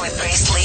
with Grace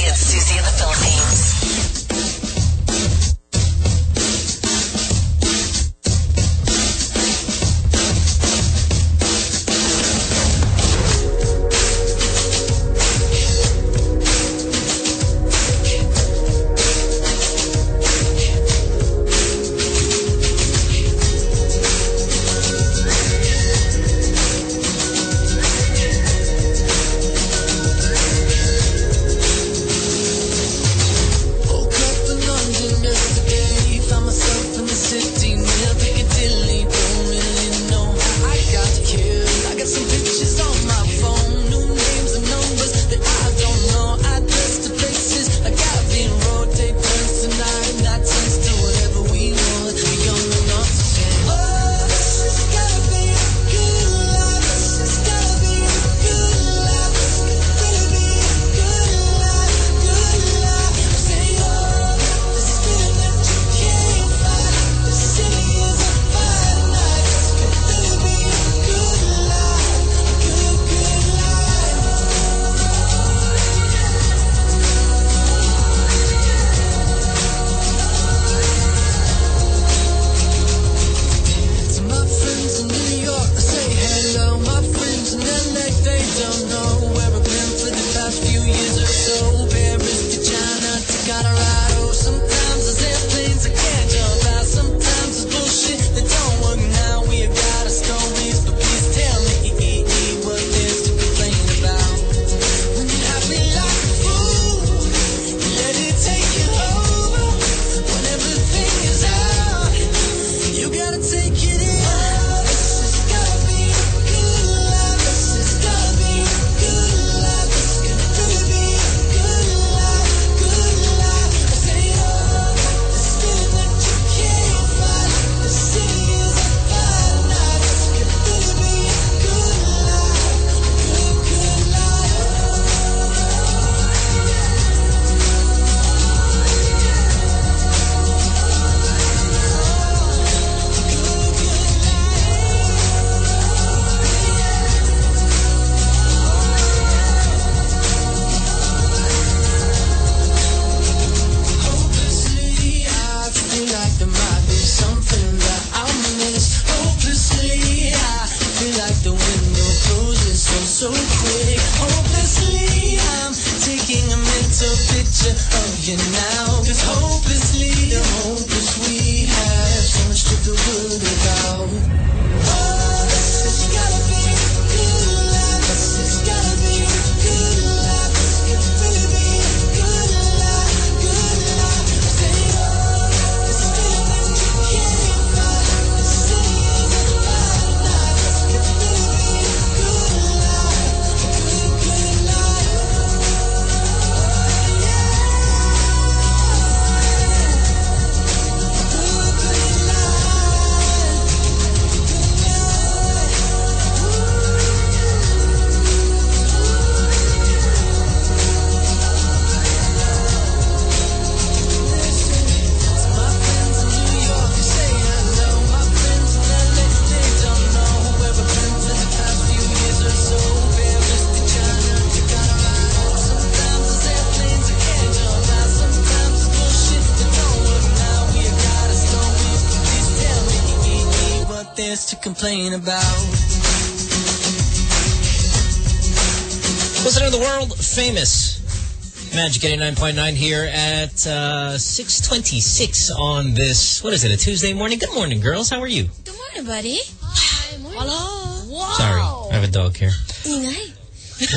Magic 89.9 here at uh, 626 on this, what is it, a Tuesday morning? Good morning, girls. How are you? Good morning, buddy. Hi. Morning. Hello. Wow. Sorry, I have a dog here.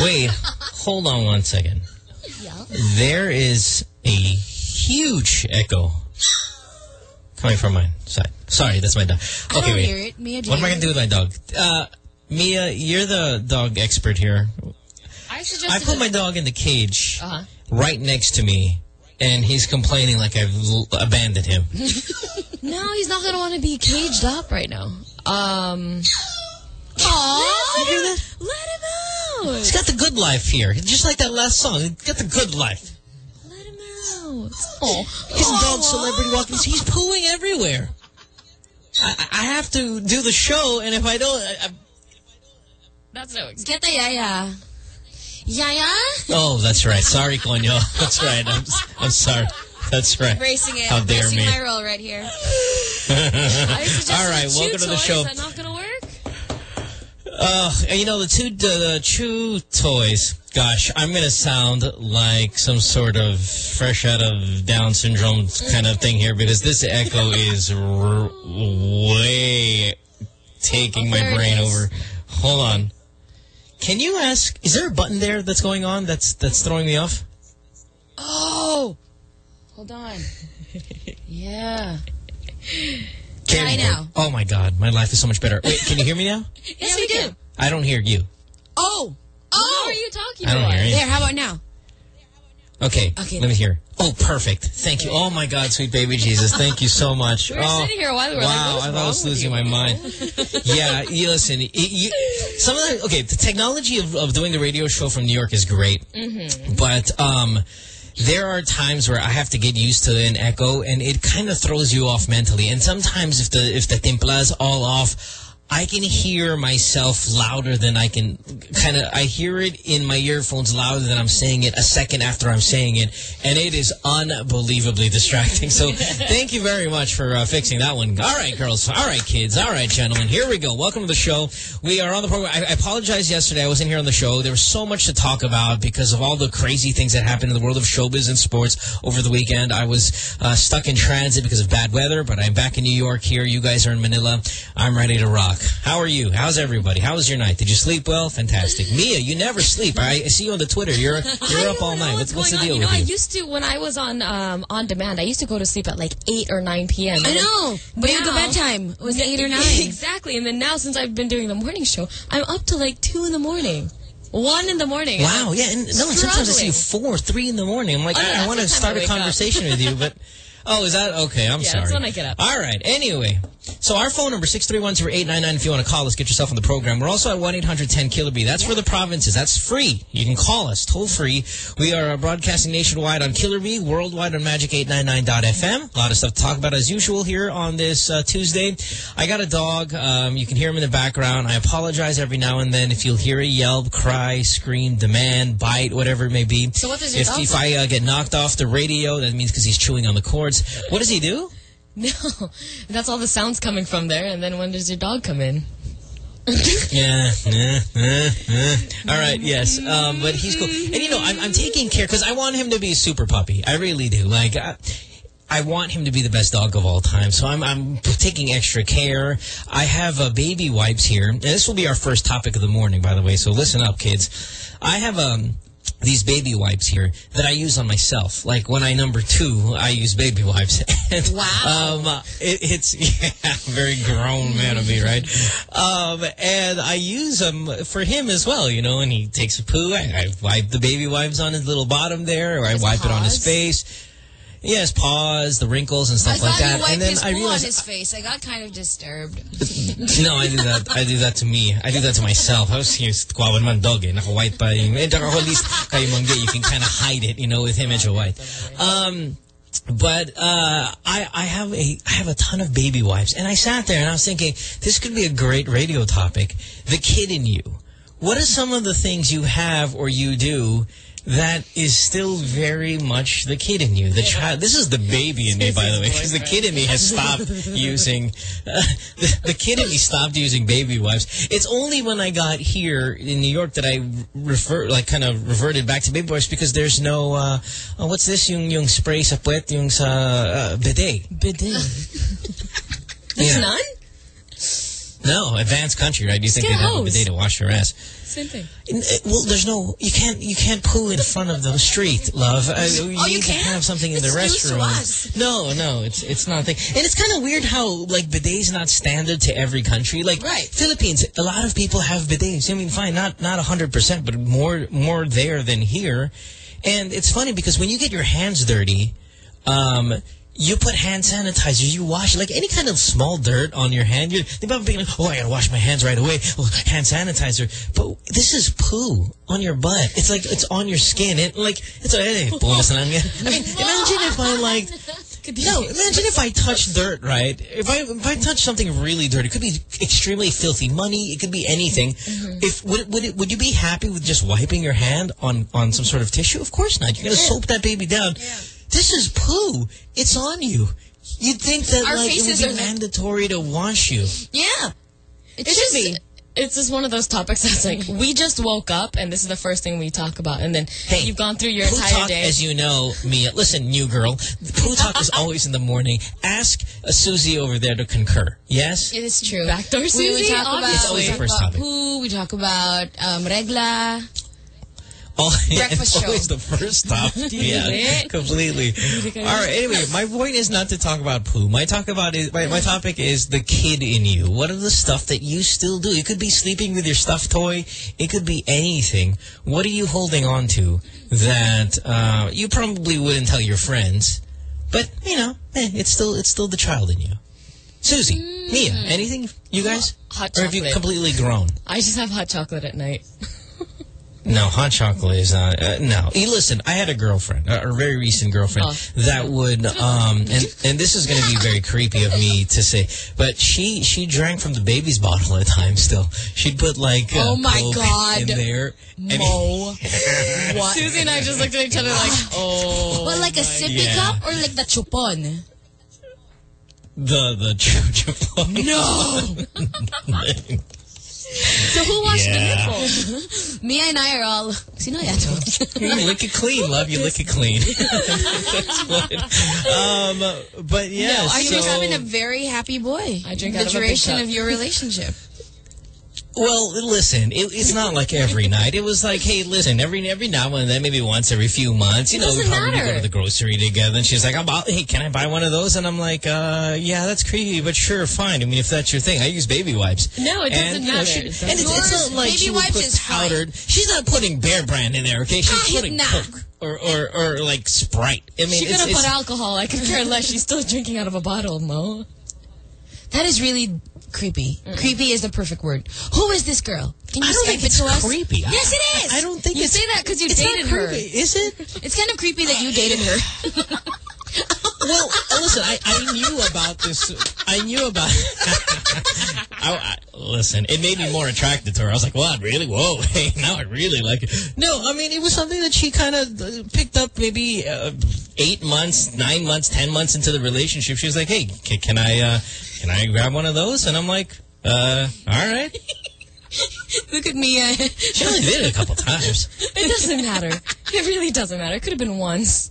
Wait, hold on one second. There is a huge echo coming from mine. Sorry, sorry that's my dog. Okay, wait. Mia, what am I going to do with my dog? Uh, Mia, you're the dog expert here. I, I put my dog in the cage right next to me and he's complaining like I've abandoned him. no, he's not going to want to be caged up right now. Um, Aww, let, him, let him out. He's got the good life here. Just like that last song. He's got the good life. Let him out. Oh, his Aww. dog celebrity walking. He's pooing everywhere. I, I, have to do the show, and if I don't... I, I, That's no excuse. Get the yeah, yeah. Yaya? Oh, that's right. Sorry, Konyo. That's right. I'm, I'm sorry. That's right. Bracing it. How dare Bracing me. my role right here. All right, welcome to the show. Is that not going to work? Uh, and you know, the two the chew toys, gosh, I'm going to sound like some sort of fresh out of Down syndrome kind of thing here because this echo is way taking Oh, my brain over. Hold on. Can you ask, is there a button there that's going on that's that's throwing me off? Oh! Hold on. yeah. Can Try you- now. Oh my God, my life is so much better. Wait, can you hear me now? Yes, we do. I don't hear you. Oh! Oh! What are you talking I don't about? hear you. There, how about now? Okay, Okay. let me hear. Oh, perfect. Thank you. Oh my God, sweet baby Jesus. Thank you so much. We were oh, sitting here a while ago. Wow, like, I thought I was losing my mind. yeah, you listen. You, some of the okay, the technology of, of doing the radio show from New York is great, Mm-hmm. but um, there are times where I have to get used to an echo, and it kind of throws you off mentally. And sometimes if the if the timpla's all off. I can hear myself louder than I can kind of, I hear it in my earphones louder than I'm saying it a second after I'm saying it. And it is unbelievably distracting. So thank you very much for uh, fixing that one. All right, girls. All right, kids. All right, gentlemen. Here we go. Welcome to the show. We are on the program. I, I apologize yesterday. I wasn't here on the show. There was so much to talk about because of all the crazy things that happened in the world of showbiz and sports over the weekend. I was uh, stuck in transit because of bad weather, but I'm back in New York here. You guys are in Manila. I'm ready to rock. How are you? How's everybody? How was your night? Did you sleep well? Fantastic. Mia, you never sleep. I, I see you on the Twitter. You're you're up all night. What's, what's the going deal on. You know, with I you? used to, when I was on um, on demand, I used to go to sleep at like 8 or 9 p.m. I know. But now- the bedtime was eight or nine. exactly. And then now, since I've been doing the morning show, I'm up to like 2 in the morning. 1 in the morning. Wow, yeah. And, no, and sometimes I see you four, three in the morning. I'm like, Oh, yeah, I, I want to that's the time start a conversation with you, but oh, is that okay? I'm Yeah, sorry. that's when I get up. All right. Anyway, so our phone number six three one zero eight nine nine. If you want to call us, get yourself on the program. We're also at one eight hundred ten killer B. That's for the provinces. That's free. You can call us toll free. We are uh, broadcasting nationwide on Killer Bee, worldwide on Magic899.fm. A lot of stuff to talk about as usual here on this uh, Tuesday. I got a dog. Um, you can hear him in the background. I apologize every now and then if you'll hear a yelp, cry, scream, demand, bite, whatever it may be. So what does your if, dog if? I uh, get knocked off the radio, that means because he's chewing on the cords. What does he do? No, that's all the sounds coming from there. And then when does your dog come in? Yeah. eh, eh, eh. All right. Yes. Um, but he's cool. And you know, I'm, I'm taking care because I want him to be a super puppy. I really do. Like, I, I want him to be the best dog of all time. So I'm, I'm taking extra care. I have uh, baby wipes here. And this will be our first topic of the morning, by the way. So listen up, kids. I have, um, these baby wipes here that I use on myself. Like when I number two, I use baby wipes. and, Wow. Um, it, it's yeah, very grown man of me, right? Um, and I use them for him as well, you know. And he takes a poo. I, I wipe the baby wipes on his little bottom there, or I wipe it on his face. Yeah, his paws, the wrinkles and stuff like that. and then I poo on realized his face. I got kind of disturbed. no, I do that. I do that to me. I do that to myself. I was used kawawa naman dog eh. Naka-white pa yung... Eh, at least kayo you can kind of hide it, you know, with him medyo white. Um, but uh, I, I have a I have a ton of baby wipes, and I sat there and I was thinking, this could be a great radio topic. The kid in you. What are some of the things you have or you do that is still very much the kid in you, the child. This is the baby in me, by the way, because the kid in me has stopped using. Uh, the, the kid in me stopped using baby wipes. It's only when I got here in New York that I refer, like, kind of reverted back to baby wipes because there's no. Uh, oh, what's this? Yung yung spray sa puwet, yung sa uh, bidet. Bidet. There's Yeah. none? No, advanced country, right? You think get they'd have a bidet to wash your ass? Same thing. Uh, Well, there's no you can't you can't poo in front of the street, love. Uh, you you need to can't? have something in It's the to restroom. No, no, it's it's not a thing. And it's kind of weird how like bidets not standard to every country. Like Right. Philippines, a lot of people have bidets. I mean, fine, not not hundred percent, but more more there than here. And it's funny because when you get your hands dirty, um, you put hand sanitizer, you wash like any kind of small dirt on your hand. You're might be like, oh, I gotta wash my hands right away. Oh, hand sanitizer. But this is poo on your butt. It's like it's on your skin. It like it's a hey, lang yan. I mean, imagine if I like No, imagine if I touch dirt, right? If I if I touch something really dirty, it could be extremely filthy money. It could be anything. Mm-hmm. If would would it, would you be happy with just wiping your hand on on some sort of tissue? Of course not. You're gonna soap that baby down. This is poo. It's on you. You'd think that Our like it faces would are be mandatory to wash you. Yeah. It It's should just, be. it's just one of those topics that's like, we just woke up and this is the first thing we talk about. And then Hey, you've gone through your entire talk, day. as you know, Mia. Listen, new girl. Poo talk is always in the morning. Ask uh, Susie over there to concur. Yes. It is true. Backdoor Susie, we talk about. It's always we the talk first about topic. poo, we talk about um, regla. Oh, Breakfast it's show. always the first stop. yeah, completely. All right. Anyway, my point is not to talk about poo. My talk about is my, my topic is the kid in you. What are the stuff that you still do? It could be sleeping with your stuffed toy. It could be anything. What are you holding on to that uh, you probably wouldn't tell your friends, but you know, eh, it's still it's still the child in you. Susie, Mia, anything? You guys? Hot or have you completely grown? I just have hot chocolate at night. No, hot chocolate is not. Uh, no, hey, listen. I had a girlfriend, a, a very recent girlfriend, Oh. that would, um, and and this is going to be very creepy of me to say, but she she drank from the baby's bottle at times. Still, she'd put like uh, Oh, my Coke God. in there. I mean, Mo. what? Susie and I just looked at each other like, oh. Well, like a sippy Yeah. cup or like the chupon? the the chupa. No. So who washed Yeah. the nipple? Mia and I are all, sino yan? You lick it clean, love. You lick it clean. That's what. Um, but yeah, No, are you so, just having a very happy boy? I drink the out of a big duration cup. of your relationship. Well, listen, it, it's not like every night. It was like, hey, listen, every every now and then, maybe once every few months, you know, we probably matter. go to the grocery together. And she's like, I'm hey, can I buy one of those? And I'm like, uh, yeah, that's creepy, but sure, fine. I mean, if that's your thing, I use baby wipes. No, it doesn't and, know, matter. she- It and it's, it's not like Baby she would wipes put is fine. powdered. She's not putting Bear Brand in there, okay? She's Kahit putting. Coke or, or, or like Sprite. I mean, She could it's, have put alcohol. I could care less. She's still drinking out of a bottle, Mo. That is really creepy. Creepy is the perfect word. Who is this girl? Can you I don't Skype think it it's to us? creepy. Yes, it is. I don't think You say that because you it's not dated her. creepy, Is it? It's kind of creepy that you dated her. Well, listen, I, I knew about this. I knew about. I, I, listen, it made me more attracted to her. I was like, "What? Really? Whoa! Hey, now I really like it." No, I mean, it was something that she kind of picked up maybe uh, eight months, nine months, ten months into the relationship. She was like, "Hey, ca- can I, uh, can I grab one of those?" And I'm like, "Uh, all right." Look at Mia. She only did it a couple times. It doesn't matter. It really doesn't matter. It could have been once.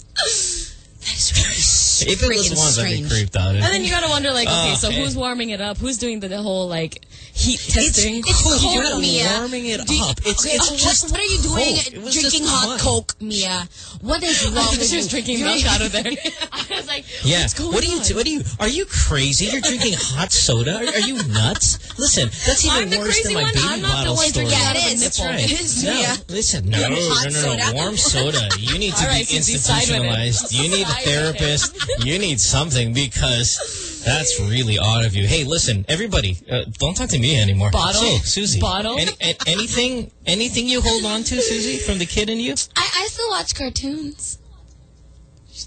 That is really If it was once, I'd be creeped out. And then you gotta wonder, like, okay, Oh, so who's warming it up? Who's doing the, the whole, like, heat testing? it's oh, cold, cold, you're Mia. warming it you- up. It's, Okay, it's oh, what- just What, are you doing? Drinking hot. Coke, Mia. What is wrong I with thought she was you? drinking milk out of there. I was like, Yeah. what's going what are you? on? What are you? Are you crazy? You're drinking hot soda? Are, are you nuts? Listen, that's even I'm worse than my one. baby I'm not the one drinking Yeah, out of it a is. That's nipple. right. It is, no, Mia. listen, no, no, no, no, warm soda. You need to be right, Susie, side with it. institutionalized. You need a Side with it. therapist. You need something because that's really odd of you. Hey, listen, everybody, uh, don't talk to me anymore. Bottle? So, Susie, Bottle? any- a- anything, anything you hold on to, Susie, from the kid in you? I, I still watch cartoons.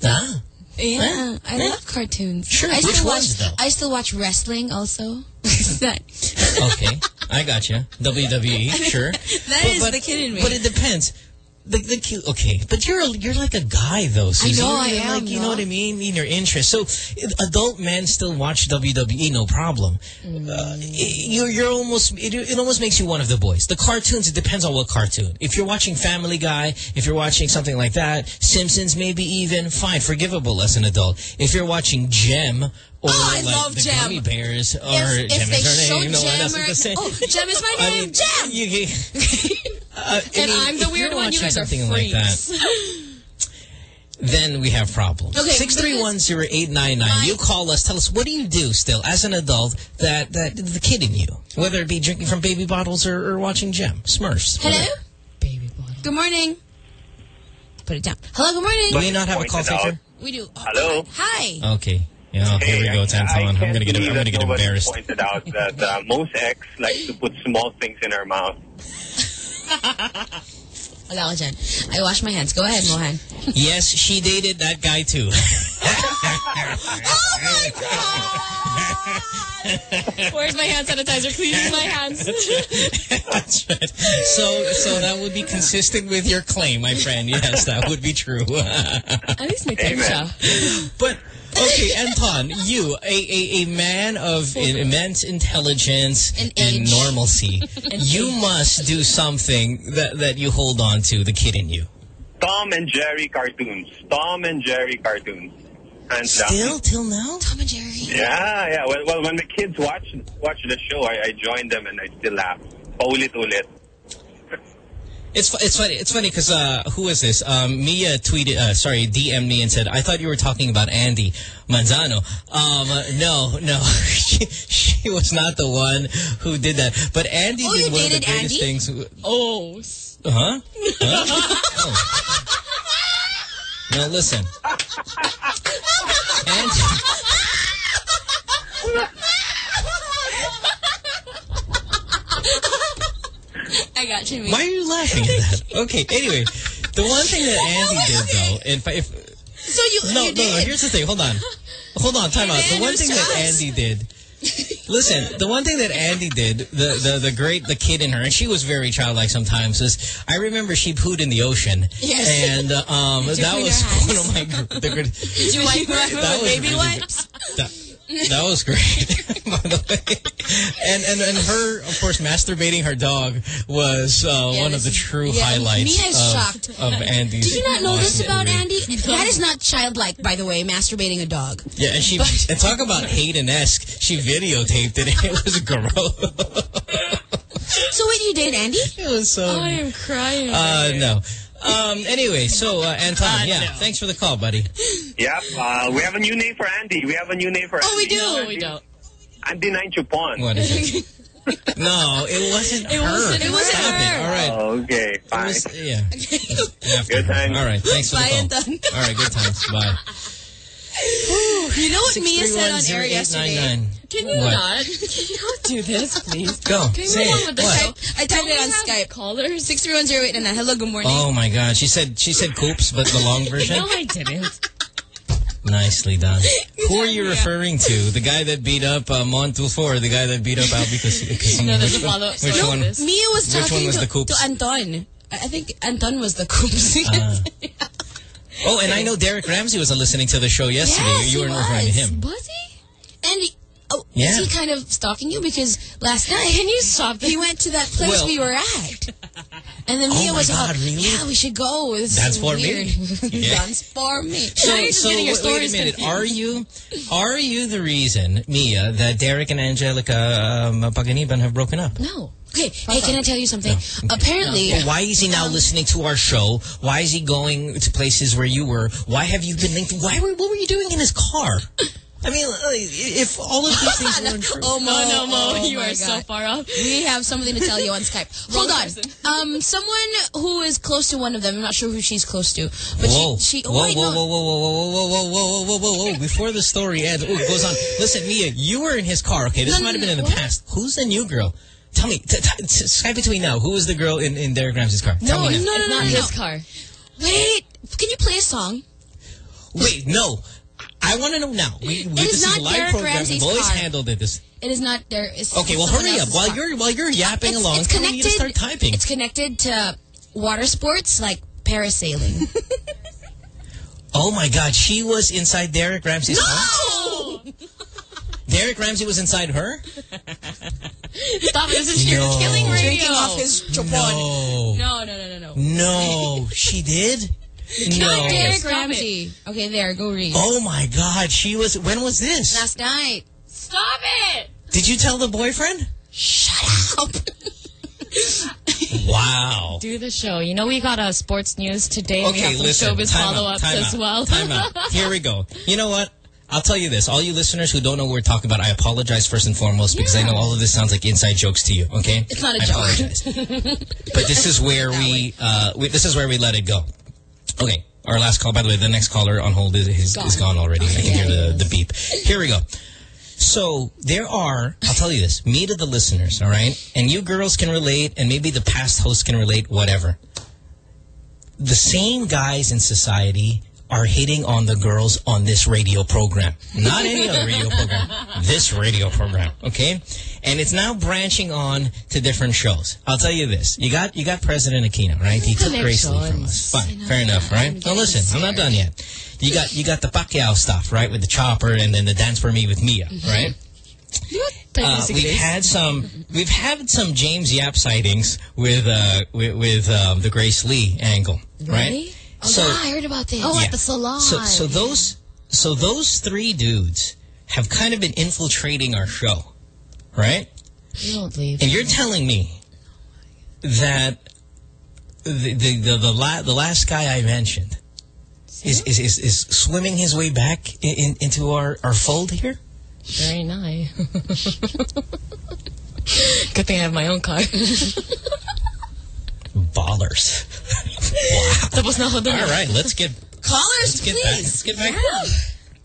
Ah, Yeah, I love cartoons. Sure. I Which still ones, watch, though? I still watch wrestling also. okay, I got you. WWE, sure. that is the kid in me. But it depends. The, the kid, okay, but you're a, you're like a guy though. Susie. know, I You're am, Like, you know what I mean in your interest. So adult men still watch WWE, no problem. Mm. Uh, you're you're almost it, it almost makes you one of the boys. The cartoons, it depends on what cartoon. If you're watching Family Guy, if you're watching something like that, Simpsons, maybe even fine, forgivable as an adult. If you're watching Gem. Or Oh, I like love the Gem. Gummy Bears, or if, Gem if they is her name. No one Gem, else is or- the same. oh, Gem is my I name, mean, Gem. you- you- uh, I And mean, I'm the weird one. You guys are something like that, then we have problems. Okay, Six three one zero eight nine nine. You call us. Tell us what do you do still as an adult that that the kid in you, whether it be drinking from baby bottles or, or watching Gem Smurfs. Hello? whatever. Baby bottle. Good morning. Put it down. Hello, good morning. Do we not have a call feature? We do. Oh, Hello? Hi. Okay. Yeah, here we go. I- I on. I'm can't gonna get. believe I'm gonna that get embarrassed. pointed out that uh, most ex like to put small things in her mouth. Wala ko dyan. I wash my hands. Go ahead, Mohan. Yes, she dated that guy too. oh my God! Where's my hand sanitizer? Please, my hands. That's right. So, so that would be consistent with your claim, my friend. Yes, that would be true. At least may take Amen. siya. but okay, Anton, you, a, a, a man of immense intelligence And and age. normalcy, you must do something that that you hold on to, the kid in you. Tom and Jerry cartoons. Tom and Jerry cartoons. Hands down. Uh, still, till now. Tom and Jerry. Yeah, yeah. Well, well when the kids watch watch the show, I, I join them and I still laugh. Paulit-ulit. It's it's funny it's funny because uh, who is this? Um, Mia tweeted, uh, sorry, DM'd me and said, "I thought you were talking about Andi Manzano." Um, no, no, she, she was not the one who did that. But Andi Oh, did one of the dated greatest Andi? things. Oh. s- Huh? huh? Oh. No, listen. Andi, I got you. why are you laughing at that? Okay, anyway, the one thing that Andi did though, and if, if So you, No, you no, did. no. Here's the thing. Hold on. Hold on. Time out. The one thing that? Andi did. Listen, the one thing that Andi did, the, the the great the kid in her, and she was very childlike sometimes. Is I remember she pooed in the ocean, Yes. and um, that was one of my the good. Did you wipe her with baby really wipes? That, that was great, by the way. And, and and her, of course, masturbating her dog was uh, Yeah, one of the true yeah, highlights Mia is of, shocked. of Andi's. Did you not know this about career. Andi? That is not childlike, by the way, masturbating a dog. Yeah, and she and talk about Hayden-esque. She videotaped it. It was gross. So what you did, Andi? It was so. I am crying. uh, no. Um. Anyway, so uh, Anton, yeah, thanks for the call, buddy. Yep. Uh, we have a new name for Andi. We have a new name for Andi. Oh, we Andi. do. no, we don't. Andi Nine Chupon. What is it? no, it wasn't It her. wasn't- it wasn't Stop her. It. All right. Oh, okay, It fine. was, yeah. After. Good time. All right. Thanks for Bye, the call. Anton. All right. Good times. Bye. You know what Mia said on air yesterday? 6310899. Can you What? not? Can you not do this, please? Go. Can we Say move on it. with the What? show? I typed Don't it we on have Skype. Callers? 6310899. Hello, good morning. Oh my God. She said she said coops, but the long version. No, I didn't. Nicely done. Who are you Yeah. referring to? The guy that beat up uh, Mon Tulfo or the guy that beat up Albie Casino? No, there's a which one, follow-up which story one? to this. Mia was Which talking one was to, the coops? to Anton. I I think Anton was the coops. Oh, and I know Derek Ramsey was listening to the show yesterday. Yes, you weren't referring to him. Was he? And he, oh, Yeah. is he kind of stalking you? Because last night Can you stop he went to that place Well- we were at. And then Oh Mia my was God, all, really? yeah, we should go. This Dance is for me? weird. Yeah. Dance for me. So, you're just so getting your wait, wait a stories minute. confused. Are you, are you the reason, Mia, that Derek and Angelica um, Panganiban have broken up? No. Okay, hey, can I tell you something? No. Apparently, Well, why is he now listening to our show? Why is he going to places where you were? Why have you been linked? Why were, what were you doing in his car? I mean, if all of these things weren't true. oh, Mo, Oh, no, Mo, oh you my are so far off. We have something to tell you on Skype. Hold on. Um, someone who is close to one of them. I'm not sure who she's close to, but Whoa. she. she oh, whoa, wait, whoa, no. whoa, whoa, whoa, whoa, whoa, whoa, whoa, whoa, whoa, whoa, Before the story ends, oh, it goes on. Listen, Mia, you were in his car, okay? This No, might have been in the what? past. Who's the new girl? Tell me. T t Skype it to me now. Who was the girl in, in Derek Ramsey's car? Tell No, me now. no, no, no, not no. his car. Wait, can you play a song? Wait, no. I want to know now. We, we, It this is is a live Derek program. Ramsey's We've always car. handled it. This. It is not there. It's Okay, well, hurry up. While car. you're while you're yapping it's, along, it's tell me connected. you to start typing. It's connected to water sports like parasailing. Oh my God, she was inside Derek Ramsey's car. no! Derek Ramsey was inside her. Stop it. This is No. you're killing radio. Drinking off his chupon. No, No, no, no, no, no. no, she did. No. Derek Ramsey. Okay, there, go read. Oh my God, she was. When was this? Last night. Stop it. Did you tell the boyfriend? Shut up. Wow. Do the show. You know we got a sports news today. and we Okay, have some listen. showbiz time out, follow-ups time as out, well. Time out. Here we go. You know what? I'll tell you this. All you listeners who don't know what we're talking about, I apologize first and foremost because I know all of this sounds like inside jokes to you. Okay, It's not a I joke. apologize. but this is where we, uh, we, this is where we let it go. Okay. Our last call, by the way, the next caller on hold is, is, is gone already. I can hear the, the beep. Here we go. So there are, I'll tell you this, me to the listeners, all right? And you girls can relate, and maybe the past hosts can relate, whatever. The same guys in society are hitting on the girls on this radio program. Not any other radio program. This radio program, okay? And it's now branching on to different shows. I'll tell you this. You got you got President Aquino, right? He took Grace Lee from us. Fine. Fair enough, right? Now listen, I'm not done yet. You got you got the Pacquiao stuff, right? With the chopper and then the dance for me with Mia, right? Uh, we've had some we've had some James Yap sightings with uh with, with um, the Grace Lee angle, right? Really? Oh, So- yeah, I heard about this. Oh, Yeah. at the salon. So so those so those three dudes have kind of been infiltrating our show, right? You don't leave. And you're telling me that the the the the, la the last guy I mentioned is, is is is swimming his way back in, in, into our our fold here? Very nice. Good thing I have my own car. Ballers. Tapos na ako dun. All right, let's get Callers, let's get please. back let's get back.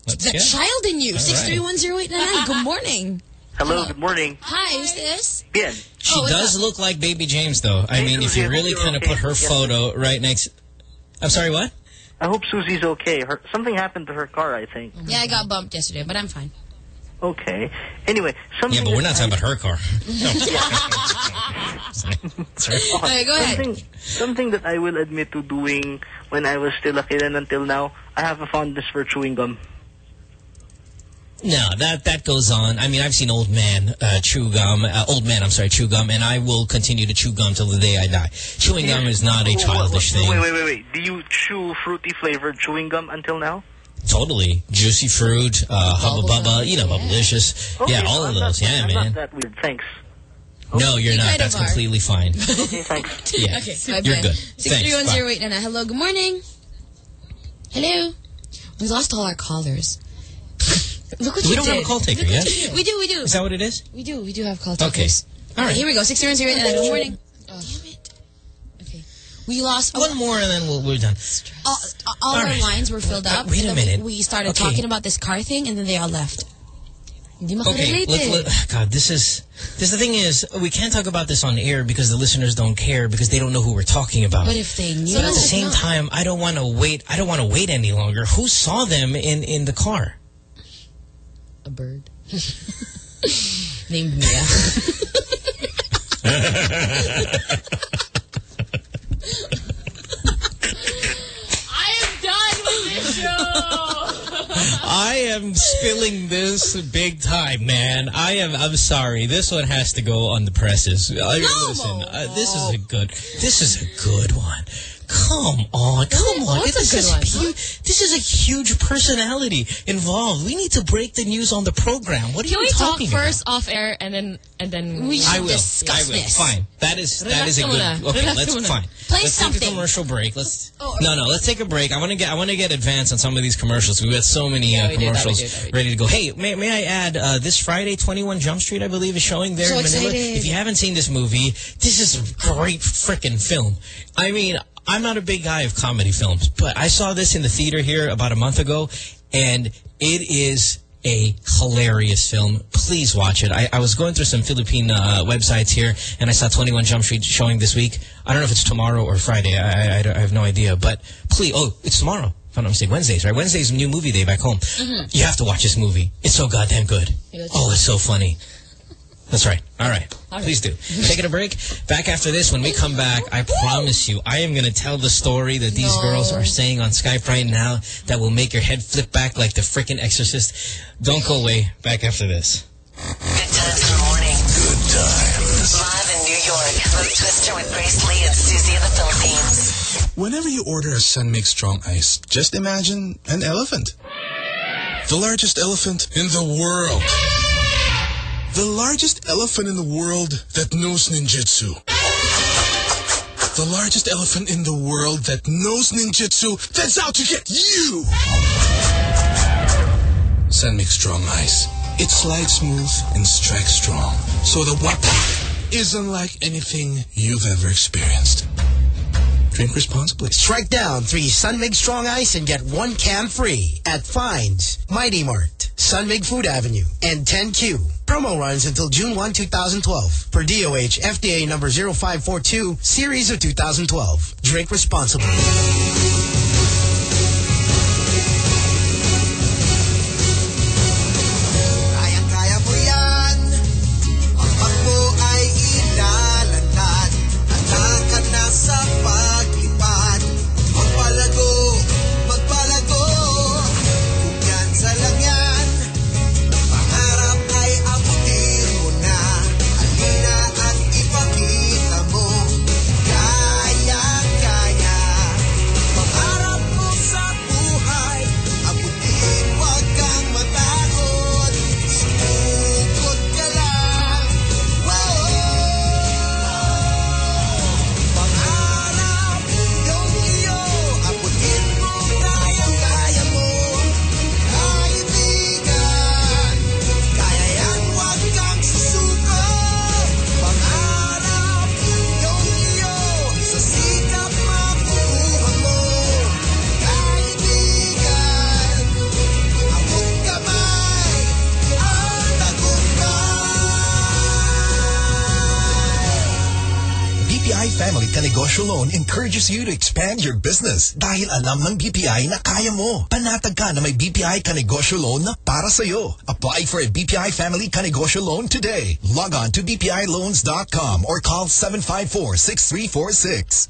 Let's The get child in you. All right. 6310899. Good morning. Hello, good morning. Hi, who's this? Bien. She Oh, what's does uh, look like baby James, though. I Hey, mean, if you I really kind of okay. put her Yes. photo right next. I'm sorry, what? I hope Susie's okay. Her, something happened to her car, I think. Yeah, I got bumped yesterday, but I'm fine. Okay. Anyway, something. Yeah, but we're not that talking about her car. No. sorry. sorry. Okay, go ahead. Something, something that I will admit to doing when I was still a kid and until now, I have a fondness for chewing gum. No, that that goes on. I mean, I've seen old man uh, chew gum, uh, old man. I'm sorry, chew gum, and I will continue to chew gum till the day I die. Chewing gum is not a Wait, childish wait, thing. Wait, wait, wait, wait. Do you chew fruity flavored chewing gum until now? Totally, juicy fruit, uh, hubba Bubble bubba, you know, yeah. bubblicious. Okay, yeah, so all I'm of not- those. Yeah, I'm man. not that weird. Thanks. No, you're You not. That's completely fine. Okay, thanks. Yeah, Okay, you're good. Thanks. 6310899. Bye. Hello, good morning. Hello. We lost all our callers. Look what We you don't did. have a call taker Look what yet? We do, we do. Is that what it is? We do, we do have call takers. Okay. takers. All right. Here we go. 6310899. Good morning. Oh, damn it. Okay. We lost One more and then we'll, we're done. all, all All our right. lines were filled Uh, up. wait and a then we- minute. We, started Okay. talking about this car thing and then they all left. Okay, makarelate let, let, God, this is this. The thing is, we can't talk about this on air because the listeners don't care because they don't know who we're talking about. But if they knew. But at the same time, I don't want to wait. I don't want to wait any longer. Who saw them in in the car? A bird. Named Mia. I am done with this show. I am spilling this big time, man. I am. I'm sorry. This one has to go on the presses. I, listen, uh, this is a good. This is a good one. Come on, come on. This is one? this is a huge personality involved. We need to break the news on the program. What are Can you we talk talking first off air and then and then We I will. discuss I will. this. Fine. That is that is a good. Okay, Relax let's fine. Play let's take a commercial break. Let's. Oh, no, no. Let's take a break. I want to get. I want to get advanced on some of these commercials. We've got so many Yeah, uh, do that, commercials that, ready to go. Hey, may, may I add? Uh, this Friday, Twenty One Jump Street, I believe, is showing there So in Manila. excited. If you haven't seen this movie, this is a great freaking film. I mean, I'm not a big guy of comedy films, but I saw this in the theater here about a month ago, and it is a hilarious film. Please watch it. I, I was going through some Philippine uh, websites here, and I saw 21 Jump Street showing this week. I don't know if it's tomorrow or Friday. I, I, I have no idea. But please, oh, it's tomorrow. If I'm not mistaken, Wednesdays, right? Wednesday's new movie day back home. You have to watch this movie. It's so goddamn good. Oh, it's so funny. That's right. All right. Please do. Taking a break. Back after this, when we come back, I promise you, I am going to tell the story that these No. girls are saying on Skype right now that will make your head flip back like the freaking exorcist. Don't go away. Back after this. Good times in the morning. Good times. Live in New York from Twister with Grace Lee and Susie in the Philippines. Whenever you order a San Mig Strong Ice, just imagine an elephant. The largest elephant in the world. The largest elephant in the world that knows ninjutsu. The largest elephant in the world that knows ninjutsu that's out to get you! San Mig Strong Ice. It slides smooth and strikes strong. So the wap is unlike anything you've ever experienced. Drink responsibly. Strike down three San Mig Strong Ice and get one can free at Fines, Mighty Mart, San Mig Food Avenue, and 10Q. Promo runs until June 1, 2012. Per DOH FDA number 0542, series of 2012. Drink responsibly. Encourages you to expand your business dahil alam ng BPI na kaya mo. Panatag ka na may BPI Kanegosyo Loan na para sa'yo. Apply for a BPI Family Kanegosyo Loan today. Log on to bpiloans.com or call 754-6346.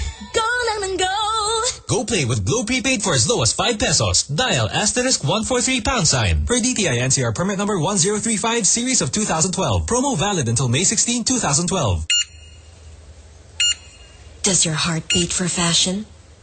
go go. Go play with Globe Prepaid for as low as 5 pesos. Dial asterisk 143 pound sign. Per DTI NCR permit number 1035 series of 2012. Promo valid until May 16, 2012. Does your heart beat for fashion?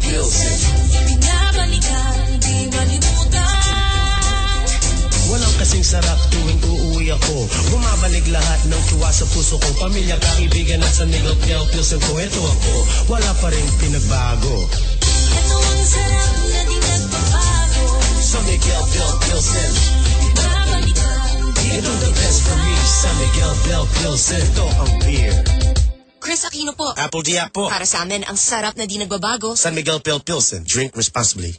Pinabalikan, di malimutan Walang kasing sarap tuwing uuwi ako. Bumabalik lahat ng tuwa sa puso ko. Pamilya, kaibigan at sa Miguel Del Pilsen ko Ito ako, wala pa rin pinagbago. Ito ang sarap na di nagbabago. Sa Miguel Del Pilsen Pinabalikan, di Ito the best for me. Sa Miguel Del Pilsen Ito ang beer Chris Aquino po. Apple Diak po. Para sa amin, ang sarap na di nagbabago. San Miguel Pil Pilsen. Drink responsibly.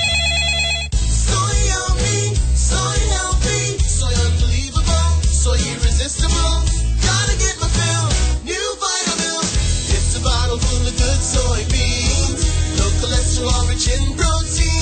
Soybeans, low cholesterol, rich in protein.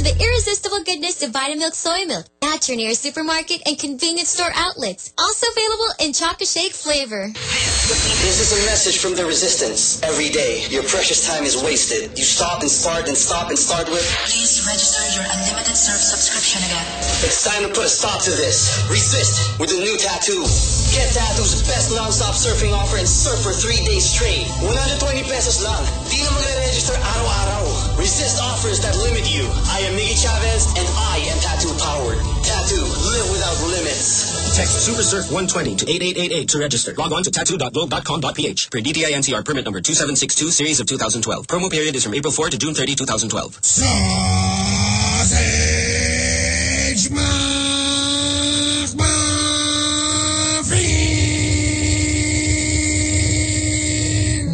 To the irresistible goodness of Vitamilk Soy Milk at your nearest supermarket and convenience store outlets. Also available in Choco Shake flavor. This is a message from the resistance. Every day, your precious time is wasted. You stop and start and stop and start with. Please register your unlimited surf subscription again. It's time to put a stop to this. Resist with a new tattoo. Get Tattoo's best non-stop surfing offer and surf for three days straight. 120 pesos lang. Di na magre-register araw-araw. Resist offers that limit you. I am Miggy Chavez and I am Tattoo powered. Tattoo, live without limits. Text SuperSurf 120 to 8888 to register. Log on to tattoo.globe.com.ph. Per DTI NCR permit number 2762 series of 2012. Promo period is from April 4 to June 30, 2012. Sausage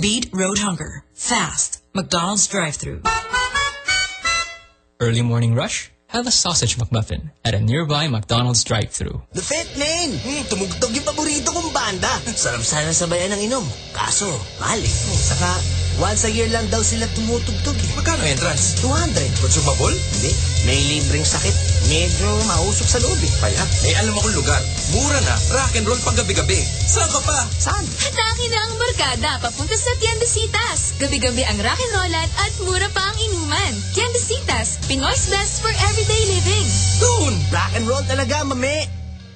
Beat road hunger. Fast. McDonald's drive-thru. Early morning rush? Have a sausage McMuffin at a nearby McDonald's drive-thru. The Fit Man! Hmm, tumugtog yung paborito kong banda. Sarap sana sabayan ng inom. Kaso, mahal eh. Hmm, Saka, once a year lang daw sila tumutugtog eh. Magkano entrance? 200. Consumable? Hindi. May libreng sakit. Medyo mausok sa loob eh. Kaya, eh alam akong lugar. Mura na, rock and roll pang gabi-gabi. Saan ka pa? Saan? Hataki na ang barkada papunta sa Tiendesitas. Gabi-gabi ang rock and rollan at mura pa ang inuman. Tiendesitas, Pinoy's best for everyday living. Doon! Rock and roll talaga, mami!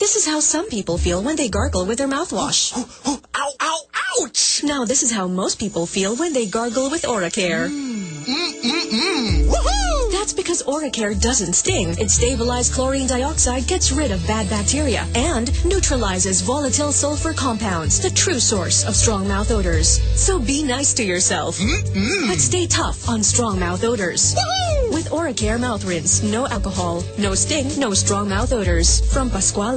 This is how some people feel when they gargle with their mouthwash. ow, oh, oh, oh, ow, ouch! Now this is how most people feel when they gargle with Oracare. Mm, mm, mm, That's because Oracare doesn't sting. Its stabilized chlorine dioxide gets rid of bad bacteria and neutralizes volatile sulfur compounds, the true source of strong mouth odors. So be nice to yourself. But stay tough on strong mouth odors. With Oracare mouth rinse, no alcohol, no sting, no strong mouth odors. From Pascual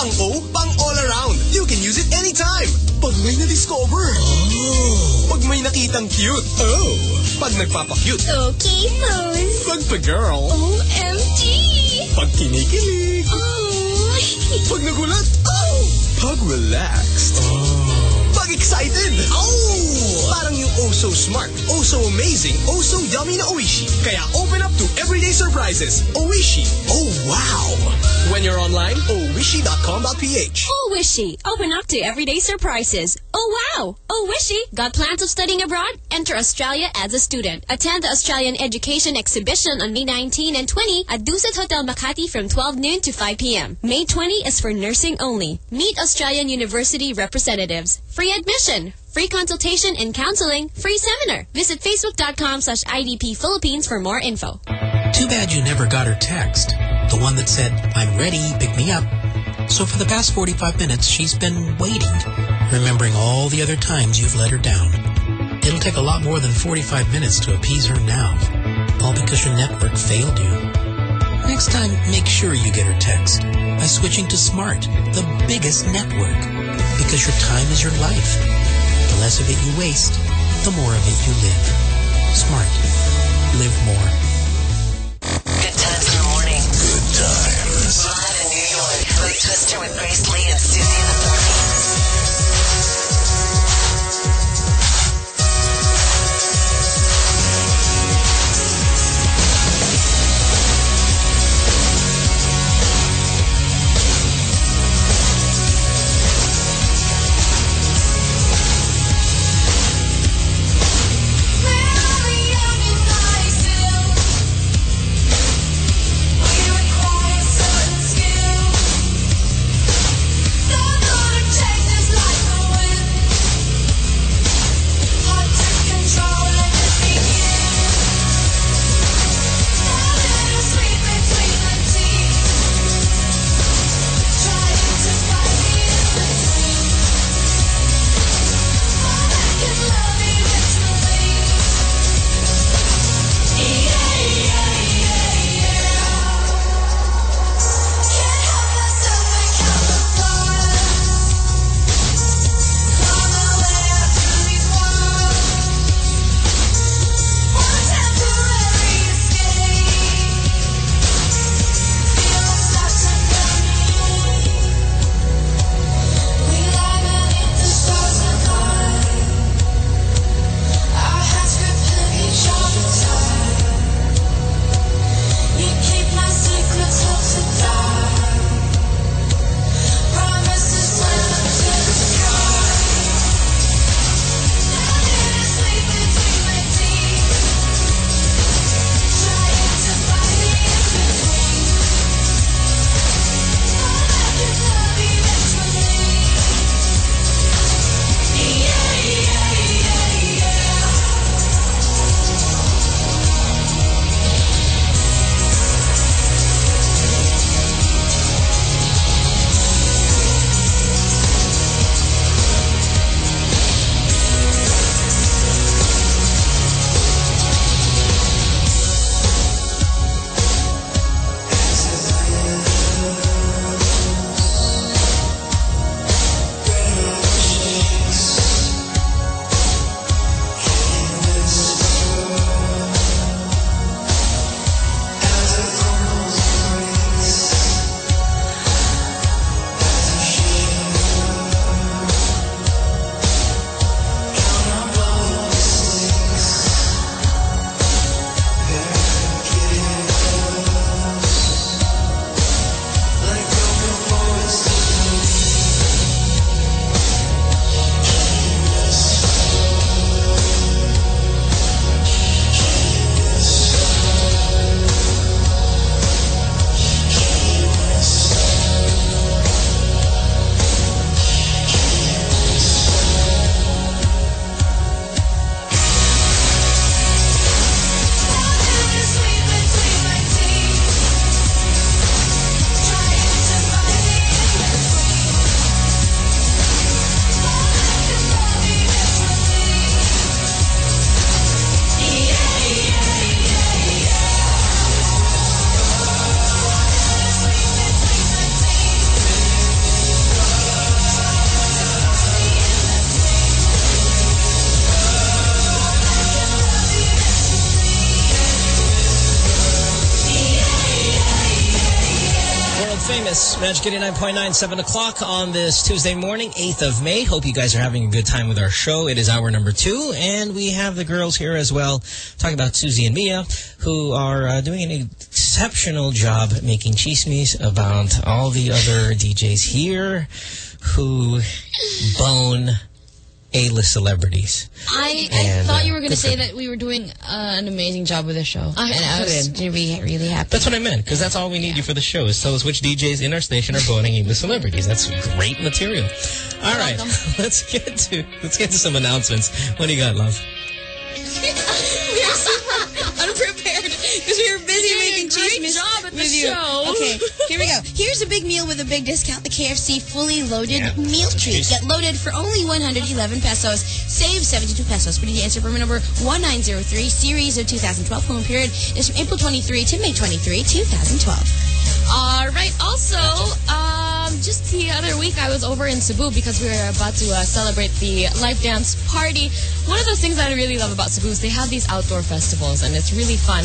Ang O, pang all around. You can use it anytime. Pag may na-discover. Oh. Pag may nakitang cute. Oh. Pag nagpapa-cute. Okay, Pose. Pag pa-girl. OMG! Pag kinikilig. Oh. Pag nagulat. Oh. Pag relaxed. Oh. Pag excited. Oh. Parang yung oh so smart, oh so amazing, oh so yummy na Oishi. Kaya open up to everyday surprises. Oishi. Oh wow. When you're online, oishi.com.ph. Wishy. Open up to everyday surprises. Oh, wow. Wishy. Got plans of studying abroad? Enter Australia as a student. Attend the Australian Education Exhibition on May 19 and 20 at Dusit Hotel Makati from 12 noon to 5 p.m. May 20 is for nursing only. Meet Australian University representatives. Free admission. Free consultation and counseling. Free seminar. Visit facebook.com slash IDP Philippines for more info. Too bad you never got her text. The one that said, I'm ready, pick me up. So for the past 45 minutes, she's been waiting, remembering all the other times you've let her down. It'll take a lot more than 45 minutes to appease her now, all because your network failed you. Next time, make sure you get her text by switching to Smart, the biggest network, because your time is your life. The less of it you waste, the more of it you live. Smart. Live more. Good times in the morning. Good times. Live in New York. The Twister with Grace Lee and Susie in the Philippines. Magic 89.9, 7 o'clock on this Tuesday morning, 8th of May. Hope you guys are having a good time with our show. It is hour number two, and we have the girls here as well, talking about Susie and Mia, who are uh, doing an exceptional job making chismes about all the other DJs here who bone A-list celebrities. I, I And, thought uh, you were going to say that we were doing uh, an amazing job with the show. I and I was couldn't. going to be really happy. That's what I meant, because that's all we need you for the show is tell us which DJs in our station are boning A-list celebrities. That's great material. All right, let's get to let's get to some announcements. What do you got, love? Because we were busy making cheese job at the you. show. Okay, here we go. Here's a big meal with a big discount. The KFC fully loaded meal treat. Get loaded for only 111 pesos. Save 72 pesos. For the answer permit number 1903, series of 2012. Home period is from April 23 to May 23, 2012. All right. Also, um, just the other week I was over in Cebu because we were about to uh, celebrate the Life Dance Party. One of those things that I really love about Cebu is they have these outdoor festivals and it's really fun.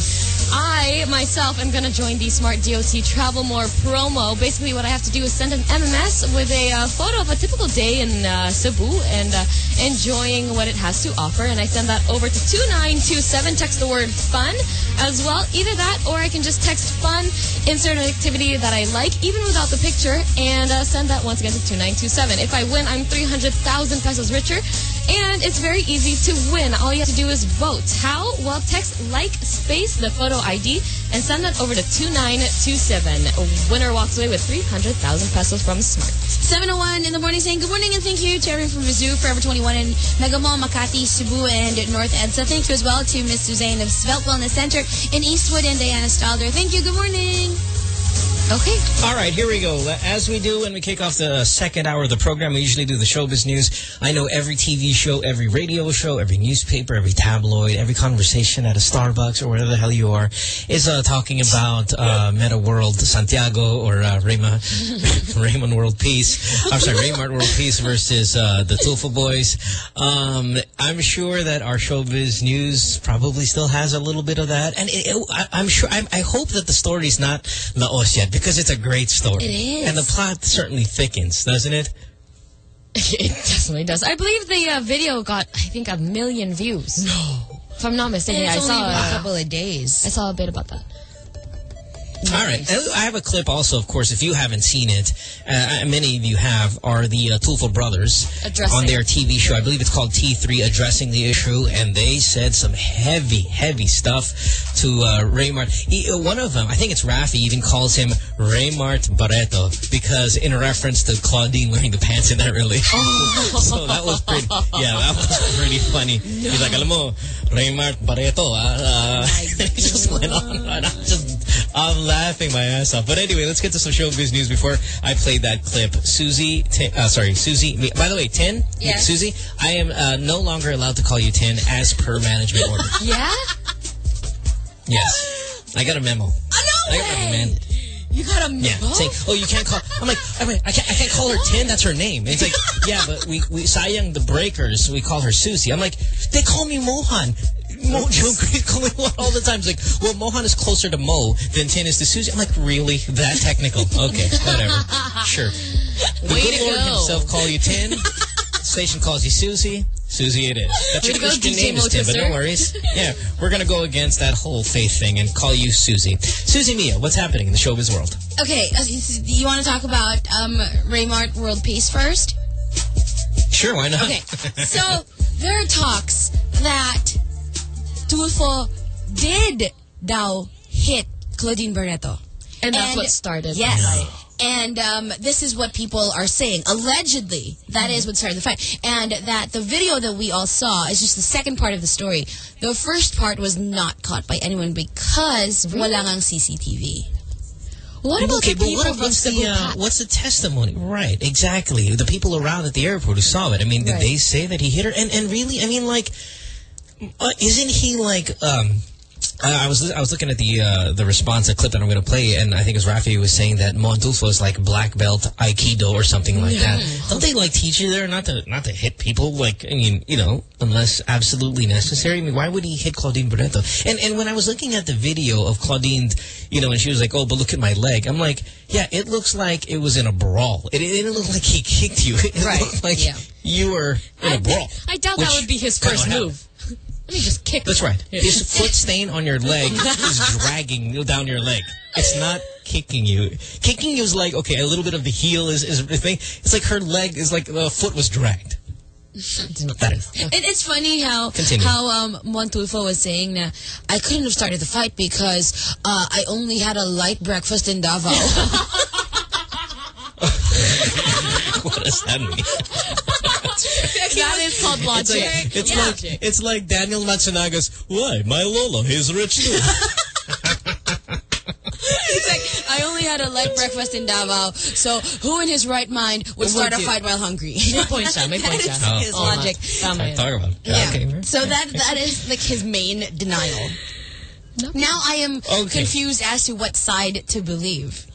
I, myself, am going to join the Smart DOT Travel More promo. Basically, what I have to do is send an MMS with a uh, photo of a typical day in uh, Cebu and uh, enjoying what it has to offer. And I send that over to 2927. Text the word fun as well. Either that or I can just text fun, insert an activity that I like, even without the picture, and uh, send that once again to 2927. If I win, I'm 300,000 pesos richer. And it's very easy to win. All you have to do is vote. How? Well, text like space the photo ID and send that over to 2927. Winner walks away with 300,000 pesos from Smart. 701 in the morning saying good morning and thank you to everyone from Mizzou, Forever 21 and Mega Mall, Makati, Cebu, and North EDSA. Thank you as well to Miss Suzanne of Svelte Wellness Center in Eastwood and Diana Stalder. Thank you. Good morning. Okay. All right, here we go. As we do when we kick off the second hour of the program, we usually do the showbiz news. I know every TV show, every radio show, every newspaper, every tabloid, every conversation at a Starbucks or wherever the hell you are is uh, talking about uh, Metta World Santiago or uh, Raymond, Raymond World Peace. I'm sorry, Raymond World Peace versus uh, the Tulfo Boys. Um, I'm sure that our showbiz news probably still has a little bit of that. And it, it, I, I'm sure, I, I hope that the story's not laos yet because it's a great story. It is. And the plot certainly thickens, doesn't it? It definitely does. I believe the uh, video got, I think, a million views. No. If I'm not mistaken, And I saw only a couple of days. I saw a bit about that. All right. I have a clip also, of course, if you haven't seen it, uh, many of you have, are the uh, Tulfo brothers Addressing. on their TV show. I believe it's called T3, addressing the issue, and they said some heavy, heavy stuff to uh, Raymart. He, uh, one of them, I think it's Raffy, even calls him Raymart Barreto because in reference to Claudine wearing the pants in that really. so that was pretty, yeah, that was pretty funny. He's like, alam mo, Raymart Barreto, ah, uh, he just went on and just, I'm laughing my ass off. But anyway, let's get to some showbiz news before I play that clip. Susie, Tin- uh, sorry, Susie, me- by the way, Tin, Yeah. Susie, I am uh, no longer allowed to call you Tin as per management order. Yeah? Yes. I got a memo. I got a man. You got a memo? Yeah, saying, oh, you can't call. I'm like, I, mean, I can't, I can't call her Tin. That's her name. And it's like, yeah, but we, we sayang the breakers. We call her Susie. I'm like, they call me Mohan. Mo, call me all the time. It's like, well, Mohan is closer to Mo than Tin is to Susie. I'm like, really? That technical? Okay, whatever. Sure. The Way good to Lord go. himself call you Tin. Station calls you Susie. Susie it is. That's your Christian DJ name is Tim, but no worries. Yeah, we're going to go against that whole faith thing and call you Susie. Susie Mia, what's happening in the showbiz world? Okay, uh, you want to talk about um, Raymart World Peace first? Sure, why not? Okay, so there are talks that Tulfo did daw hit Claudine Barreto. And that's what started. Yes. Right. And um, this is what people are saying. Allegedly, that is what started the fight. And that the video that we all saw is just the second part of the story. The first part was not caught by anyone because wala ngang CCTV. What about okay, the people what, what's the Cebu uh, what's the testimony? Right, exactly. The people around at the airport who saw it. I mean, did Right. they say that he hit her? And and really, I mean, like, uh, isn't he like um Uh, I was I was looking at the uh, the response, a clip that I'm going to play, and I think as Raffy was saying that Mon Tulfo is like black belt Aikido or something like that. Don't they like teach you there not to not to hit people? Like I mean, you know, unless absolutely necessary. I mean, why would he hit Claudine Barreto? And and when I was looking at the video of Claudine, you know, and she was like, "Oh, but look at my leg," I'm like, "Yeah, it looks like it was in a brawl. It, it didn't look like he kicked you. It Right, looked like yeah. you were in a brawl." I doubt that would be his first move. Let me just kick. That's right. Yeah. His foot stain on your leg is dragging you down your leg. It's not kicking you. Kicking you is like, okay, a little bit of the heel is, is a thing. It's like her leg is like the foot was dragged. That is. It, it's funny how Continue. how um, Mon Tulfo was saying that I couldn't have started the fight because uh, I only had a light breakfast in Davao. what does that mean? That is called It's logic. like, it's Yeah. like it's like Daniel Matsunaga's, why, my Lolo, he's rich too. He's like, I only had a light breakfast in Davao, so who in his right mind would start a fight while hungry? May point siya, may point That siya. is Oh. his Oh, logic. Tama yan. Talk about it. Yeah. Okay. So that that is like his main denial. Now I am Okay. confused as to what side to believe.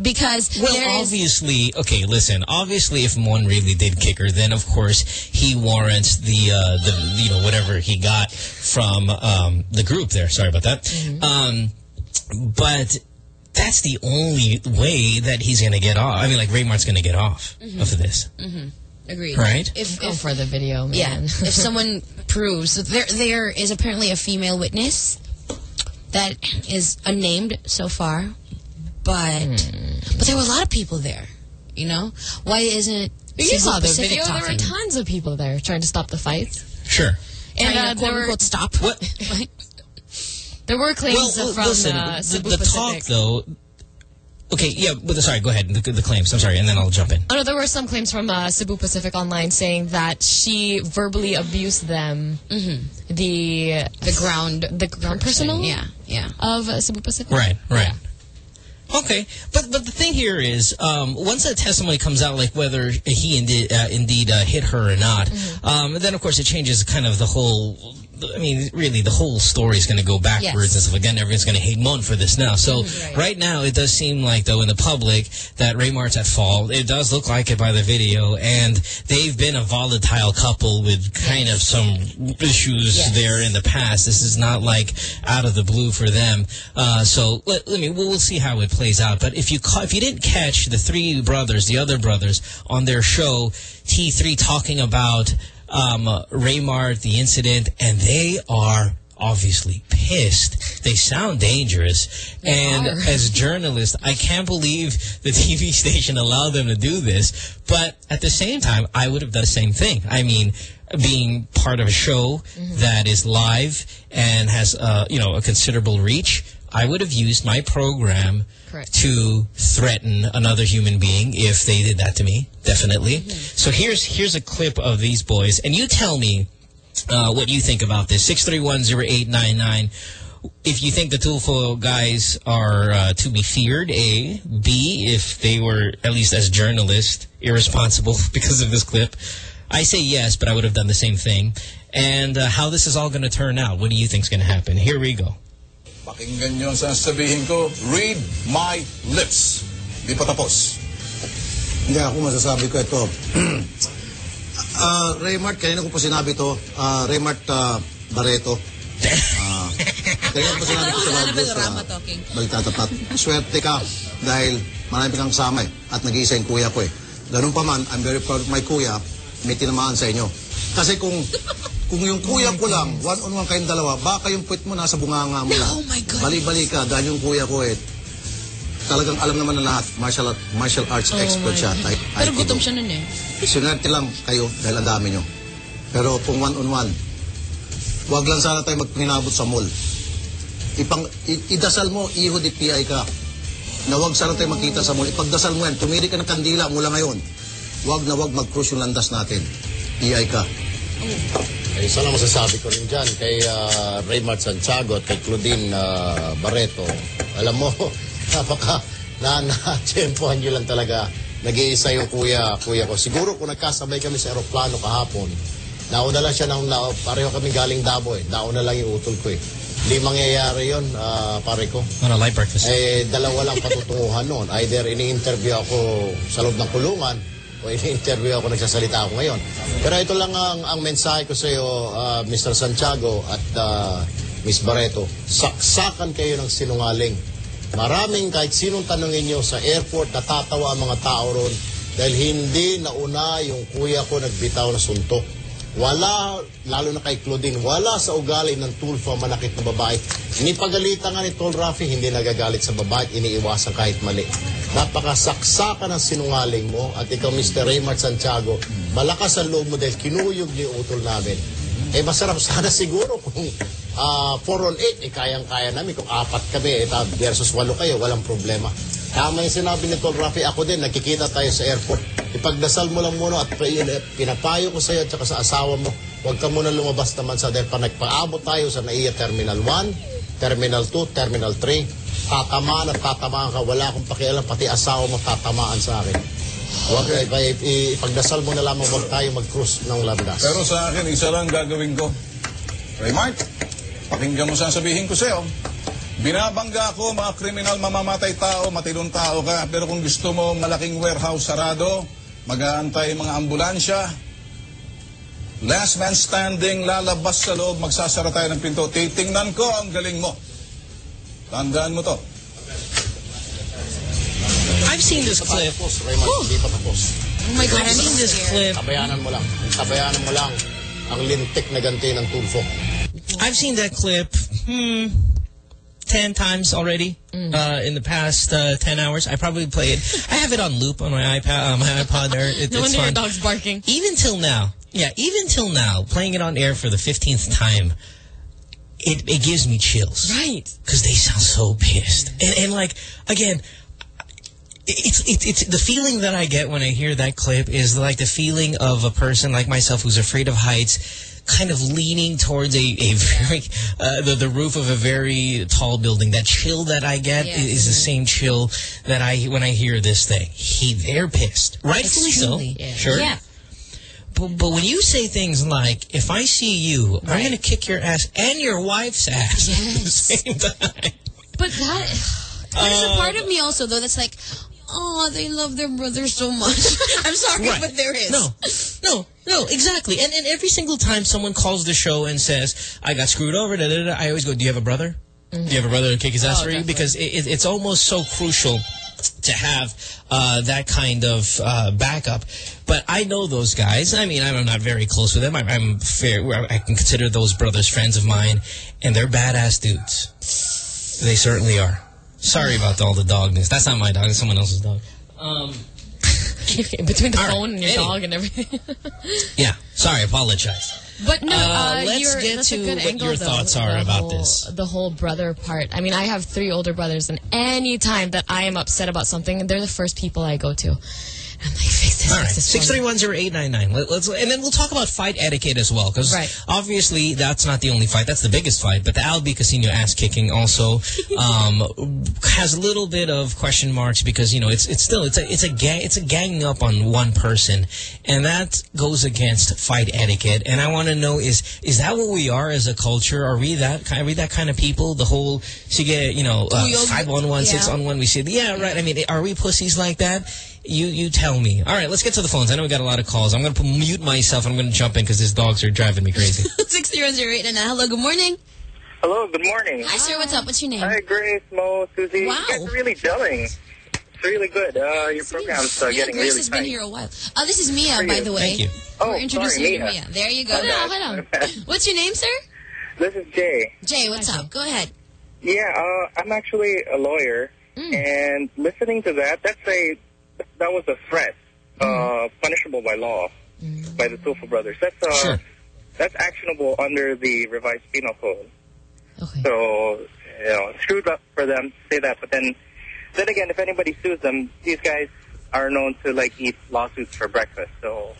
Because Well, there is obviously, okay, listen. Obviously, if Mon really did kick her, then of course he warrants the uh, the you know whatever he got from um, the group there. Sorry about that. Mm-hmm. Um, but that's the only way that he's going to get off. I mean, like Raymart's going to get off Mm-hmm. of this, agreed. right? If, Go for the video, man. yeah, if someone proves there there is apparently a female witness that is unnamed so far, but but there were a lot of people there. You know, why isn't You saw the Pacific video. There were tons of people there trying to stop the fights. Sure. And And uh, uh, there were unquote stop. What? there were claims Well, from listen, uh, the, the talk though. Okay, yeah, but sorry, go ahead. The, the claims. I'm sorry, and then I'll jump in. Oh no, there were some claims from uh, Cebu Pacific Online saying that she verbally abused them. Mm-hmm. The the ground the ground personnel, Yeah, yeah. of uh, Cebu Pacific. Right, right. Yeah. Okay, but but the thing here is, um, once that testimony comes out, like whether he indeed uh, indeed uh, hit her or not, Mm-hmm. um, then of course it changes kind of the whole. I mean, really, the whole story is going to go backwards Yes. and stuff again. Everyone's going to hate Mon for this now. So Mm-hmm. right. now, it does seem like though in the public that Raymart's at fault. It does look like it by the video, and they've been a volatile couple with kind of some issues Yes. there in the past. This is not like out of the blue for them. Uh, so let, let me we'll, we'll see how it plays out. But if you if you didn't catch the three brothers, the other brothers on their show T3 talking about um, uh, Raymart, the incident, and they are obviously pissed. They sound dangerous. and are. as journalists, I can't believe the TV station allowed them to do this. But at the same time, I would have done the same thing. I mean, being part of a show that is live and has, uh, you know, a considerable reach, I would have used my program Correct. to threaten another human being if they did that to me, definitely. So here's here's a clip of these boys, and you tell me uh, what you think about this. 6310899. If you think the Tulfo guys are uh, to be feared, A. B, if they were, at least as journalists, irresponsible because of this clip. I say yes, but I would have done the same thing. And uh, how this is all going to turn out. What do you think's going to happen? Here we go. Pakinggan niyo ang sasabihin ko, read my lips. Di pa tapos. Hindi ako masasabi ko ito. Ah, Raymart, kanina ko pa sinabi to. Ah, Raymart ah, Barreto. Kanina ko pa sinabi ko sa sa Balitatapat. Swerte ka dahil marami kang kasama eh. At nag-iisa yung kuya ko eh. Ganun pa man, I'm very proud of my kuya. May tinamaan sa inyo. Kasi kung kung yung kuya ko lang, one-on-one kayong dalawa, baka yung puwit mo nasa bunganga mo lang. Oh my God. Bali-bali ka dahil yung kuya ko eh, talagang alam naman na lahat. Martial, art- martial arts expert siya. Oh Pero gutom siya nun eh. Sinerte lang kayo dahil ang dami nyo. Pero kung one-on-one, wag lang sana tayo magpinabot sa mall. Ipang, i- idasal mo, iho di PI ka. Na wag sana tayo magkita sa mall. Ipagdasal mo yan. Tumiri ka ng kandila mula ngayon. Wag na wag mag-cruise yung landas natin. PI ka. Ay, isa lang masasabi ko rin dyan kay ah, Raymart Santiago at kay Claudine ah, Barreto. Alam mo, napaka na na-tempohan nyo lang talaga. Nag-iisa yung kuya, kuya ko. Siguro kung nagkasabay kami sa aeroplano kahapon, nauna lang siya, na, na, pareho kami galing Davao eh. Nauna lang yung utol ko eh. Hindi mangyayari yun, ah, pare ko. On a light breakfast. Eh, dalawa lang patutunguhan noon. Either ini-interview ako sa loob ng kulungan o ini-interview ako, nagsasalita ako ngayon. Pero ito lang ang, ang mensahe ko sa iyo, ah, Mr. Santiago at ah, Miss Barreto. Saksakan kayo ng sinungaling. Maraming kahit sinong tanongin nyo sa airport, natatawa ang mga tao ron dahil hindi nauna yung kuya ko nagbitaw na suntok. Wala, lalo na kay Claudine, wala sa ugali ng Tulfo ang manakit na babae. Inipagalitan nga ni Tol Rafi, hindi nagagalit sa babae, iniiwasan kahit mali. Napakasaksakan ng sinungaling mo at ikaw, Mr. Raymart Santiago, malakas ang loob mo dahil kinuyog ni utol namin. Eh, masarap sana siguro kung ah 4 on 8, eh, kayang-kaya namin. Kung apat kami, eh, versus walo kayo, walang problema. Tama yung sinabi ni Tol Rafi, ako din, nakikita tayo sa airport. Ipagdasal mo lang muna at eh, pinapayo ko sa iyo at sa asawa mo, huwag ka muna lumabas naman sa dahil pa nagpaabot tayo sa NAIA Terminal 1, Terminal 2, Terminal 3, tatamaan at tatamaan ka, wala akong pakialam, pati asawa mo tatamaan sa akin. Huwag ipagdasal mo na lamang huwag tayo mag-cruise ng landas. Pero sa akin, isa lang gagawin ko. Raymart, pakinggan mo sasabihin ko sa'yo. Binabangga ko mga kriminal mamamatay tao, matilong tao ka. Pero kung gusto mo malaking warehouse sarado, mag-aantay mga ambulansya, last man standing, lalabas sa loob, magsasara tayo ng pinto. Titingnan ko ang galing mo. Tandaan mo to. I've seen this clip. Tapos, Raymond, hindi pa tapos. Oh my God, I've seen this clip. Tabayanan mo lang. Tabayanan mo lang ang lintik na ganti ng tulfo. I've seen that clip, hmm, 10 times already uh, in the past uh, 10 hours. I probably play it. I have it on loop on my iPad, uh, my iPod there. It, No it's wonder your dog's barking. Even till now, yeah, even till now, playing it on air for the 15th time, it, it gives me chills. Right. Because they sound so pissed. And, and like, again, it's, it's, it's the feeling that I get when I hear that clip is like the feeling of a person like myself who's afraid of heights kind of leaning towards a, a very uh, the, the roof of a very tall building. That chill that I get Yeah. is, the same chill that I when I hear this thing. He they're pissed. Rightfully so. Yeah. Sure. Yeah. But, but when you say things like, if I see you, I'm going to kick your ass and your wife's ass at the same time. But that... There's a part of me also, though, that's like, oh, they love their brother so much. I'm sorry, Right. but there is. No, no, no, exactly. And, and every single time someone calls the show and says, I got screwed over, da, da, da, I always go, do you have a brother? Do you have a brother to kick his ass Oh, for you? Because it, it, it's almost so crucial to have uh, that kind of uh, backup. But I know those guys. I mean, I'm not very close with them. I'm, I'm fair. I can consider those brothers friends of mine, and they're badass dudes. They certainly are. Sorry about all the dogness. That's not my dog. It's someone else's dog. Um, Between the All right. phone and your Anyway. dog and everything. yeah. Sorry. Apologize. But no, Uh, uh, let's you're, get to what angle, your though, thoughts are the about whole- this. The whole brother part. I mean, I have three older brothers, and any time that I am upset about something, they're the first people I go to. Fix this, All right, six three one zero eight nine nine. Let's and then we'll talk about fight etiquette as well, because Right. obviously that's not the only fight. That's the biggest fight, but the Albie Casiño ass kicking also um, has a little bit of question marks because you know it's it's still it's a it's a gang it's a ganging up on one person, and that goes against fight etiquette. And I want to know is is that what we are as a culture? Are we that kind? Are we that kind of people? The whole sige, you know, uh, five on one, six on one. We say yeah, right. I mean, are we pussies like that? You you tell me. All right, let's get to the phones. I know we got a lot of calls. I'm going to mute myself. I'm going to jump in because these dogs are driving me crazy. 63008 and hello, good morning. Hello, good morning. Hi, sir. What's up? What's your name? Hi, Grace, Mo, Susie. Wow. You guys are really gelling. It's really good. Uh, your program's uh, yeah, getting Grace really has been tight. here a while. Oh, this is Mia, by you? the way. Thank you. Oh, We're introducing sorry, you to Mia. Mia. There you go. Hello, hello. What's your name, sir? This is Jay. Jay, what's up? Go ahead. Yeah, uh, I'm actually a lawyer, Mm. and listening to that, that's a that was a threat, uh, punishable by law by the Tulfo brothers. That's uh, that's actionable under the revised penal code. So you know, screwed up for them to say that, but then then again, if anybody sues them, these guys are known to like eat lawsuits for breakfast. So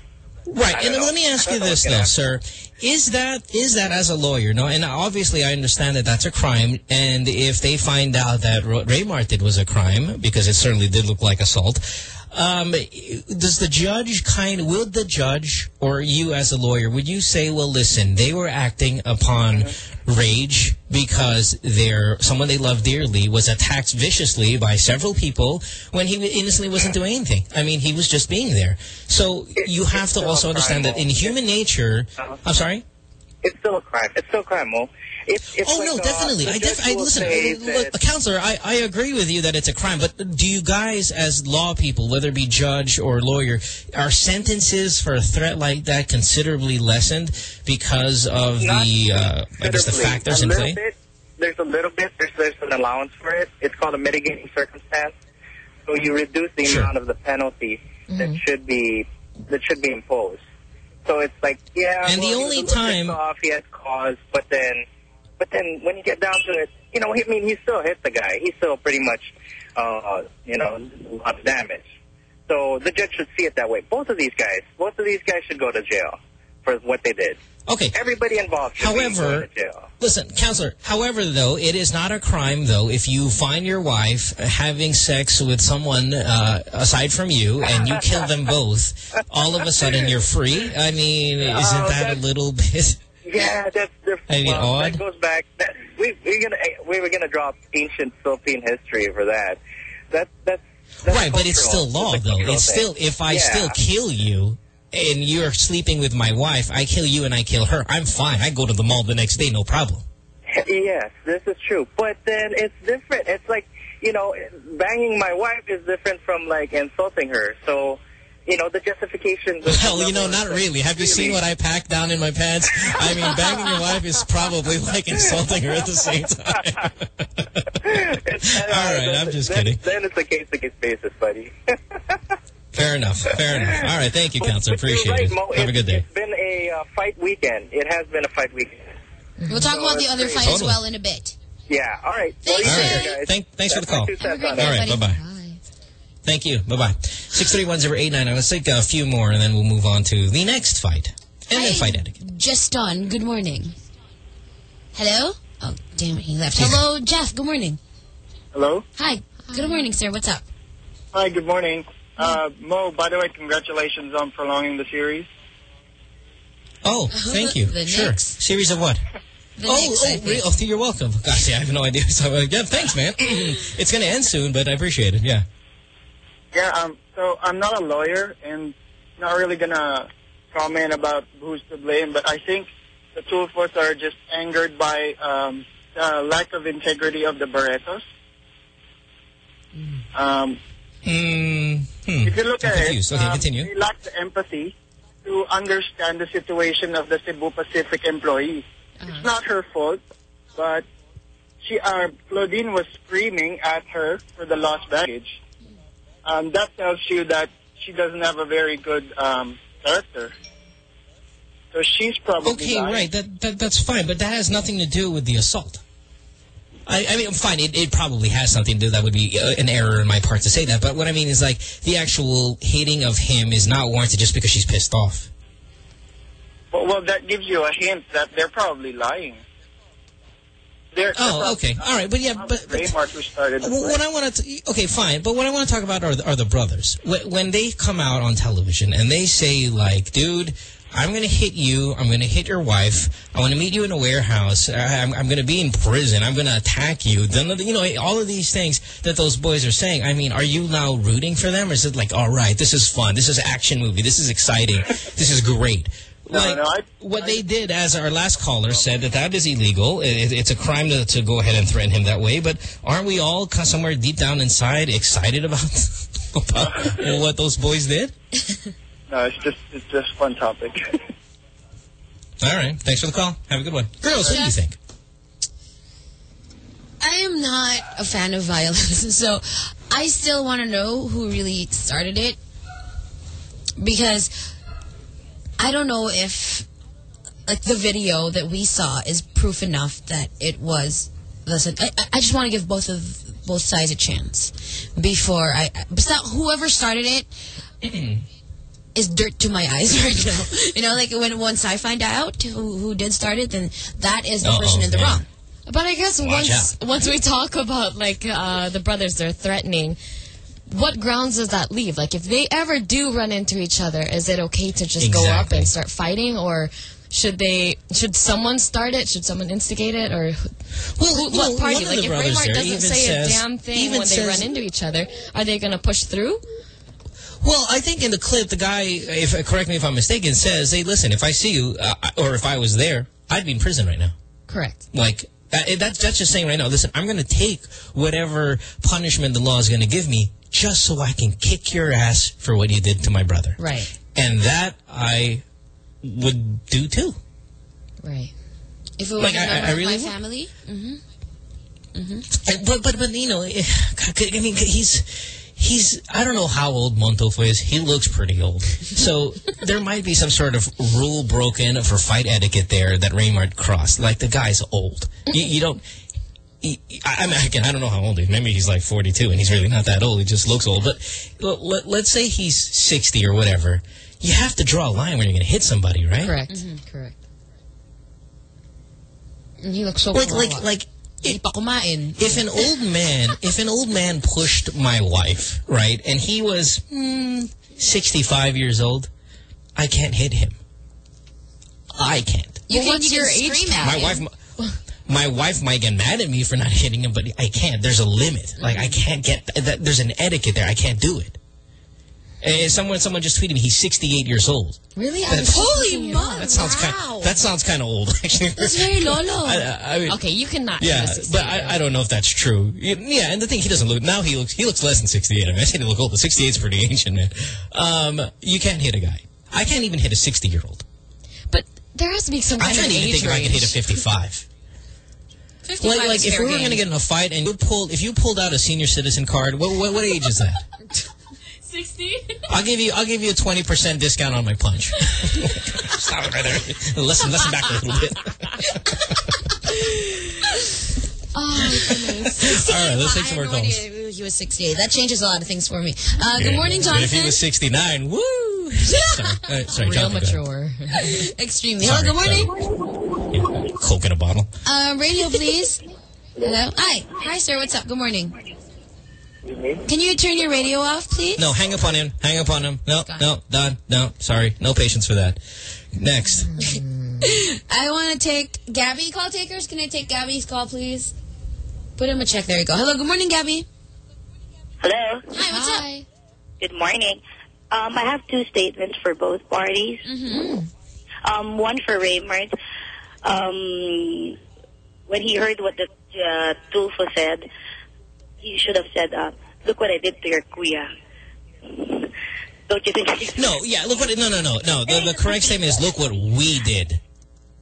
Right, and then know. let me ask you this, though, sir. Is that is that as a lawyer, no? And obviously, I understand that that's a crime. And if they find out that Raymart did was a crime, because it certainly did look like assault, Um, does the judge kind will the judge or you as a lawyer would you say, well, listen, they were acting upon rage because their someone they love dearly was attacked viciously by several people when he innocently wasn't doing anything. I mean, he was just being there. So you have to also understand that in human nature. I'm sorry. It's still a crime. It's still a crime, Mo. It's, it's oh like, no, uh, definitely. I, def I listen, look, that- counselor. I, I agree with you that it's a crime, but do you guys, as law people, whether it be judge or lawyer, are sentences for a threat like that considerably lessened because of the, uh, I guess, the factors a in little play? Bit, there's a little bit. There's there's an allowance for it. It's called a mitigating circumstance. So you reduce the amount of the penalty that should be that should be imposed. So it's like, yeah, And the well, he only time- off, he has cause, but then, but then when you get down to it, you know, I mean, he still hit the guy. He still pretty much, uh, you know, a lot of damage. So the judge should see it that way. Both of these guys, both of these guys should go to jail for what they did. Okay. Everybody involved However, going to. Listen, counselor, however, though, it is not a crime, though, if you find your wife having sex with someone uh, aside from you and you kill them both, all of a sudden you're free? I mean, isn't Oh, that a little bit... Yeah, that's different. I mean, well, odd. That goes back. That, we we're gonna we were gonna drop ancient Philippine history for that. That that's, that's right, but it's still law, It's though. It's thing. still, if I Yeah. still kill you and you're sleeping with my wife, I kill you and I kill her, I'm fine. I go to the mall the next day, no problem. Yes, this is true. But then it's different. It's like, you know, banging my wife is different from, like, insulting her. So, you know, the justification... Well, you know, not really. Have you seen what I packed down in my pants? I mean, banging your wife is probably like insulting her at the same time. All right, I'm just then, kidding. Then it's a case-to-case basis, buddy. Fair enough. Fair enough. All right, thank you, counselor. Appreciate right, it. Mo. Have a good day. It's been a uh, fight weekend. It has been a fight weekend. We'll talk So about the other great. fight as well in a bit. Yeah, all right. Thanks, well, you All take right. care, guys. Thank, thanks for the call. two cents All that. right, bye-bye. Thank you. Bye-bye. 631-089. Let's take a few more, and then we'll move on to the next fight. And then fight etiquette. Just on. Good morning. Hello? Oh, damn it, he left. Hello, Jeff. Good morning. Hello? Hi. Good morning, sir. What's up? Hi, good morning. Uh, Mo, by the way, congratulations on prolonging the series. Oh, thank you. The sure. Knicks. Series of what? The oh, Knicks, oh, really? oh, you're welcome. Gosh, yeah, I have no idea. So, uh, yeah, thanks, man. it's going to end soon, but I appreciate it. Yeah. Yeah, um, so I'm not a lawyer and not really gonna comment about who's to blame, but I think the two of us are just angered by um, the lack of integrity of the Barretos. Um, Mm, hmm. if you look I'm at it, confused. Okay, um, continue. they lack the empathy to understand the situation of the Cebu Pacific employee. It's not her fault, but she, uh, Claudine was screaming at her for the lost baggage. Um, that tells you that she doesn't have a very good um, character. So she's probably Okay, lying. right. That, that That's fine, but that has nothing to do with the assault. I, I mean, fine, it, it probably has something to do. That would be uh, an error in my part to say that. But what I mean is, like, the actual hating of him is not warranted just because she's pissed off. Well, well, that gives you a hint that they're probably lying. They're, Oh, okay. All right, but yeah, but... Raymart who started Well, what I want to, okay, fine, but what I want to talk about are the, are the brothers. When, when they come out on television and they say, like, dude, I'm going to hit you, I'm going to hit your wife, I want to meet you in a warehouse, I- I'm, I'm going to be in prison, I'm going to attack you, then, you know, all of these things that those boys are saying, I mean, are you now rooting for them, or is it like, all right, this is fun, this is action movie, this is exciting, this is great? No, Like, what they did, as our last caller said, that that is illegal. It, it's a crime to, to go ahead and threaten him that way. But aren't we all somewhere deep down inside excited about, about what those boys did? No, it's just it's just fun topic. All right. Thanks for the call. Have a good one. Girls, what do you think? I am not a fan of violence, so I still want to know who really started it. Because I don't know if, like, the video that we saw is proof enough that it was. Listen, I, I- I just want to give both of both sides a chance before I. But not whoever started it is dirt to my eyes right now. You know, like when once I find out who who did start it, then that is the Uh-oh, person in the man. wrong. But I guess Watch once once we talk about like uh, the brothers they're threatening, what grounds does that leave? Like, if they ever do run into each other, is it okay to just go up and start fighting, or should they? Should someone start it? Should someone instigate it, or well, who, well, what party? one of Like, the if brothers Raymart there doesn't even say says- a damn thing even when they says- run into each other, are they going to push through? Well, I think in the clip, the guy, if correct me if I'm mistaken, says, "Hey, listen, if I see you, uh, or if I was there, I'd be in prison right now." Correct. Like that, that's that's just saying right now. Listen, I'm going to take whatever punishment the law is going to give me, just so I can kick your ass for what you did to my brother. Right. And that I would do too. Right. If it was Like, I- I really my would. family, mm-hmm. And- But but but you know, I mean, he's he's I don't know how old Mon Tulfo is. He looks pretty old, so there might be some sort of rule broken for fight etiquette there that Raymart crossed. Like the guy's old. You, you don't. he- I, I mean, again, I don't know how old he is. Maybe he's like 42 and he's really not that old. He just looks old. But let, let, let's say he's 60 or whatever. You have to draw a line when you're going to hit somebody, right? Correct. Mm-hmm. Correct. And he looks so Like, like, like, Hindi pa kumain. if an old man, if an old man pushed my wife, right, and he was mm, 65 years old, I can't hit him. I can't. You Well, can, what's you your can age at My him. wife, my wife might get mad at me for not hitting him, but I can't. There's a limit. Like I can't get that. There's an etiquette there. I can't do it. And someone, someone just tweeted me. He's 68 years old. Really? That's- Holy mom! That sounds wow. kind. That sounds kind of old, actually. That's very lolo. I, I mean, Okay, you cannot. yeah, hit a 68 but I, I don't know if that's true. Yeah, and the thing, he doesn't look, now he looks, he looks less than 68. I mean, I said he look old, but 68 is pretty ancient, man. Um, you can't hit a guy. I can't even hit a 60-year-old. But there has to be some I kind of can't even age think if I could hit a 55. 55 Like, like if we were going to get in a fight and you pulled, if you pulled out a senior citizen card, what, what, what age is that? 60? I'll give you, I'll give you a 20% discount on my punch. Stop it right there. Listen, listen back a little bit. Oh, goodness. All right, let's take some more calls. He was 68. That changes a lot of things for me. Uh, good Yeah. morning, But if he was 69, woo! sorry, uh, sorry Real Jonathan, mature. Extremely. Sorry, Hello, good morning. Yeah, Coke in a bottle. Uh, radio, please. Hello. Hi. Hi, sir. What's up? Good morning. Can you turn your radio off, please? No, hang up on him. Hang up on him. No, no, done. No, sorry. No patience for that. Next. I want to take Gabby call takers. Can I take Gabby's call, please? Put him a check. There you go. Hello. Good morning, Gabby. Hello. Hi. What's Hi. Good morning. Um, I have two statements for both parties. Mm-hmm. Um, one for Raymond. Um, when he heard what the uh, Tulfo said, he should have said, uh, "Look what I did to your kuya." Don't you think? No, yeah, look what, no, no, no, no. The, the correct statement is look what we did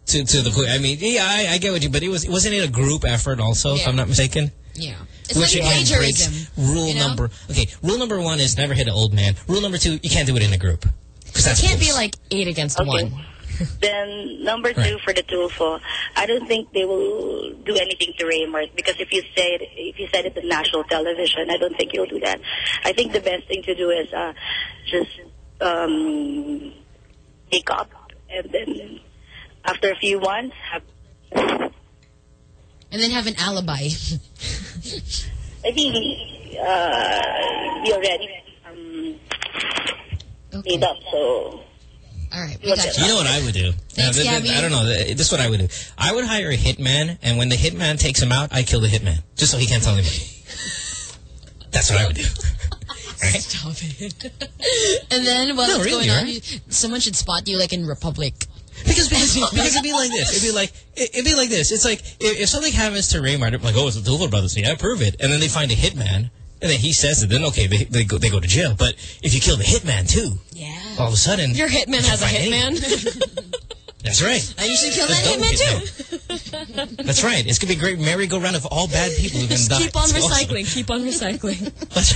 to, to the, I mean, yeah, I, I get what you, but it was, wasn't it a group effort also, if I'm not mistaken? Yeah. It's Which like again plagiarism. breaks rule you know? number, okay, rule number one is never hit an old man. Rule number two, you can't do it in a group. Because It that's can't be like eight against Okay. one. Then number two Right. for the Tulfo, I don't think they will do anything to Raymart because if you say it, if you said it on national television, I don't think he'll do that. I think the best thing to do is uh, just um, take up and then after a few months have And then have an alibi. I think uh, you're already um, made up. So All right. We got you. You know what I would do? Thanks, Now, th- th- Gabby. I don't know. This is what I would do. I would hire a hitman, and when the hitman takes him out, I kill the hitman. Just so he can't tell anybody. That's what I would do. Right? Stop it. and then while No, really, going on, right? someone should spot you like in Republic. Because, because, because it'd be like this. It'd be like, it- it'd be like this. It's like, if, if something happens to Raymart, I'm like, oh, it's the Tulfo brothers. Yeah, prove it. And then they find a hitman, and then he says it. Then, okay, they, they, go, they go to jail. But if you kill the hitman, too, Yeah. all of a sudden... Your hitman has a hitman. That's right. And you should kill that hitman too. That's right. It's going to be a great merry-go-round of all bad people who've been Just died. keep on It's awesome. recycling. Keep on recycling. That's,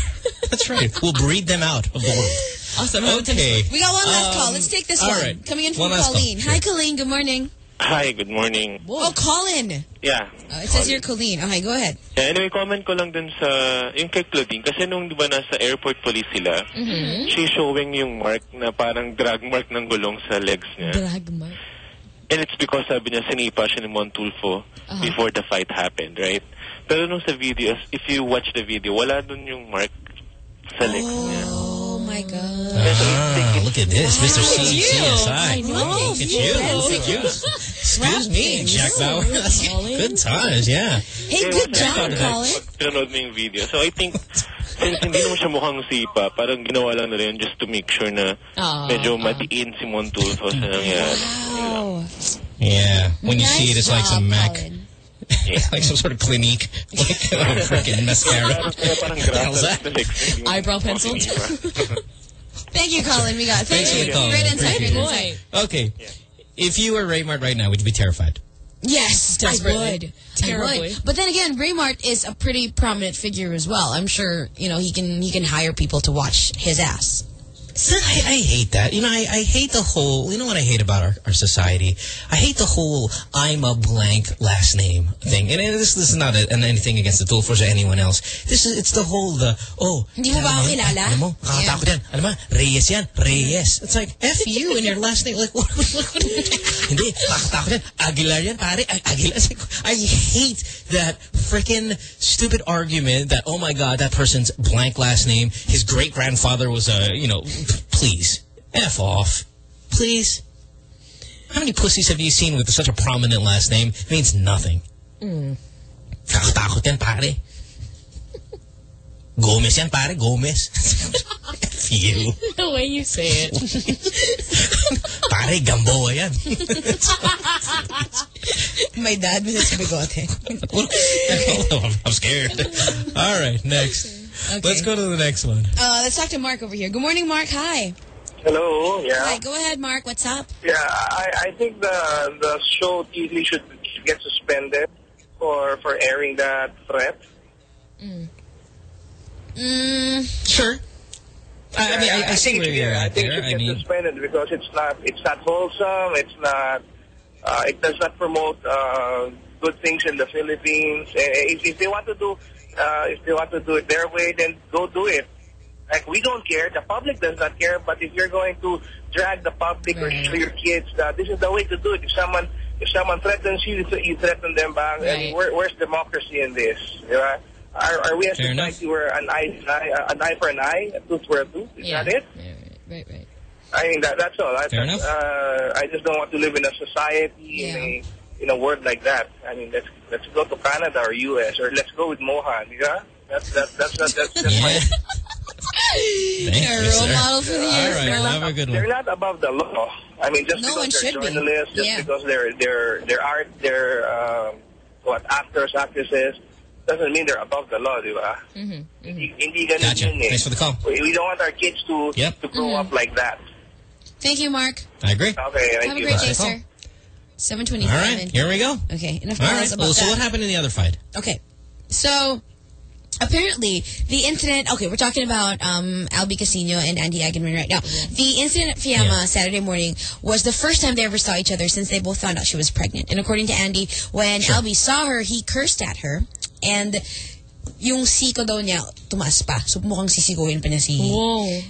that's right. We'll breed them out of the world. Awesome. Okay. We got one last Um, call. Let's take this all one. right. Coming in from One last call. Colleen. Hi, Colleen. Good morning. Hi, good morning. Oh, Colin. Yeah. Uh, it says here Colleen. Okay, go ahead. Yeah, anyway, comment ko lang dun sa, yung kay Claudine, kasi nung di ba nasa airport police sila, Mm-hmm. she's showing yung mark na parang drag mark ng gulong sa legs niya. Drag mark. And it's because sabi niya sinipa siya ni Mon Tulfo Uh-huh. before the fight happened, right? Pero nung sa video, if you watch the video, wala dun yung mark sa legs niya. Oh my God. Ah, look at this, Mr. Look at you. CSI. I know. Look at you. Look at you. Excuse me, Jack Bauer. Good times, yeah. Hey, good job, Colin. Pag pinanood mo yung video. So I think, since hindi naman siya mukhang sipa, parang ginawa lang nila yun just to make sure na medyo matiin si Mon Tulfo sa nangyari. Wow. Yeah, when you Nice see it, it's like some job, Mac. Colin. like some sort of clinique. Like a freaking mascara. Parang What the hell's that? sa legs. Hindi mo Eyebrow pencil. Thank you, Colin. We got thank Thanks for you. the call. Great insight. Great it. insight. Okay. If you were Raymart right now, would you be terrified? Yes, I would. Terribly. I would. But then again, Raymart is a pretty prominent figure as well. I'm sure you know he can he can hire people to watch his ass. I, I hate that. You know, I, I hate the whole, you know what I hate about our, our society? I hate the whole I'm a blank last name thing. And this, this is not a, an anything against the Tulfos or anyone else. This is, it's the whole, the, oh. Hindi mo ba ako kilala? Alam mo, kakatakot yan. Alam mo, Reyes yan, Reyes. It's like, F you and your last name. Like, what, what, what, Hindi, kakatakot yan. Aguilar yan, pare. Ag- Aguilar. I hate that freaking stupid argument that, oh my God, that person's blank last name. His great-grandfather was a, you know, please, F off. Please. How many pussies have you seen with such a prominent last name? It means nothing. Kakatakot yan, pare. Gomez yan, pare. Gomez. F you. the way you say it. Pare, Gamboa yan. My dad with his bigote. I'm scared. All right, next. Okay. Let's go to the next one. Uh, let's talk to Mark over here. Good morning, Mark. Hi. Hello, yeah. Hi. Go ahead, Mark. What's up? Yeah, I, I think the the show easily should get suspended for for airing that threat. Mm, sure. I, I mean, I, I see think where it should you're get- I think there. it I get mean, suspended because it's not it's not wholesome. It's not. Uh, it does not promote uh, good things in the Philippines. Eh, If, if they want to do, uh, if they want to do it their way, then go do it. Like we don't care. The public does not care. But if you're going to drag the public or show your kids that this is the way to do it, if someone if someone threatens you, you threaten them back. Right. And where, where's democracy in this? Right? Are, are we a Fair society where an eye, an eye, for an eye, a tooth for a tooth? Is Yeah. that it? Right, right. I mean, that, that's all. I, Fair that's, enough. uh, I just don't want to live in a society in a in a world like that. I mean, let's let's go to Canada or U.S. or let's go with Mohan. Yeah, that's that's that's that's, that's, that's my. Thank You're role sir. model for the All youth, right, girl. have a good They're not above the law. I mean, just No because they're should be. journalists, just Yeah. because they're they're they're art, they're um, what actors, actresses, doesn't mean they're above the law, di ba? Mm-hmm. Hindi, hindi ganun Gotcha. yun eh. Thanks for the call. We, we don't want our kids to Yep. to grow up like that. Thank you, Mark. I agree. Okay, thank Have a great Bye. day, sir. 725. All right, here we go. Okay, enough All right. about Well, so that. what happened in the other fight? Okay. So apparently the incident okay, we're talking about um Albie Casiño and Andi Eigenmann right now. The incident at Fiamma Saturday morning was the first time they ever saw each other since they both found out she was pregnant. And according to Andi, when Albie saw her, he cursed at her and yung siko daw niya tumaas pa. So mukhang sisigawin pa niya si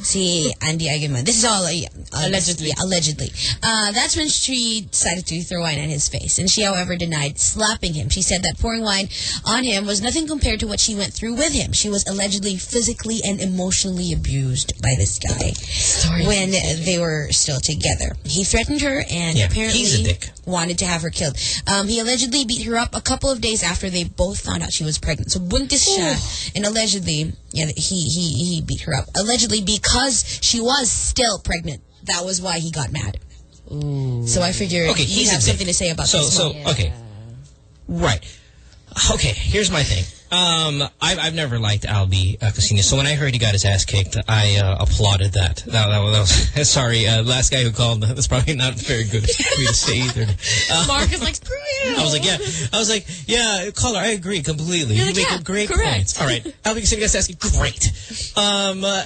si Andi Eigenmann. This is all uh, Allegedly. yeah, allegedly. Uh, that's when she decided to throw wine at his face. And she, however, denied slapping him. She said that pouring wine on him was nothing compared to what she went through with him. She was allegedly physically and emotionally abused by this guy when they were still together. He threatened her and Yeah, apparently he's a dick. Wanted to have her killed. Um, he allegedly beat her up a couple of days after they both found out she was pregnant. So buntis siya, and allegedly, yeah, he he he beat her up. Allegedly because she was still pregnant. That was why he got mad. So I figured Okay, he's have something to say about so, this. So, one. okay. Right. Okay, here's my thing. Um, I've, I've never liked Albie uh, Casiño, so when I heard he got his ass kicked, I uh, applauded that. That, that, was, that was sorry, uh, last guy who called, that's probably not very good for me to say either. Uh, Mark is like, screw you. I was like, yeah. I was like, yeah, caller, I agree completely. You're you like, make yeah, a great correct. point. All right. Albie Casiño ass kicked. great. Um, uh,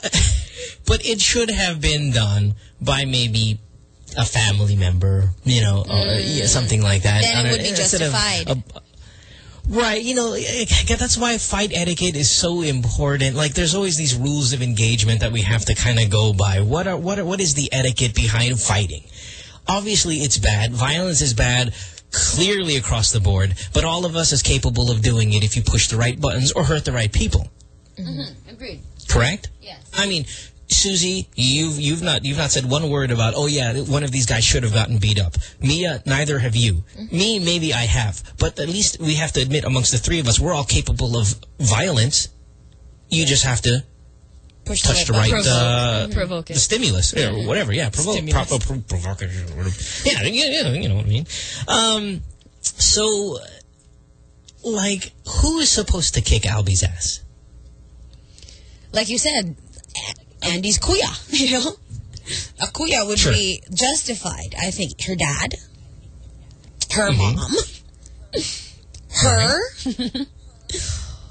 but it should have been done by maybe a family member, you know, uh, yeah, something like that. Then it would be justified. a- Right, you know, I- I- that's why fight etiquette is so important. Like, there's always these rules of engagement that we have to kind of go by. What are what are, what is the etiquette behind fighting? Obviously, it's bad. Violence is bad, clearly across the board. But all of us is capable of doing it if you push the right buttons or hurt the right people. Mm-hmm. Agreed. Correct? Yes. I mean, Susie, you've you've not you've not said one word about oh yeah one of these guys should have gotten beat up. Mia, neither have you. Me, maybe I have, but at least we have to admit amongst the three of us, we're all capable of violence. You just have to Push touch the right Provoke. uh, Provoke it. the stimulus yeah, or whatever. Yeah, provoke, Stimulus. proper, pro provocative. or whatever. Yeah, yeah, yeah, you know what I mean. Um, so, like, who is supposed to kick Albie's ass? Like you said, A- Andi's kuya, you know? A kuya would Sure. be justified. I think her dad, her Mm-hmm. mom, her,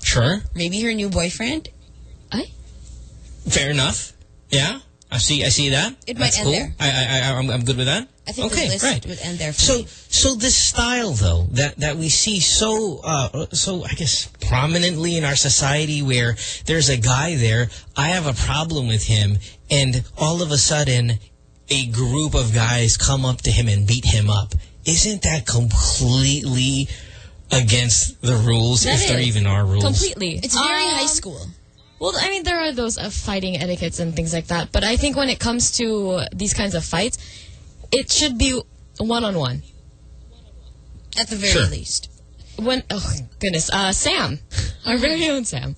Sure, maybe her new boyfriend. I. Fair enough. Yeah, I see. I see that. It might That's end cool. there. I, I, I, I'm, I'm good with that. I think okay, the list great. would end there for So, me. so this style though that that we see so uh, so I guess prominently in our society, where there's a guy there, I have a problem with him, and all of a sudden, a group of guys come up to him and beat him up. Isn't that completely against the rules, That if there even are rules? Completely. It's very Um, high school. Well, I mean, there are those uh, fighting etiquettes and things like that. But I think when it comes to these kinds of fights, it should be one-on-one. At the very Sure. least. When, oh, goodness. Uh, Sam. Our very own Sam.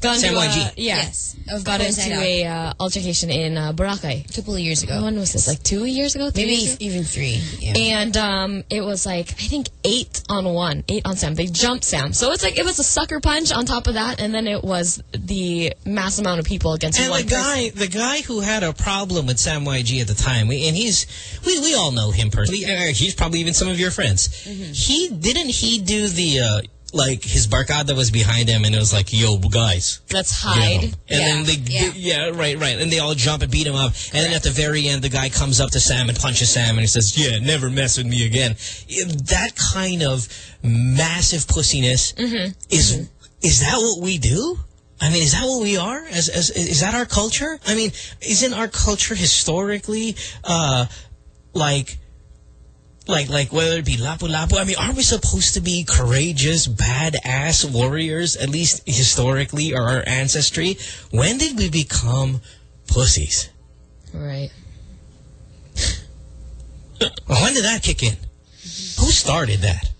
Got Sam into, YG. uh, yeah. Yes. Of Got Boys into Night a uh, altercation in uh, Boracay. A couple of years ago. When was this? Like two years ago? Three Maybe years ago? even three. Yeah. And um, it was like, I think eight on one, eight on Sam. They jumped Sam. So it's like, it was a sucker punch on top of that. And then it was the mass amount of people against And one the guy, the guy who had a problem with Sam YG at the time, we, and he's, we, we all know him personally. Uh, he's probably even some of your friends. Mm-hmm. He didn't he do the uh, like his barcada was behind him, and it was like, "Yo, guys, Let's hide. him." And then they, yeah. yeah, right, right, and they all jump and beat him up. And then at the very end, the guy comes up to Sam and punches Sam, and he says, "Yeah, never mess with me again." That kind of massive pussiness Mm-hmm. is is that what we do? I mean, is that what we are? As, as is that our culture? I mean, isn't our culture historically uh, like like like whether it be lapu lapu? I mean, aren't we supposed to be courageous, badass warriors? At least historically, or our ancestry. When did we become pussies? Right. When did that kick in? Who started that?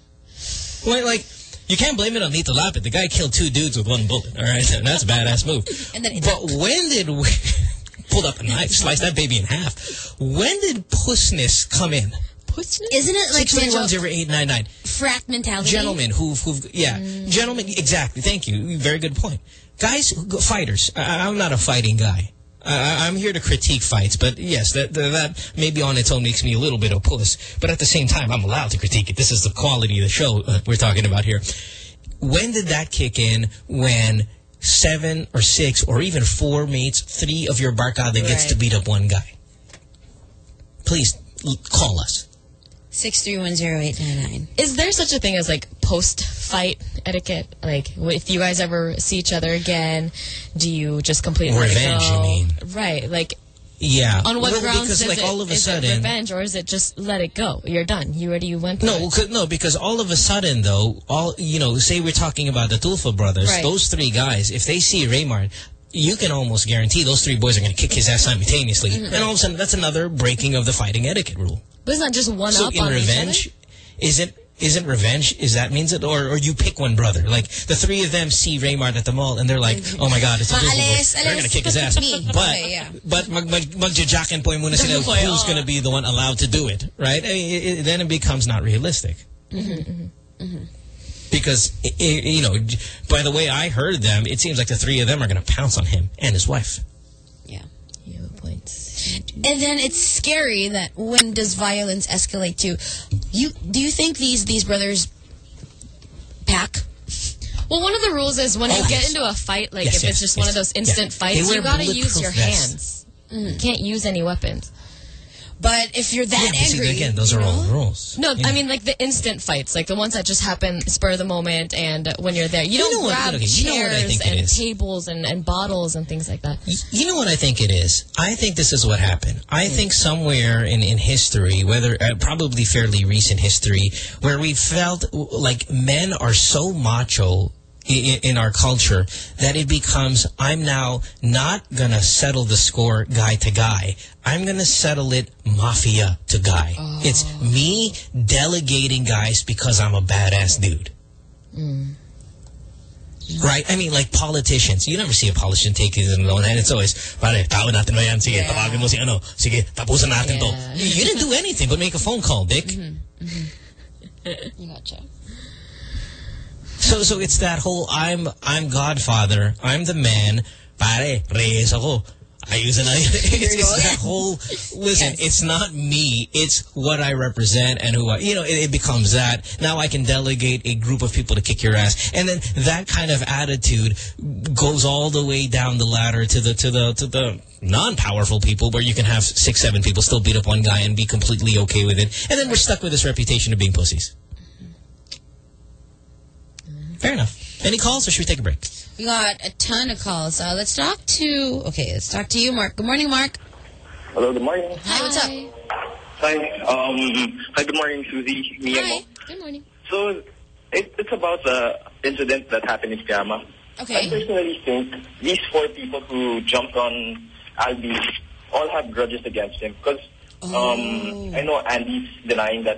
Like, like you can't blame it on Lito Lapid. The guy killed two dudes with one bullet. All right, and that's a badass move. And then but when did we pulled up a knife, sliced that baby in half? When did pussness come in? Pussness? Isn't it like Six three one such zero eight nine nine. a frat mentality? Gentlemen who who yeah, gentlemen exactly. Thank you. Very good point. Guys, fighters. I, I'm not a fighting guy. I, I'm here to critique fights, but yes, that, that that maybe on its own makes me a little bit of a puss. But at the same time, I'm allowed to critique it. This is the quality of the show uh, we're talking about here. When did that kick in? When seven or six or even four mates, three of your barcada gets to beat up one guy? Please call us. Six three one zero eight nine nine. Is there such a thing as like post-fight etiquette? Like, if you guys ever see each other again, do you just completely let it Revenge, you mean? Right. Like, Yeah. on what Well, grounds because, like, it, all of a is it sudden- revenge, or is it just let it go? You're done. You already went through No, it. cause, no, because all of a sudden, though, all you know, say we're talking about the Tulfo brothers, Right. those three guys, if they see Raymart, you can almost guarantee those three boys are going to kick his ass simultaneously. Mm-hmm. And all of a sudden, that's another breaking of the fighting etiquette rule. But it's not just one so up in on revenge, isn't isn't revenge? Is that means it, or or you pick one brother? Like the three of them see Raymart at the mall, and they're like, "Oh my God, it's a Tulfo boy. Maalis, They're going to kick his ass." But Okay, yeah. but mag mag magjajakin po muna sila who's oh. going to be the one allowed to do it, right? I mean, it, it- then it becomes not realistic. Because, i- i- you know, by the way I heard them, it seems like the three of them are going to pounce on him and his wife. Yeah. You have points. And then it's scary that when does violence escalate to you do you think these these brothers pack? Well, one of the rules is when you Oh, get into a fight, like Yes, if yes, it's just yes. one of those instant Yeah. fights, you gotta use your vests. hands. You can't use any weapons. But if you're that yeah, but see, angry, again, those are all rules. No, Yeah. I mean like the instant fights, like the ones that just happen spur of the moment and uh, when you're there. You, You don't know what- grab okay, you know what I chairs think it and is? tables and, and bottles and things like that. You know what I think it is? I think this is what happened. I think somewhere in, in history, whether uh, probably fairly recent history, where we felt like men are so macho in, in our culture that it becomes I'm now not going to settle the score guy to guy. I'm going to settle it mafia to guy. Oh. It's me delegating guys because I'm a badass dude. Mm. Right? I mean, like politicians. You never see a politician take it own hand. It's always, pare, tao natin mo yan. Sige, tawagin mo si ano. Sige, tapusan natin to. You didn't do anything but make a phone call, Dick. Mm-hmm. Mm-hmm. You gotcha. So so it's that whole I'm I'm Godfather, I'm the man, pare, reyes ako. Ayusin na yun. It's, it's that whole, listen, it's not me, it's what I represent and who I, you know, it, it becomes that. Now I can delegate a group of people to kick your ass. And then that kind of attitude goes all the way down the ladder to the, to the, to the non-powerful people where you can have six, seven people still beat up one guy and be completely okay with it. And then we're stuck with this reputation of being pussies. Fair enough. Any calls or should we take a break? We got a ton of calls. Uh, let's talk to, okay, let's talk to you, Mark. Good morning, Mark. Hello, good morning. Hi, what's up? Hi, um, hi, good morning, Susie, me and Mo. Good morning. So, it, it's about the incident that happened in Fiamma. Okay. I personally think these four people who jumped on Albie all have grudges against him because Oh. um, I know Andi's denying that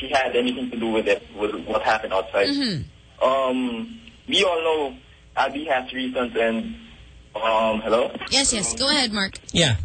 he had anything to do with it, with what happened outside. Mm-hmm. Um, we all know Abby has reasons and, um, hello? Yes, yes. Go ahead, Mark. Yeah.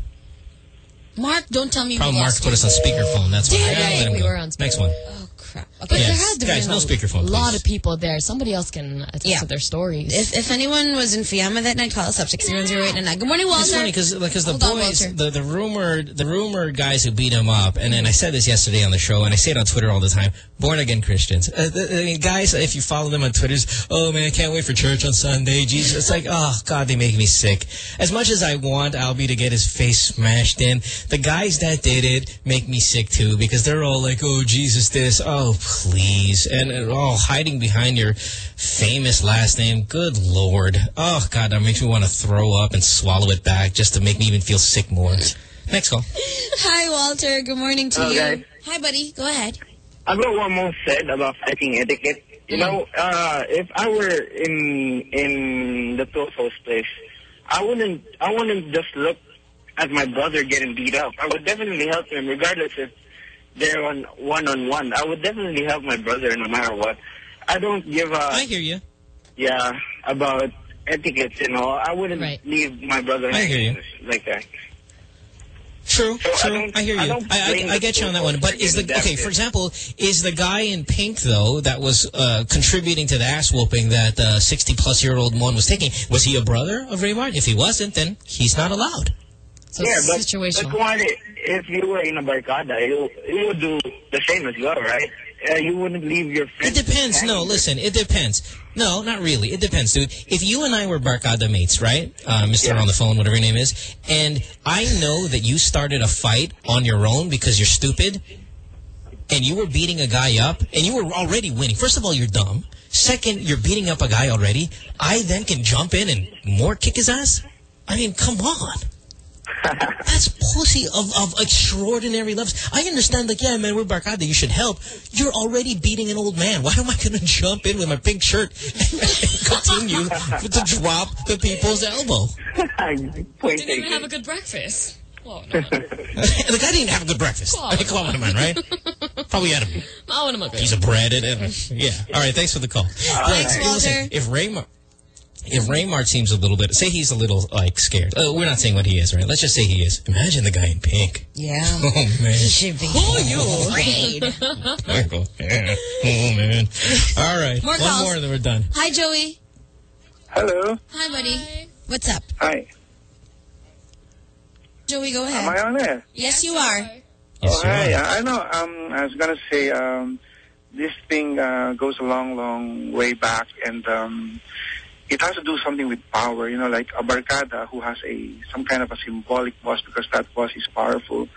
Mark, don't tell me Problem Mark put us on speakerphone. That's why. Did Yeah, I? let him We go. were on Next one. Oh, crap. But Okay. there Yes. had to Guys, be no a speakerphone, lot please. of people there. Somebody else can attest Yeah. to their stories. If, if anyone was in Fiamma that night, call us up, 6010899. Good morning, Walter. It's funny because because the Hold boys, Walter. the the rumored the rumored guys who beat him up, and then I said this yesterday on the show, and I say it on Twitter all the time. Born again Christians, uh, the, the guys. If you follow them on Twitter, oh man, I can't wait for church on Sunday. Jesus, it's like oh god, they make me sick. As much as I want Albie to get his face smashed in, the guys that did it make me sick too because they're all like, oh Jesus, this, oh please, and uh, all hiding behind your famous last name. Good lord, oh god, that makes me want to throw up and swallow it back just to make me even feel sick more. Next call. Hi, Walter. Good morning to Hello, you. Hi, buddy. Go ahead. I've got one more said about fighting etiquette. You know, uh, if I were in in the Tulfo's place, I wouldn't I wouldn't just look at my brother getting beat up. I would definitely help him, regardless if they're on one on one. I would definitely help my brother no matter what. I don't give a I hear you. yeah about etiquette. You know, I wouldn't leave my brother I hear you. like that. True, true. I, hear you. I I, I, I, get you on that one. But is the okay? For example, is the guy in pink though that was uh, contributing to the ass whooping that uh, sixty plus year old one was taking? Was he a brother of Raymart? If he wasn't, then he's not allowed. So yeah, but, situational. but Kumari, if you were in a barcada, you, you would do the same as well, right? Uh, you wouldn't leave your It depends. No, listen, it depends. No, not really. It depends, dude. If you and I were Barcada mates, right? Uh, Mr. on the phone, whatever your name is, and I know that you started a fight on your own because you're stupid, and you were beating a guy up, and you were already winning. First of all, you're dumb. Second, you're beating up a guy already. I then can jump in and more kick his ass? I mean, come on. That's pussy of, of extraordinary levels. I understand, like, yeah, man, we're Barcada, you should help. You're already beating an old man. Why am I going to jump in with my pink shirt and continue to drop the people's elbow? I Didn't even have a good breakfast. Well, the guy didn't have a good breakfast. I mean, come on, man, right? Probably had a I want to piece of bread and, and yeah. All right, thanks for the call. Thanks, Hey, listen, Walter. if Raymart, if Raymart seems a little bit, say he's a little like scared. Uh, we're not saying what he is, right? Let's just say he is. Imagine the guy in pink. Yeah. Oh man. He should be Who are you? afraid. Michael. Yeah. Oh man. All right, More one calls. more and then we're done. Hi, Joey. Hello. Hi, buddy. What's up? Hi. Joey, go ahead. Am I on air? Yes, you are. oh, hi. I know. Um, I was gonna say um, this thing uh, goes a long, long way back, and um, it has to do something with power. You know, like a barcada who has a some kind of a symbolic boss because that boss is powerful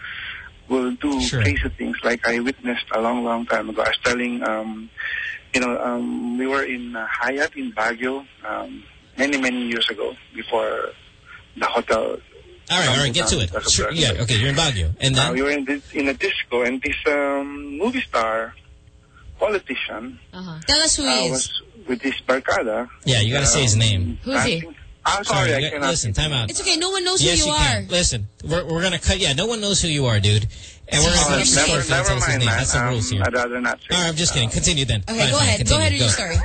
will do crazy things. Like I witnessed a long, long time ago. I was telling, um, you know, um, we were in uh, Hyatt in Baguio um, many, many years ago before the hotel All right, all right, get to it. Sure, yeah, okay, you're in Baguio, and uh, then we were in, this, in a disco, and this um, movie star politician Tell us who uh, he is. Was with his barkada. Yeah, you got to say his name. Who's he? I'm sorry, Sorry, I cannot. listen, time out. It's okay. No one knows yes, who you, you are. can. Listen, we're, we're going to cut. Yeah, no one knows who you are, dude. And we're going to Oh, cut off the never, phone if you don't never tell us his mind, name. man. That's the rules Um, here. I'd rather not say. All right, I'm just kidding. Continue then. Okay, Fine, go fine, ahead. Go continue. ahead with your story.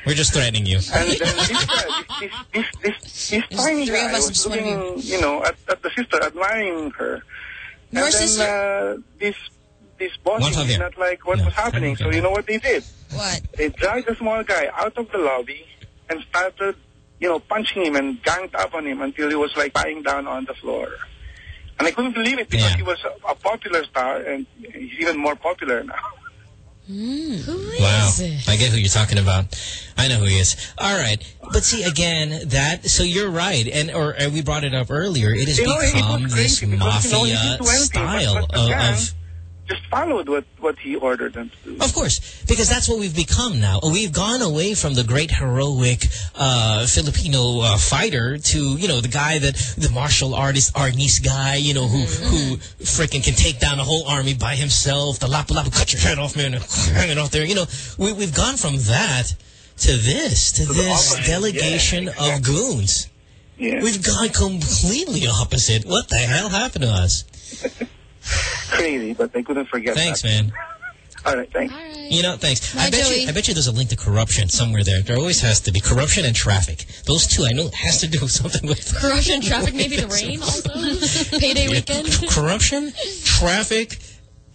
We're just threatening you. And then this this, this, this, this tiny three of guy us, was just one of looking, you know, at, at the sister, admiring her. Your and sister? then uh, this this One boss Javier. did not like what was happening. So you know what they did? What? They dragged the small guy out of the lobby and started, you know, punching him and ganged up on him until he was like lying down on the floor. And I couldn't believe it because he was a, a popular star and he's even more popular now. Hmm. Wow. I get who you're talking about. I know who he is. All right. But see, again, that, so you're right. And, or, and we brought it up earlier. It has You know, become was this crazy because, you know, mafia didn't do anything, style but, but the of, gang of just followed what, what he ordered them to do. Of course, because that's what we've become now. We've gone away from the great heroic uh, Filipino uh, fighter to, you know, the guy that, the martial artist, Arnis guy, you know, who who freaking can take down a whole army by himself. The lapu-lapu, cut your head off, man, and hang it off there. You know, we, we've gone from that to this, to this delegation of goons. Yeah. We've gone completely opposite. What the hell happened to us? Crazy, but they couldn't forget Thanks, that. man. All right, thanks. You know, thanks. Bye, I bet Joey. you. I bet you there's a link to corruption somewhere there. There always has to be corruption and traffic. Those two, I know, has to do with something with Corruption, traffic, maybe the rain also. Payday Yeah. weekend. corruption, traffic,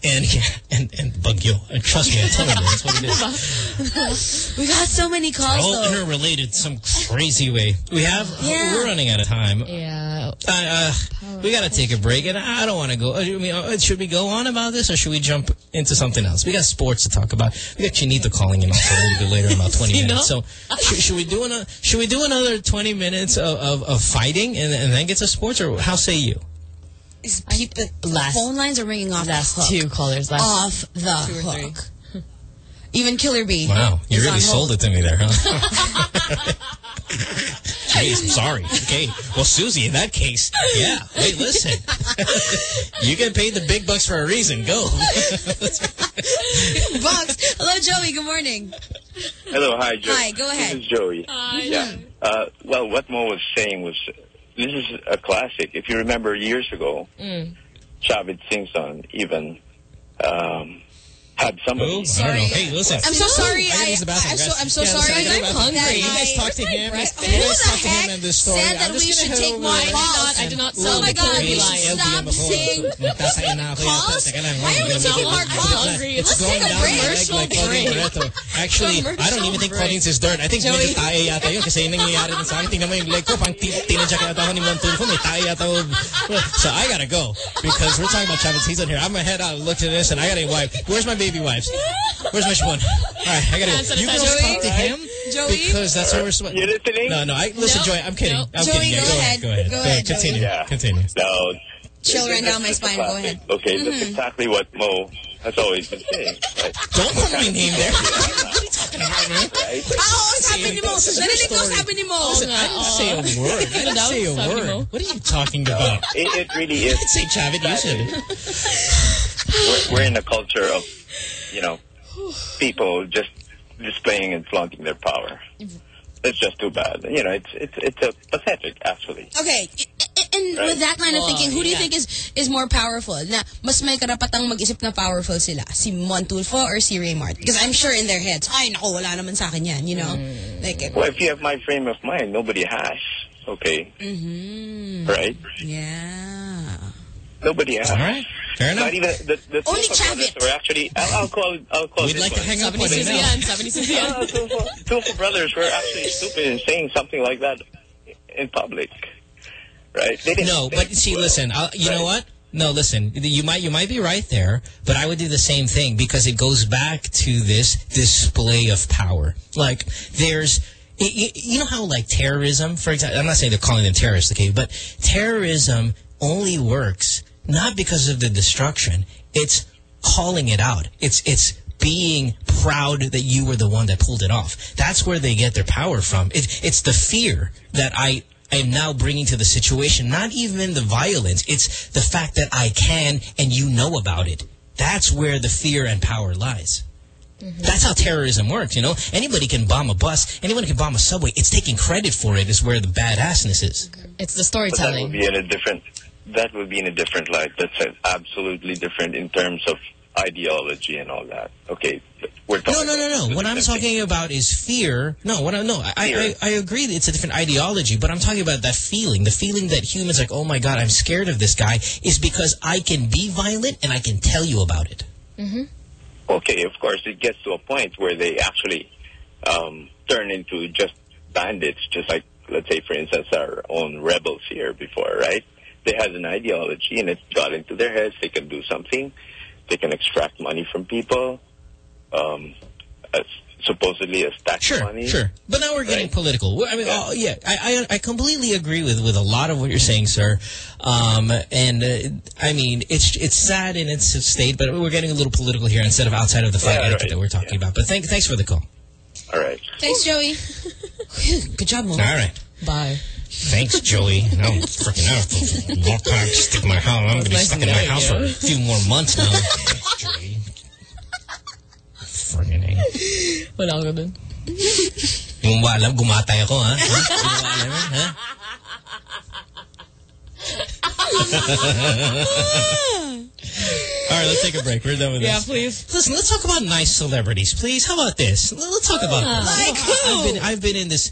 and yeah, and and bagyo. And trust me, I tell you, that's what it is. we got so many calls All though. interrelated, some crazy way. We have. Yeah. We're running out of time. Yeah. Uh, uh, we got to take a break, and I don't want to go. I mean, uh, should we go on about this, or should we jump into something else? We got sports to talk about. We got Chinito calling in also a little bit later, in about twenty minutes. know? So, should, should we do another? Should we do another twenty minutes of, of, of fighting, and, and then get to sports, or how say you? Is people, phone lines are ringing off Last the hook. two callers. Last off the two or three. hook. Even Killer Bee. Wow, you really sold hold. it to me there, huh? Jeez, I'm sorry. Okay, well, Susie, in that case, yeah. Wait, listen. you get paid the big bucks for a reason. Go. Bucks. Hello, Joey. Good morning. Hello, hi, Joey. Hi, go ahead. This is Joey. Hi. Yeah. Uh, well, what Mo was saying was, this is a classic. If you remember years ago, Mm. Chavit Singson even um, had somebody. I don't know. Hey, listen. I'm so sorry. I gotta I, use the bathroom, I'm so, guys. I'm so Yeah, sorry. I gotta I'm go to hungry. You guys talk to him. Right? You Who guys the talk to him heck this story. said that I'm just we should take over more there. I did not Oh sell my the God, Kirby you line. should stop saying Nagkakain na ako yata. calls. Teka lang. Why are we Let me taking get more this- calls? Let's take a down break. my leg like Claudine Barretto. Actually, I don't even think Claudine's is dirt. I think Joey. medyo tae yata yun kasi yun nangyayari din sa akin. Tingnan mo yung leg ko. Pang tinadyak yata ako ni Mon Tulfo. May tae yata ako. So I gotta go because we're talking about Travis. He's in here. I'm gonna head out and look to this and I gotta wipe. Where's my baby wipes? Where's my spoon? All right, I gotta. Hand You girls sanitizer. talk to him Joey? because that's what we're supposed. You listening? No, no. I listen, No. Joey. I'm kidding. No. I'm Joey, kidding. Yeah, go go ahead. Go ahead. Go ahead, Continue. Yeah. Continue. No. Chill ran down my This is a spine. Go ahead. Okay, that's Mhm. exactly what Mo has always been saying. Right? Don't call me name there. Right? Oo, sabi ni Mo. Narinig ko sabi ni Mo. Listen, I didn't say a word. I didn't say a word. What are you talking about? It, it really I is. didn't say Chavit. You said it. we're, we're in a culture of, you know, people just displaying and flaunting their power. It's just too bad. You know, it's it's it's a pathetic, actually. Okay, i- i- and Right. with that line of Oh, thinking, who do you yeah. think is is more powerful? Na mas may karapatang mag-isip na powerful sila, si Mon Tulfo or si Raymart? Because I'm sure in their heads, ay nako, wala naman sa akin yan, you know? Like, Well, if you have my frame of mind, nobody has. Okay, mm-hmm. right? Yeah. Nobody has. All right. Fair enough. Not even the, the Only of brothers Chavit. were actually. I'll, I'll call. I'll call. We'd this like to hang up Sabi ni on it now. Suzian. Sabi ni Suzian. No, two, of- the brothers were actually stupid in saying something like that in public. Right? They didn't No, but see, well, listen. I'll, you know what? No, listen. You might you might be right there, but I would do the same thing because it goes back to this display of power. Like there's. y- y- You know how like terrorism, for example, I'm not saying they're calling them terrorists, okay, but terrorism only works not because of the destruction. It's calling it out. It's it's being proud that you were the one that pulled it off. That's where they get their power from. It, it's the fear that I am now bringing to the situation. Not even the violence. It's the fact that I can and you know about it. That's where the fear and power lies. Mm-hmm. That's how terrorism works, you know? Anybody can bomb a bus. Anyone can bomb a subway. It's taking credit for it is where the badassness is. It's the But that would be in a different. That would be in a different light. That's absolutely different in terms of ideology and all that. Okay, we're talking. No, no, no, no. What I'm talking about is fear. No, what I no, I, I I agree that it's a different ideology, but I'm talking about that feeling. The feeling that humans like, oh my god, I'm scared of this guy, is because I can be violent and I can tell you about it. Mm-hmm. Okay, of course, it gets to a point where they actually um, turn into just bandits, just like, let's say, for instance, our own rebels here before, right? They had an ideology and it got into their heads. They can do something. They can extract money from people, um, as, supposedly as tax money. Sure, but now we're getting political. Well, I mean, oh, yeah, I, I I completely agree with with a lot of what you're saying, sir. Um, and uh, I mean, it's it's sad in its state, but we're getting a little political here instead of outside of the fight Yeah, etiquette right. that we're talking about. But thank, thanks for the call. All right. Thanks, Joey. Good job, Mo. All right. Bye. Thanks, Joey. No, freaking out. Walk back, stick my house. I'm going to be Nice stuck in my house you. for a few more months now. Thanks, Joey. Freaking A. Wala ka dun. Yung alam, gumatay ako, ha? Yung alam, ha? All right, let's take a break. We're done with Yeah, this. Yeah, please. Listen, let's talk about nice celebrities, please. How about this? Let's talk about Ah. this. Like I've been, I've been in this.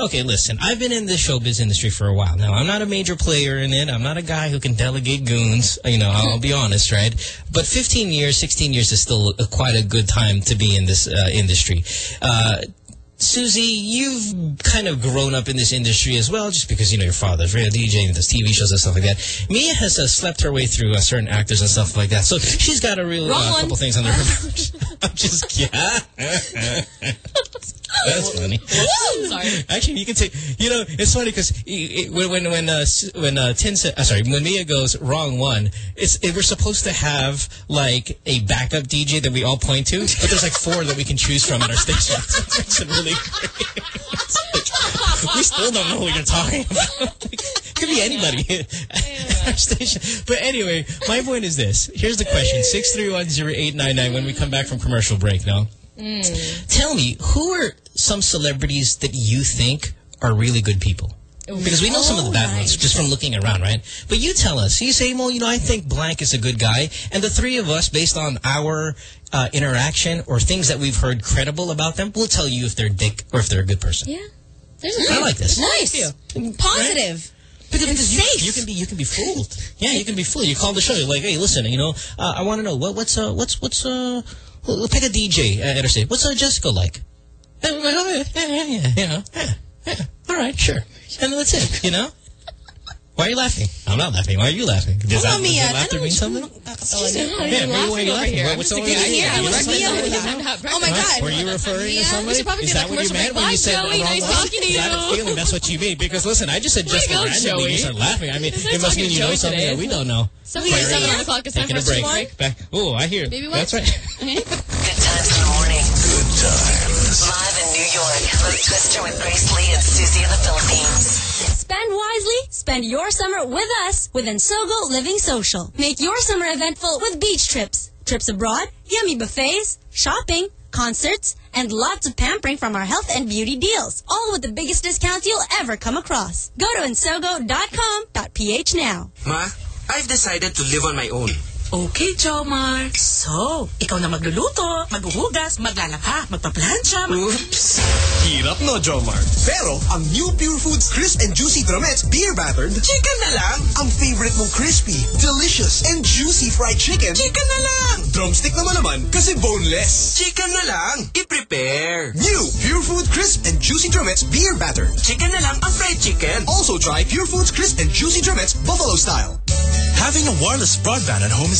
Okay, listen. I've been in the showbiz industry for a while now. I'm not a major player in it. I'm not a guy who can delegate goons. You know, I'll be honest, right? But 15 years, 16 years is still a, quite a good time to be in this uh, industry. Uh, Susie, you've kind of grown up in this industry as well, just because, you know, your father's radio DJ and does TV shows and stuff like that. Mia has uh, slept her way through uh, certain actors and stuff like that. So she's got a real uh, couple things on her. belt. I'm just, yeah. That's funny. Sorry. Actually, you can say, you know, it's funny because when when when uh, when uh, Tin sa- uh, sorry, when Mia goes wrong one, it's it, we're supposed to have like a backup DJ that we all point to, but there's like four that we can choose from at our station. So it makes it really. It's like, we still don't know who you're talking about. Could be anybody at our station. But anyway, my point is this. Here's the question: six three one zero eight nine nine. When we come back from commercial break, now. Mm. Tell me, who are some celebrities that you think are really good people? Because we know some of the bad oh, ones just from looking around, right? But you tell us. You say, well, you know, I think blank is a good guy. And the three of us, based on our uh, interaction or things that we've heard credible about them, we'll tell you if they're dick or if they're a good person. Yeah. There's I like this. Nice. Positive. Because And because you, safe. you can be you can be fooled. Yeah, you can be fooled. You call the show. You're like, hey, listen, you know, uh, I want to know what what's uh what's what's uh we'll pick a DJ at our station. What's uh, Jessica like? And I'm like, oh, yeah, yeah, yeah, yeah, you know, yeah, yeah. All right, sure. And that's it. You know. Why are you laughing? I'm not laughing. Why are you laughing? Does Hold on, that, does Mia. that laughter Tanong mean mo something? Excuse me. Yeah, maybe why are you laughing? What- what's I'm going just on? thinking, Yeah, You what's laughing? Mia? Oh my God. Were you referring to we somebody? Is that what you commercial meant break. when you Bye, said Joey. wrong Nice talking to Is that a feeling? That's what you mean. Because listen, I just said Way to Jessica randomly. You start laughing. I mean, it must mean you know Joey something today. that we don't know. 7:37 on the clock. It's time Taking for a break. break. Back. Oh, I hear. Baby That's right. Good times in the morning. Good times. Live in New York on Twister with Grace Lee and Susie in the Philippines. Spend wisely. Spend your summer with us with Ensogo Living Social. Make your summer eventful with beach trips, trips abroad, yummy buffets, shopping, concerts, and lots of pampering from our health and beauty deals. All with the biggest discounts you'll ever come across. Go to ensogo.com.ph now. Ma, I've decided to live on my own. Okay, Jomar. So, ikaw na magluluto, maghuhugas, maglalaka, magpaplansya, mag... Oops. Hirap no, Jomar. Pero, ang new Pure Foods Crisp and Juicy Drumettes Beer Battered, chicken na lang. Ang favorite mong crispy, delicious, and juicy fried chicken, chicken na lang. Drumstick naman naman kasi boneless. Chicken na lang. I-prepare. New Pure Food Crisp and Juicy Drumettes Beer Battered. Chicken na lang ang fried chicken. Also try Pure Foods Crisp and Juicy Drumettes Buffalo Style. Having a wireless broadband at home is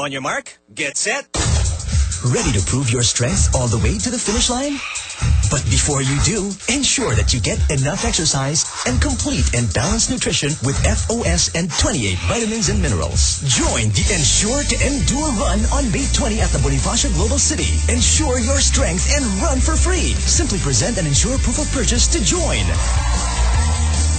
On your mark, get set. Ready to prove your strength all the way to the finish line? But before you do, ensure that you get enough exercise and complete and balanced nutrition with FOS and 28 vitamins and minerals. Join the Ensure to Endure Run on May 20 at the Bonifacio Global City. Ensure your strength and run for free. Simply present an Ensure proof of purchase to join.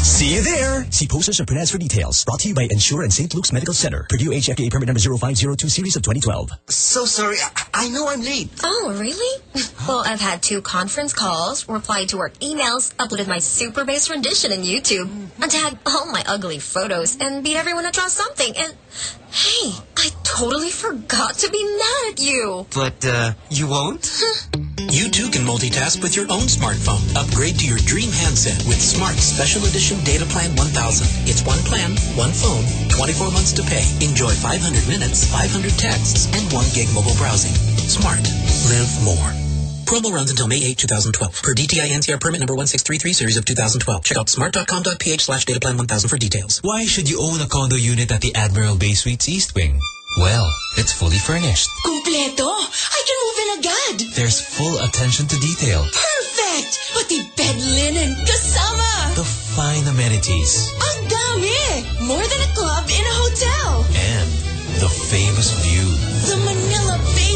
See you there. See posters and print ads for details. Brought to you by Ensure and St. Luke's Medical Center. Purdue HFDA permit number 0502 series of 2012. So sorry. I, I know I'm late. Oh, really? well, I've had two conference calls, replied to work emails, uploaded my super bass rendition in YouTube, and tagged all my ugly photos, and beat everyone to draw something. And hey, I totally forgot to be mad at you. But, uh, you won't? you too can multitask with your own smartphone. Upgrade to your dream handset with Smart Special Edition Data Plan 1000. It's one plan, one phone, 24 months to pay. Enjoy 500 minutes, 500 texts, and 1 gig mobile browsing. Smart. Live more. Promo runs until May 8, 2012. Per DTI NCR permit number 1633 series of 2012. Check out smart.com.ph slash dataplan 1000 for details. Why should you own a condo unit at the Admiral Bay Suites East Wing? Well, it's fully furnished. Completo! I can move in agad! There's full attention to detail. Perfect! Pati bed linen, kasama! The fine amenities. Ang dami! More than a club in a hotel! And the famous view. The Manila Bay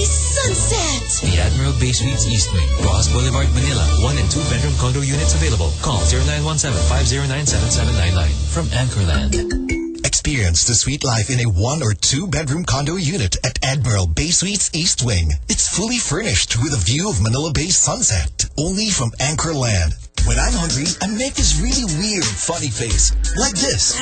Sunset! The Admiral Bay Suites East Wing, Ross Boulevard, Manila. One and two bedroom condo units available. Call 0917-509-7799 from Anchorland. Experience the sweet life in a one or two bedroom condo unit at Admiral Bay Suites East Wing. It's fully furnished with a view of Manila Bay sunset, only from Anchorland. When I'm hungry, I make this really weird, funny face, like this.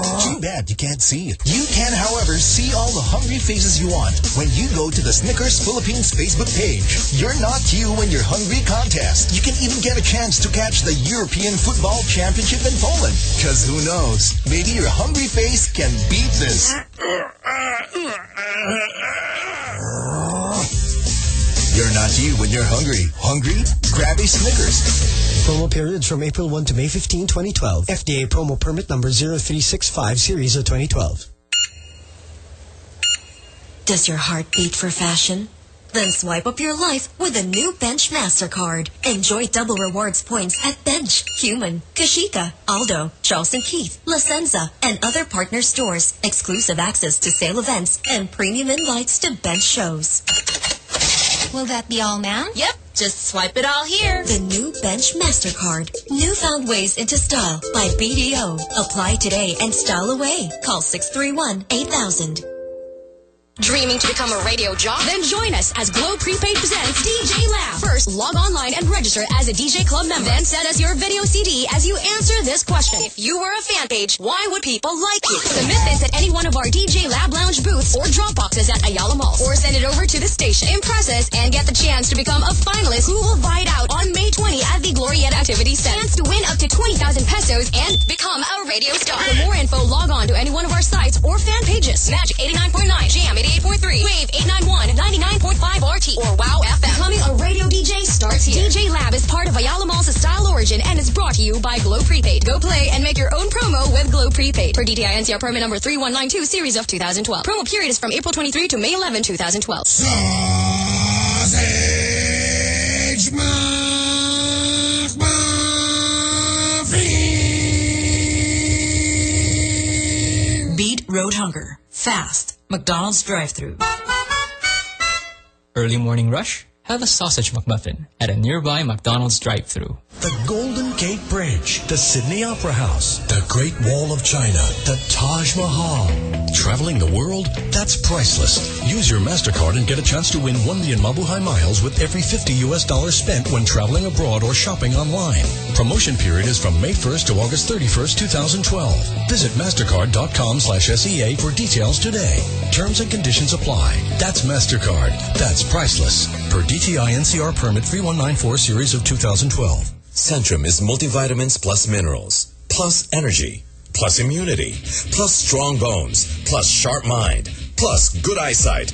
Bad you can't see it. You can, however, see all the hungry faces you want when you go to the Snickers Philippines Facebook page. You're not you when you're hungry contest. You can even get a chance to catch the European Football Championship in Poland. Cause who knows, maybe your hungry face can beat this. You're not you when you're hungry. Hungry? Grab a Snickers. Promo periods from April 1 to May 15, 2012. FDA promo permit number 0365 series of 2012. Does your heart beat for fashion? Then swipe up your life with a new Bench MasterCard. Enjoy double rewards points at Bench, Human, Kashieca, Aldo, Charles & Keith, La Senza, and other partner stores. Exclusive access to sale events and premium invites to Bench shows. Will that be all, ma'am? Yep. Just swipe it all here. The new Bench MasterCard. Newfound ways into style by BDO. Apply today and style away. Call 631-8000. Dreaming to become a radio jock? Then join us as Globe Prepaid presents DJ Lab. First, log online and register as a DJ Club member. Then send us your video CD as you answer this question. If you were a fan page, why would people like you? Submit this at any one of our DJ Lab Lounge booths or drop boxes at Ayala Mall. Or send it over to the station. Impress us and get the chance to become a finalist who will fight out on May 20 at the Glorieta Activity Center. Chance to win up to 20,000 pesos and become a radio star. For more info, log on to any one of our sites or fan pages. Magic 89.9, Jam 88.3, Wave 891, 99.5 RT, or Wow FM. Becoming a radio DJ starts here. DJ Lab is part of Ayala Mall's Style Origin and is brought to you by Globe Prepaid. Go play and make your own promo with Globe Prepaid. For DTI NCR permit number 3192, series of 2012. Promo period is from April 23 to May 11, 2012. Sausage Beat road hunger. Fast. McDonald's drive-thru. Early morning rush? Have a sausage McMuffin at a nearby McDonald's drive-thru. The Golden Gate Bridge, the Sydney Opera House, the Great Wall of China, the Taj Mahal. Traveling the world? That's priceless. Use your MasterCard and get a chance to win 1 million Mabuhay miles with every 50 US dollars spent when traveling abroad or shopping online. Promotion period is from May 1st to August 31st, 2012. Visit mastercard.com slash SEA for details today. Terms and conditions apply. That's MasterCard. That's priceless. Per DTI NCR permit 3194 series of 2012. Centrum is multivitamins plus minerals, plus energy, plus immunity, plus strong bones, plus sharp mind, plus good eyesight,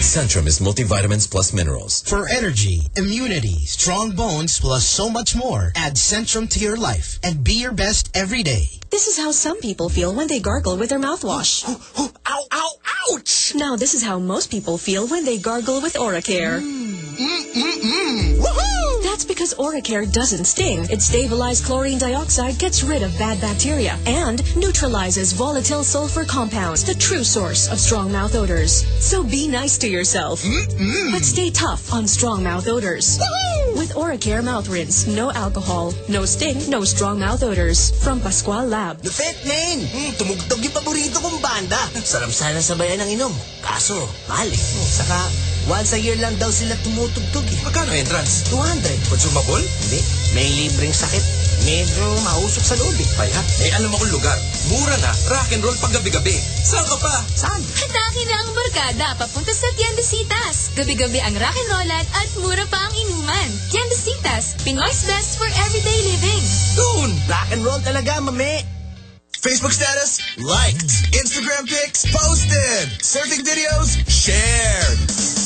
Centrum is multivitamins plus minerals. For energy, immunity, strong bones, plus so much more, add Centrum to your life and be your best every day. This is how some people feel when they gargle with their mouthwash. ow, ow, ouch! Now, this is how most people feel when they gargle with Oracare. Mm-mm-mm. Woohoo! That's because Oracare doesn't sting. Its stabilized chlorine dioxide gets rid of bad bacteria and neutralizes volatile sulfur compounds, the true source of strong mouth odors. So be nice to yourself. Mm-mm. But stay tough on strong mouth odors. Woohoo! With Oracare mouth rinse, no alcohol, no sting, no strong mouth odors. From Pascual Lab. Lupit, man! Hmm, tumugtog yung paborito kong banda. Sarap sana sabayan ng inom. Kaso, mahal eh. Saka, once a year lang daw sila tumutugtog eh. Magkano entrance? 200. Consumable? Hindi. May libreng sakit. Medyo mausok sa loob eh. Kaya, eh alam akong lugar. Mura na, rock and roll pag gabi-gabi. Saan ka pa? Saan? Hataki na ang barkada papunta sa Tiendesitas. Gabi-gabi ang rock and rollan at mura pa ang inuman. Tiendesitas, Pinoy's best for everyday living. Doon! Rock and roll talaga, mame. Facebook status, liked. Instagram pics, posted. Surfing videos, shared.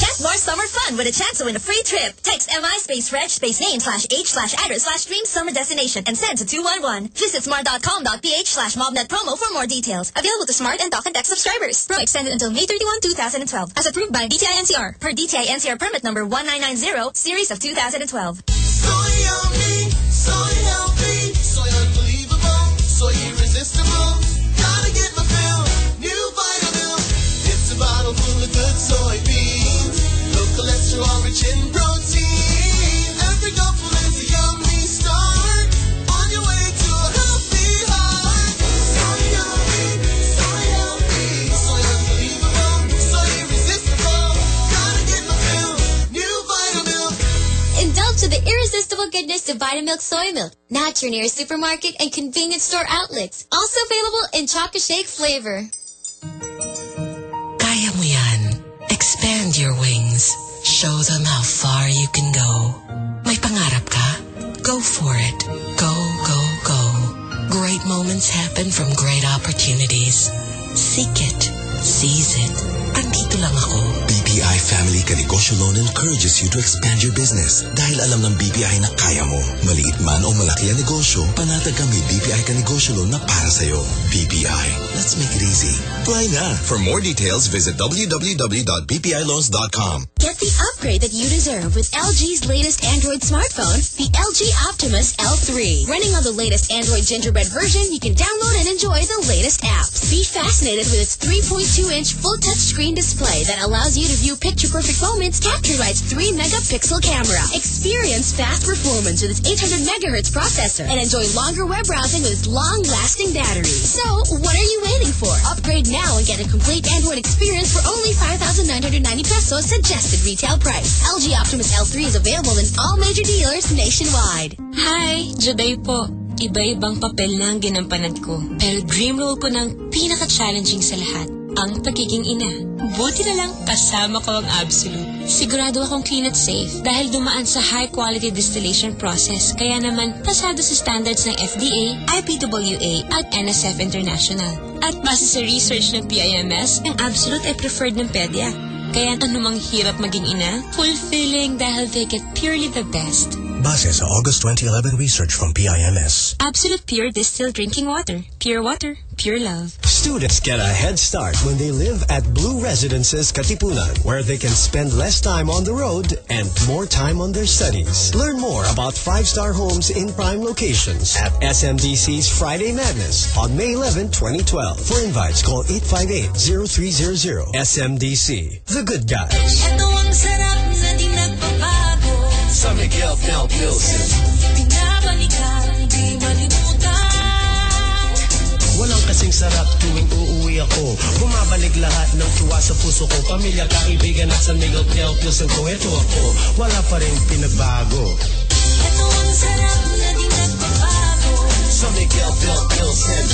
Get more summer fun with a chance to win a free trip. Text MI space reg space name slash H slash address slash dream summer destination and send to 211. Visit smart.com.ph slash mobnet promo for more details. Available to smart and talk and text subscribers. Pro extended until May 31, 2012. As approved by DTI NCR. Per DTI NCR permit number 1990, series of 2012. Soy yummy, soy healthy, soy unbelievable, the irresistible goodness of Vitamilk Soy Milk. Now at your nearest supermarket and convenience store outlets. Also available in chocolate shake flavor. Kaya mo yan. Expand your wings. Show them how far you can go. May pangarap ka? Go for it. Go, go, go. Great moments happen from great opportunities. Seek it. Seize it. Andito lang ako. Family Kanegosyo Loan encourages you to expand your business dahil alam ng BPI na kaya mo. Maliit man o malaki ang negosyo, panatag kami BPI Kanegosyo Loan na para sa'yo. BPI, let's make it easy. Apply na. For more details, visit www.bpiloans.com. Get the upgrade that you deserve with LG's latest Android smartphone, the LG Optimus L3. Running on the latest Android Gingerbread version, you can download and enjoy the latest apps. Be fascinated with its 3.2-inch full touchscreen display that allows you to view picture-perfect moments captured by its 3-megapixel camera. Experience fast performance with its 800 megahertz processor and enjoy longer web browsing with its long-lasting battery. So, what are you waiting for? Upgrade now and get a complete Android experience for only 5,990 pesos suggested retail price. LG Optimus L3 is available in all major dealers nationwide. Hi, Juday po. Iba-ibang papel na ang ginampanan ko. Pero dream role ko ng pinaka-challenging sa lahat, ang pagiging ina. Buti na lang kasama ko ang Absolute. Sigurado akong clean at safe dahil dumaan sa high-quality distillation process. Kaya naman, pasado sa standards ng FDA, IPWA at NSF International. At base sa research ng PIMS, ang Absolute ay preferred ng pedya. Kaya anumang hirap maging ina, fulfilling dahil they get purely the best. Base sa August 2011 research from PIMS. Absolute Pure Distilled Drinking Water. Pure water, pure love. Students get a head start when they live at Blue Residences Katipunan, where they can spend less time on the road and more time on their studies. Learn more about five-star homes in prime locations at SMDC's Friday Madness on May 11, 2012. For invites, call 858-0300. SMDC, the good guys. Sa Miguel Del Pilsen. Pinabalikan, di malimutan. Walang kasing sarap tuwing uuwi ako. Bumabalik lang sa puso ko Pamilya, kaibigan at San Miguel Piel Pilsen ko Ito ako, wala pa rin pinagbago Ito ang sarap na di nagbabago San Miguel Piel Pilsen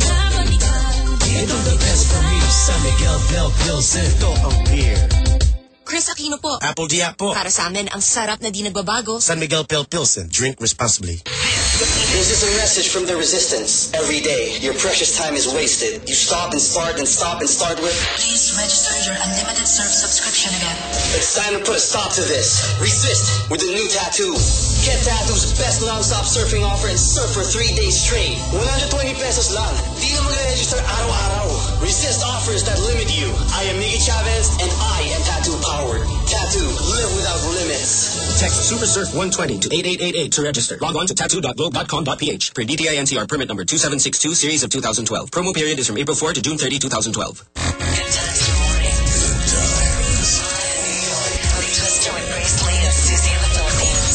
Babalikan Ito the best for me San Miguel Piel Pilsen Ito ang beer Kris Aquino po. apl.de.ap po. Para sa amin, ang sarap na di nagbabago. San Miguel Pale Pilsen. Drink responsibly. This is a message from the resistance. Every day, your precious time is wasted. You stop and start and stop and start with. Please register your unlimited surf subscription again. It's time to put a stop to this. Resist with the new tattoo. Get Tattoo's best non-stop surfing offer and surf for three days straight. 120 pesos lang. Di na mag-register araw-araw. Resist offers that limit you. I am Miggy Chavez and I am Tattoo Powered. Tattoo, live without limits. Text Super Surf 120 to 8888 to register. Log on to tattoo.globe.com.ph. Per DTI NCR permit number 2762 series of 2012. Promo period is from April 4 to June 30, 2012.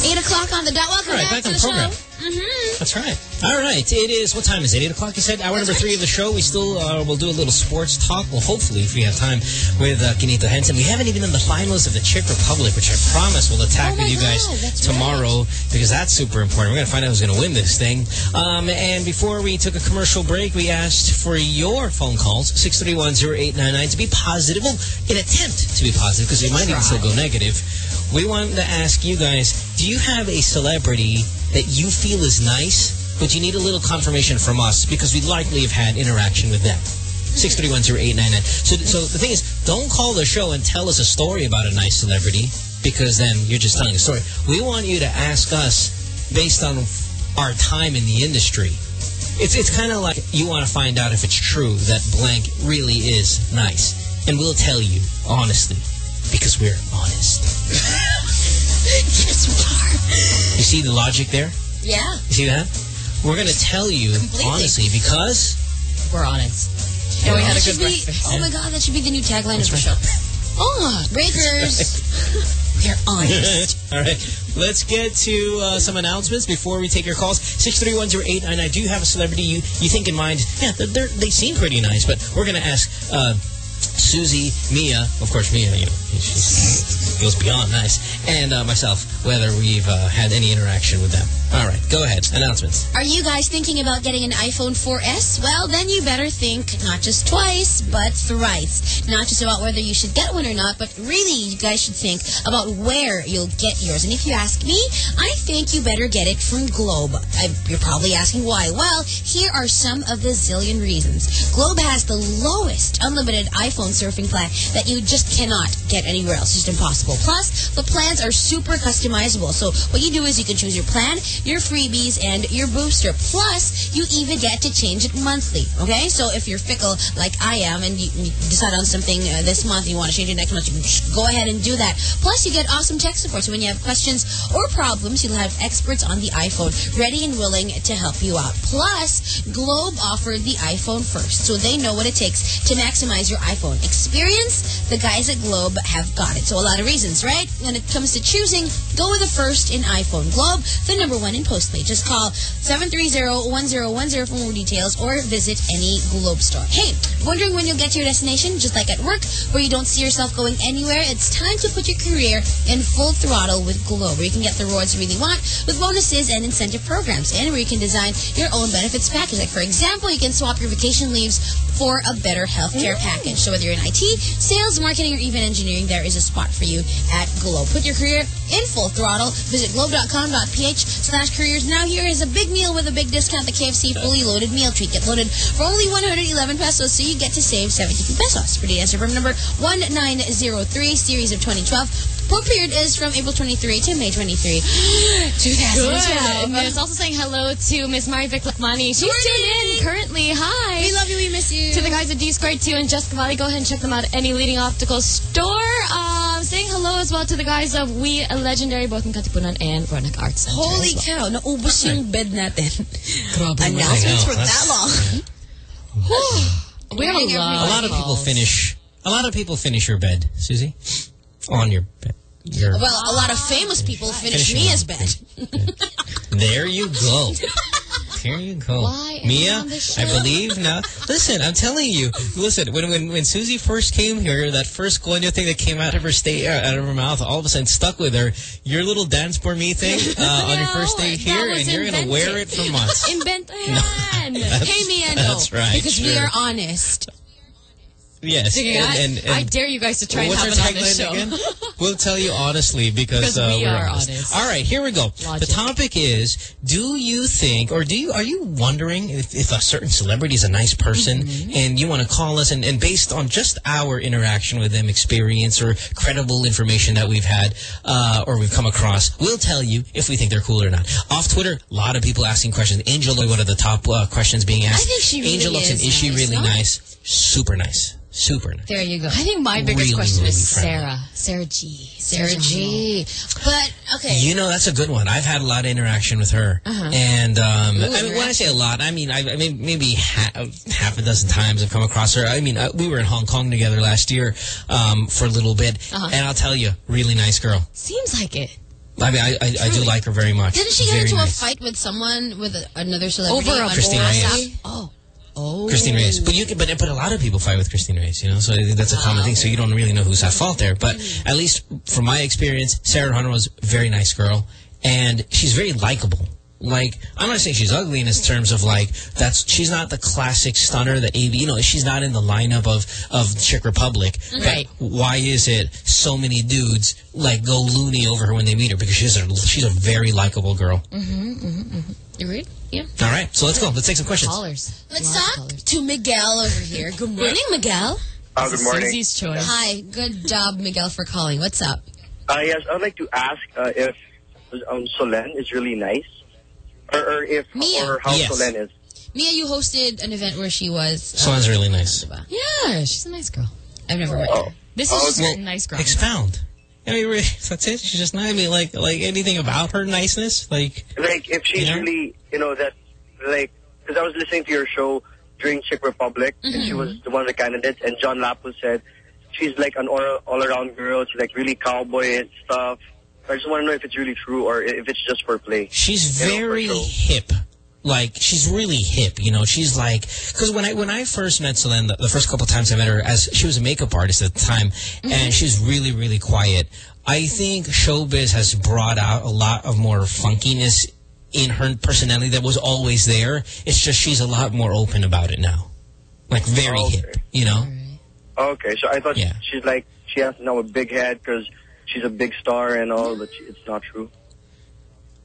Eight o'clock on the dot. Welcome All right, back, back to the the program. show. Mm-hmm. That's right. All right. It is, what time is it? 8 o'clock, you said? Hour number three of the show. We still uh, will do a little sports talk. Well, hopefully, if we have time, with uh, Quinito Henson. We haven't even done the finals of the Czech Republic, which I promise we'll attack with you guys tomorrow because that's super important. We're going to find out who's going to win this thing. Um, and before we took a commercial break, we asked for your phone calls, 631-0899, to be positive. Well, an attempt to be positive because we might even still go negative. We wanted to ask you guys, do you have a celebrity that you feel is nice, but you need a little confirmation from us because we likely have had interaction with them? 6310899. So, so the thing is, don't call the show and tell us a story about a nice celebrity because then you're just telling a story. We want you to ask us based on our time in the industry. It's it's kind of like you want to find out if it's true that blank really is nice, and we'll tell you honestly because we're honest. yes, we are. You see the logic there? Yeah. You see that? We're going to tell you Completely. honestly because We're honest. And we had a good be- breakfast. Oh my god, that should be the new tagline of the show. Oh, breakers. We're honest. All right. Let's get to uh, some announcements before we take your calls. 6310899. Do you have a celebrity you, you think in mind? Yeah, they're, they're, they seem pretty nice, but we're going to ask uh, Susie, Mia, of course, Mia, you know, she goes beyond nice, and uh, myself, whether we've uh, had any interaction with them. All right. Go ahead. Announcements. Are you guys thinking about getting an iPhone 4S? Well, then you better think not just twice, but thrice. Not just about whether you should get one or not, but really you guys should think about where you'll get yours. And if you ask me, I think you better get it from Globe. I, you're probably asking why. Well, here are some of the zillion reasons. Globe has the lowest unlimited iPhone surfing plan that you just cannot get anywhere else. It's just impossible. Plus, the plans are super customizable. So what you do is you can choose your plan, your freebies, and your booster. Plus, you even get to change it monthly. Okay? So if you're fickle like I am and you, you decide on something uh, this month and you want to change it next month, you can go ahead and do that. Plus, you get awesome tech support. So when you have questions or problems, you'll have experts on the iPhone ready and willing to help you out. Plus, Globe offered the iPhone first, so they know what it takes to maximize your iPhone experience. The guys at Globe have got it. So a lot of reasons, right? When it comes to choosing, go with the first in iPhone. Globe, the number one in postpaid. Just call 730-1010 for more details or visit any Globe store. Hey, wondering when you'll get to your destination? Just like at work, where you don't see yourself going anywhere, it's time to put your career in full throttle with Globe, where you can get the rewards you really want with bonuses and incentive programs, and where you can design your own benefits package. Like, for example, you can swap your vacation leaves for a better healthcare mm. package. So whether you're in IT, sales, marketing, or even engineering, there is a spot for you at Globe. Put your career in full throttle. Visit globe.com.ph slash careers. Now here is a big meal with a big discount, the KFC fully loaded meal treat. Get loaded for only 111 pesos, so you get to save 72 pesos. Pretty answer from number 1903, series of 2012. Pro period is from April 23 to May 23, 2012. And it's also saying hello to Miss Marivic Lakmani. She's Good tuned in currently. Hi. We love you. We miss you. To the guys at D Squared 2 and Jessica Valley, go ahead and check them out at any leading optical store. Um, saying hello as well to the guys of We a Legendary, both in Katipunan and Ronak Arts Center. Holy as well. cow, naubos yung bed natin. Announcements I know, for that long. We have a lot. A lot of people finish. A lot of people finish your bed, Susie. On your bed. Your, Well, a lot of famous people finish me as bed. there you go. here you go. Why Mia, on this show? I believe now. Listen, I'm telling you. Listen, when when when Susie first came here, that first coño thing that came out of her state, uh, out of her mouth, all of a sudden stuck with her. Your little dance for me thing uh, on your first day here, and you're gonna wear it for months. Yan. That's- Hey, Mia, no. That's right. Because we are honest. Yes, and, I- and, and I dare you guys to try and What's have our it on this show. again? We'll tell you honestly because, Because uh, we we're are honest. honest. All right, here we go. Logic. The topic is: Do you think, or do you are you wondering if, if a certain celebrity is a nice person, Mm-hmm. and you want to call us, and, and based on just our interaction with them, experience or credible information that we've had uh, or we've come across, we'll tell you if we think they're cool or not. Off Twitter, a lot of people asking questions. Angel, one of the top uh, questions being asked. I think she really Angel looks is and is she really nice? Super nice. Super nice. There you go. I think my biggest Really, question really is friendly. Sarah. Sarah G. Sarah G. But, okay. You know, that's a good one. I've had a lot of interaction with her. Uh-huh. And um, Ooh, I mean, when I say a lot, I mean, I, I mean maybe ha half a dozen times I've come across her. I mean, uh, we were in Hong Kong together last year um, for a little bit. Uh-huh. And I'll tell you, really nice girl. Seems like it. I mean, I, I, I do like her very much. Didn't she get Very into nice. a fight with someone, with a, another celebrity? Over a on Christine Oh. Oh. Christine Reyes. But you can, but, but a lot of people fight with Christine Reyes, you know, so that's a common thing. So you don't really know who's at fault there. But at least from my experience, Sarah Hunter was a very nice girl and she's very likable. Like, I'm not saying she's ugly in terms of like, that's, she's not the classic stunner that AB, you know, she's not in the lineup of, of Czech Republic. But Right. why is it so many dudes like go loony over her when they meet her? Because she's a, she's a very likable girl. Mm-hmm, mm-hmm, mm-hmm. You read? Yeah. All right. So let's go. Let's take some questions. Callers. Let's talk to Miguel over here. Good morning, Miguel. Uh, good morning. Susie's choice. Hi. Good job, Miguel, for calling. What's up? Uh, yes, I'd like to ask uh, if um, Solenn is really nice, or, or if Mia. or how Yes. Solenn is. Mia, you hosted an event where she was. uh, Someone's really nice. Yeah, she's a nice girl. I've never met her. This is just a nice girl. Expound. I mean, really, that's it. She's just not. I mean, like, like anything about her niceness, like. Like if she's You know? really, you know, that like because I was listening to your show during Czech Republic, and she mm-hmm. was the one of the candidates, and John Lapo said she's like an all all around girl. She's like really cowboy and stuff. I just want to know if it's really true or if it's just for play. She's You know, for very show. hip. Like she's really hip, you know. She's like because when I when I first met Selene, the, the first couple times I met her, as she was a makeup artist at the time, mm-hmm. and she's really really quiet. I think showbiz has brought out a lot of more funkiness in her personality that was always there. It's just she's a lot more open about it now, like very hip, you know. Okay, so I thought Yeah. she's like she has now a big head because she's a big star and all, but she, it's not true.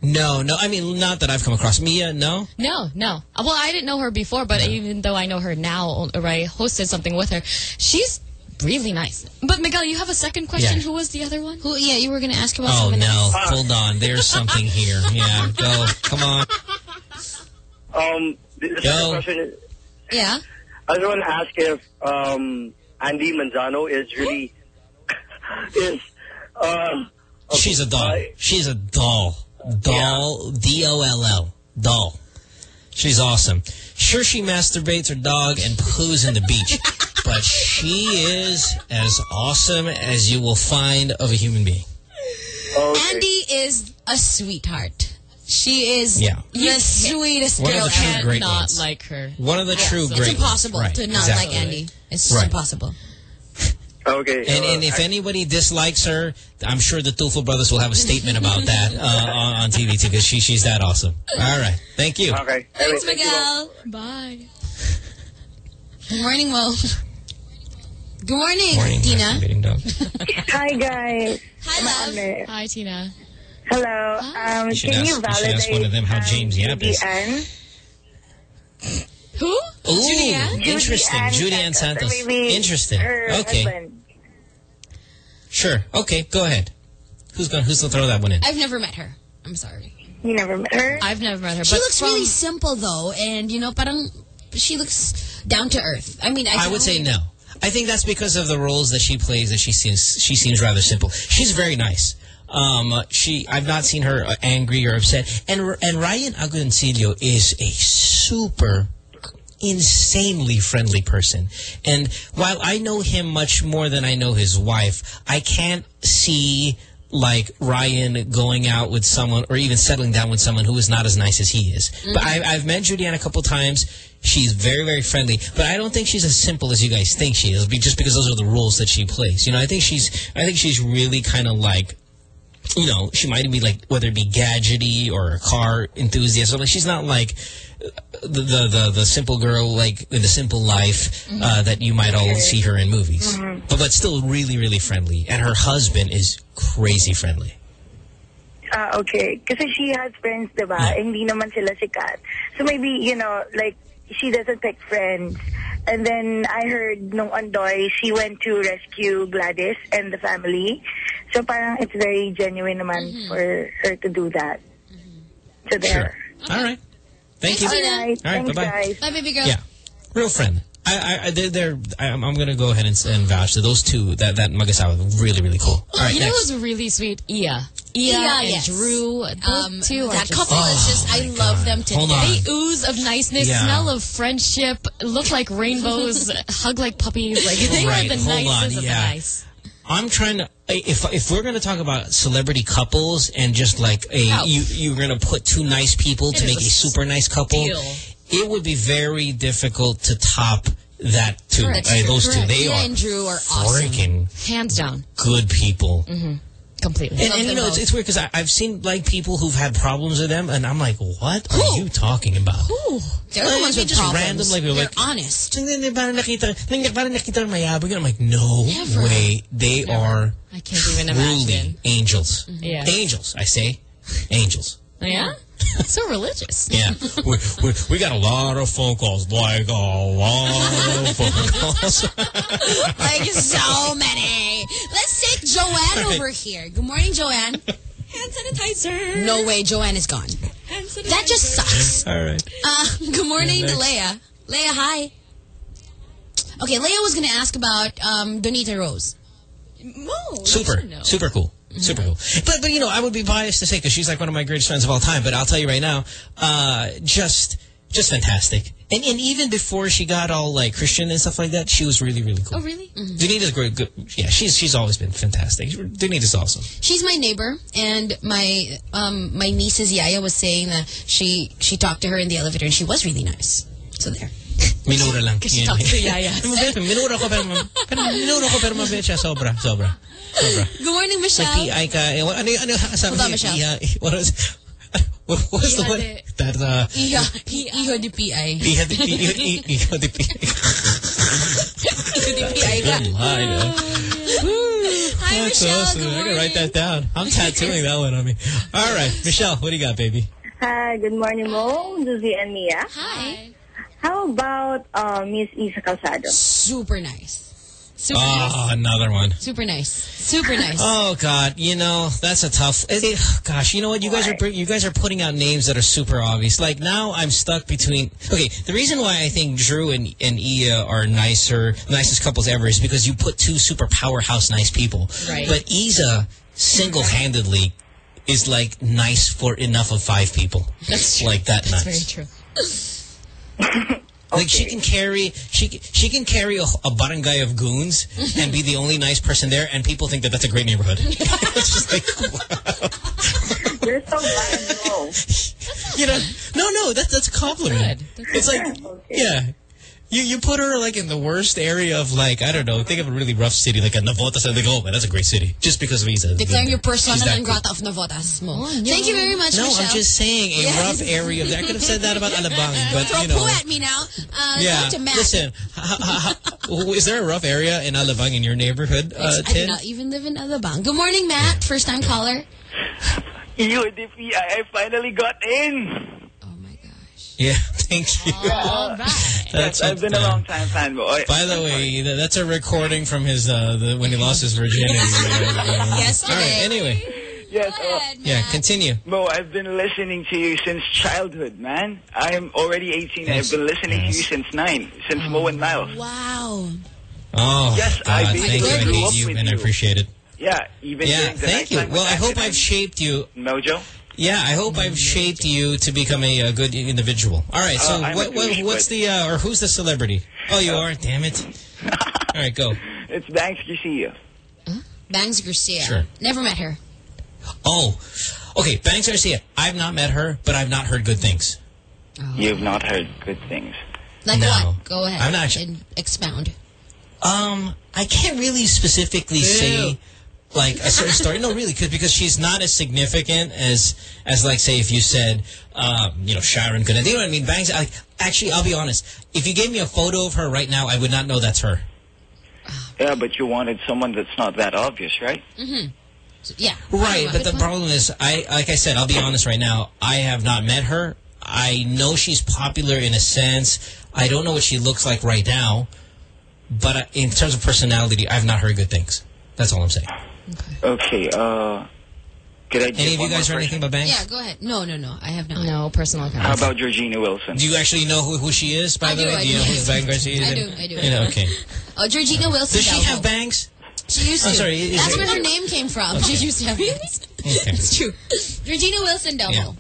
No, no. I mean, not that I've come across Mia. No. No, no. Well, I didn't know her before, but even though I know her now, or I hosted something with her, she's really nice. But Miguel, you have a second question. Yeah. Who was the other one? Who? Yeah, you were going to ask about Oh no! else. Hold on. There's something here. Yeah. Go. Come on. Um, the, the Yo. question is, Yeah. I just want to ask if um, Andi Manzano is really is uh, She's a doll. She's a doll. Doll. D O L L. Doll. She's awesome. Sure, she masturbates her dog and poos in the beach, but she is as awesome as you will find of a human being. Andi is a sweetheart. She is Yeah. the sweetest One of girl the true great Not ones. like her. One of the true It's great impossible ones. to not exactly. like Andi. It's just Right. impossible. Okay. And, uh, and if anybody dislikes her, I'm sure the Tulfo brothers will have a statement about that uh, on, on TV too, because she, she's that awesome. All right. Thank you. Okay. Thanks, Miguel. Bye. Good morning, Mo. Good morning, Morning, Tina. masturbating dog. Hi, guys. Hi, love. Hi, Tina. Hello. Um, You should can ask- you you should validate ask one of them how um, James Yap is. Judy Ann? Who? Ooh, Judy interesting. Judy Ann Santos, Santos. maybe Interesting. her Okay. husband. Sure. Okay, go ahead. Who's going who's gonna throw that one in? I've never met her. I'm sorry. You never met her? I've never met her. She but looks from- really simple, though, and, you know, parang she looks down to earth. I mean, I, I would say no. I think that's because of the roles that she plays that she seems she seems rather simple. She's very nice. Um, she I've not seen her uh, angry or upset. And and Ryan Agoncillo is a super insanely friendly person. And while I know him much more than I know his wife, I can't see like Ryan going out with someone or even settling down with someone who is not as nice as he is. But mm-hmm. I, I've met Julianne a couple times. She's very, very friendly. But I don't think she's as simple as you guys think she is, just because those are the rules that she plays. You know, I think she's, I think she's really kind of like, you know, she might be like, whether it be gadgety or a car enthusiast. Or like, she's not like uh, the, the, the, the simple girl, like in the simple life uh, that you might all see her in movies. Mhm. But, but still really, really friendly. And her husband is crazy friendly. Ah, okay. Kasi she has friends, di ba? Eh, Hindi naman sila sikat. So maybe, you know, like, she doesn't pick friends. And then I heard nung Ondoy, she went to rescue Gladys and the family. So parang it's very genuine naman mm-hmm. for her to do that. So there. All right. Thank you. All right. All right, Thanks, bye-bye. guys. Bye, baby girl. Yeah. Real friend. I, I, I they're, they're I'm, I'm going to go ahead and, and vouch that those two, that, that mag-asawa, really, really cool. All right, you know who's really sweet? Iya. Iya, Iya, and yes. Drew. Both Um, two that just- couple is just, I love them to Hold death. on. They ooze of niceness, Yeah. smell of friendship, look like rainbows, hug like puppies. Like they Right, are the hold on, nicest of the yeah. nice. I'm trying to if if we're going to talk about celebrity couples and just like a Ouch. you you're going to put two nice people to make a a super nice couple, steal. It would be very difficult to top that two. Uh, those two, they Iya are and Drew are awesome. freaking Hands down. good people. hmm Completely. And, and you know, it's, it's weird because I've seen like people who've had problems with them, and I'm like, what are you talking about? Ooh, they're the ones with just problems. random, like, they're like- honest. Hindi, Parang nakita, hindi, parang nakita ng mayabang. I'm like, no Never. way. They are I can't even truly imagine. angels. Yeah. Angels, I say. Angels. Yeah? so religious. Yeah. we, we, we got a lot of phone calls. Like, a lot of phone calls. like so many. Let's take Joanne over here. Good morning, Joanne. Hand sanitizer. No way, Joanne is gone. Hand sanitizer. That just sucks. All right. Uh, good morning to Next. Leia. Leia, hi. Okay, Leia was going to ask about um, Donita Rose. No. Super. Super cool. Super cool. But, but you know, I would be biased to say because she's like one of my greatest friends of all time. But I'll tell you right now, uh, just just fantastic. And and even before she got all like Christian and stuff like that, she was really really cool. Oh, really? Donita's great. Good. Yeah, she's she's always been fantastic. Donita's awesome. She's my neighbor, and my um, my niece's Yaya was saying that she she talked to her in the elevator, and she was really nice. So there. Minura lang. Kasi talk to Yaya. minura ko pero, pero minura ko pero mabait siya. Sobra. Sobra. Sobra. Good morning, Like Michelle. PI ka. eh, Ano, yung- ano, sabi niya, Michelle. iha- what was, what was the one? That, uh, Iha, iho di PI. iha di, iha, iha, iha di PI. Iho di PI ka. Good line. Hi, That's Michelle. awesome. Good I gotta write that down. I'm tattooing that one on me. All right, Michelle, what do you got, baby? Hi, good morning, Mo, Suzy, and Mia. Hi. How about uh, Miss Iza Calzado? Super nice. Super Oh, nice. another one. Super nice. Super nice. Oh God, you know that's a tough. eh, gosh, you know what? You guys are you guys are putting out names that are super obvious. Like now, I'm stuck between. Okay, the reason why I think Drew and and Iya are nicer, nicest couples ever is because you put two super powerhouse nice people. Right. But Iza single-handedly is like nice for enough of five people. That's true. like that That's nice. very true. Like she can carry she she can carry a, a barangay of goons and be the only nice person there, and people think that that's a great neighborhood. it's just like You're so bad, you know, no, no, that's that's a compliment. It's like yeah. You you put her like in the worst area of like I don't know think of a really rough city like a Navotas and they go oh man that's a great city just because of Iza. Declaring your persona She's non good. grata of Navotas mo. Thank you very much, No, Michelle. I'm just saying a Yes. rough area. of- I could have said that about Alabang, but Throw you know. poo at me now. Uh, Yeah, to Matt. listen. ha- ha- ha- is there a rough area in Alabang in your neighborhood, uh, I do not even live in Alabang. Good morning, Matt. First time caller. UDP, I, I finally got in. Yeah, thank you. All That's yes, I've been it, a long time fanboy. By the way, that's a recording from his uh, the, when he lost his virginity. Yesterday. All right. Anyway, Yes, uh, yeah. Continue. Mo, I've been listening to you since childhood, man. I am already 18. I've been listening to you since 9, since Mo and Miles. Wow. Oh, Yes, I God, basically thank you. I grew need up you, with and I appreciate it. Yeah, even Yeah, during the thank you. Well, I hope I've shaped you. Mojo? Yeah, I hope I've shaped you to become a, uh good individual. All right, so Uh, what, what, douche, what's the, uh, or who's the celebrity? Oh, you are? Damn it. All right, go. It's Bangs Garcia. Bangs Garcia. Sure. Never met her. Oh, okay. Bangs Garcia. I've not met her, but I've not heard good things. You've not heard good things. Like No. what? Go ahead. I'm not actually- and expound. Um, I can't really specifically say like a certain story. No, really, cause, because she's not as significant as as like say if you said, um, you know, Sharon Goodman. You know what I mean? Bangs. Like, actually, I'll be honest. If you gave me a photo of her right now, I would not know that's her. Yeah, but you wanted someone that's not that obvious, right? Mm-hmm. Yeah. Right, but the one. problem is, I like I said, I'll be honest right now. I have not met her. I know she's popular in a sense. I don't know what she looks like right now, but uh, in terms of personality, I've not heard good things. That's all I'm saying. Okay, uh, could I Any of you guys more heard anything about Bangs? Yeah, go ahead. No, no, no. I have not. No, personal How about Georgina Wilson? Do you actually know who, who she is, by I the do, way? I do you know who Bangs Garcia is? I do, I do. You know, okay. Oh, Georgina Wilson. Does she Delvo. have bangs? She used I'm to. sorry, That's it- where her name came from. She used to have bangs. Okay. It's true. Georgina Wilson Delvo. Yeah.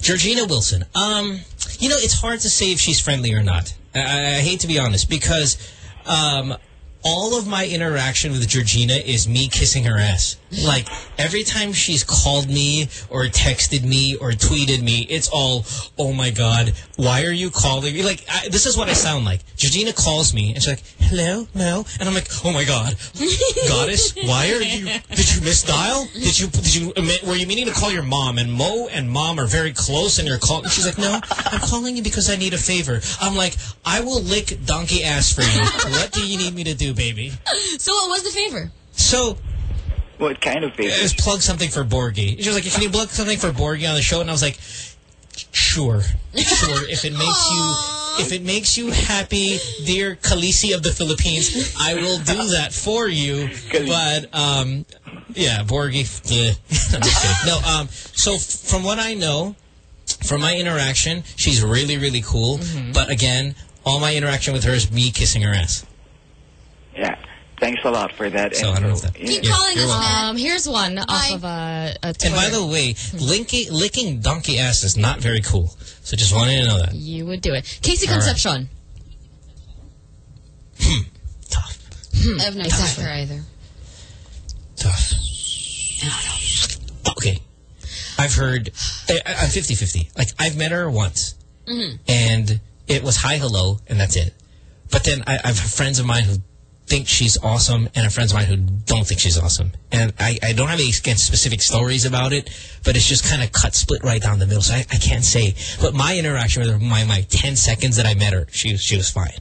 Georgina Wilson. Um, you know, it's hard to say if she's friendly or not. I, I hate to be honest because um, all of my interaction with Georgina is me kissing her ass. Like every time she's called me or texted me or tweeted me, it's all, "Oh my god, why are you calling me?" Like I, this is what I sound like. Georgina calls me and she's like, "Hello, Mo," and I'm like, "Oh my god, goddess, why are you? Did you misdial? Did you? Did you? Were you meaning to call your mom? And Mo and mom are very close, and you're calling." She's like, "No, I'm calling you because I need a favor." I'm like, "I will lick donkey ass for you. what do you need me to do, baby?" So what was the favor? So What kind of favor? it was plug something for Borgy. She was like, "Can you plug something for Borgy on the show?" And I was like, "Sure, sure. If it makes you, if it makes you happy, dear Khaleesi of the Philippines, I will do that for you." But um, yeah, Borgy. Yeah. I'm just kidding. No. Um. So from what I know, from my interaction, she's really, really cool. But again, all my interaction with her is me kissing her ass. Yeah. Thanks a lot for that. So And I don't know that- Keep Yeah, calling you're us, welcome. Matt. Um, here's one off of a, a Twitter. And by the way, licking, licking donkey ass is not very cool. So just wanted to know that. You would do it. KC All right. Concepcion. I have no It's idea. not her either. Tough. Okay. I've heard, I, I- I'm 50-50. Like, I've met her once. Mhm. And it was hi, hello, and that's it. But then I, I've friends of mine who think she's awesome and a friends of mine who don't think she's awesome. And I, I don't have any again, specific stories about it, but it's just kind of cut split right down the middle. So I, I can't say. But my interaction with her, my, my 10 seconds that I met her, she, was- she was fine.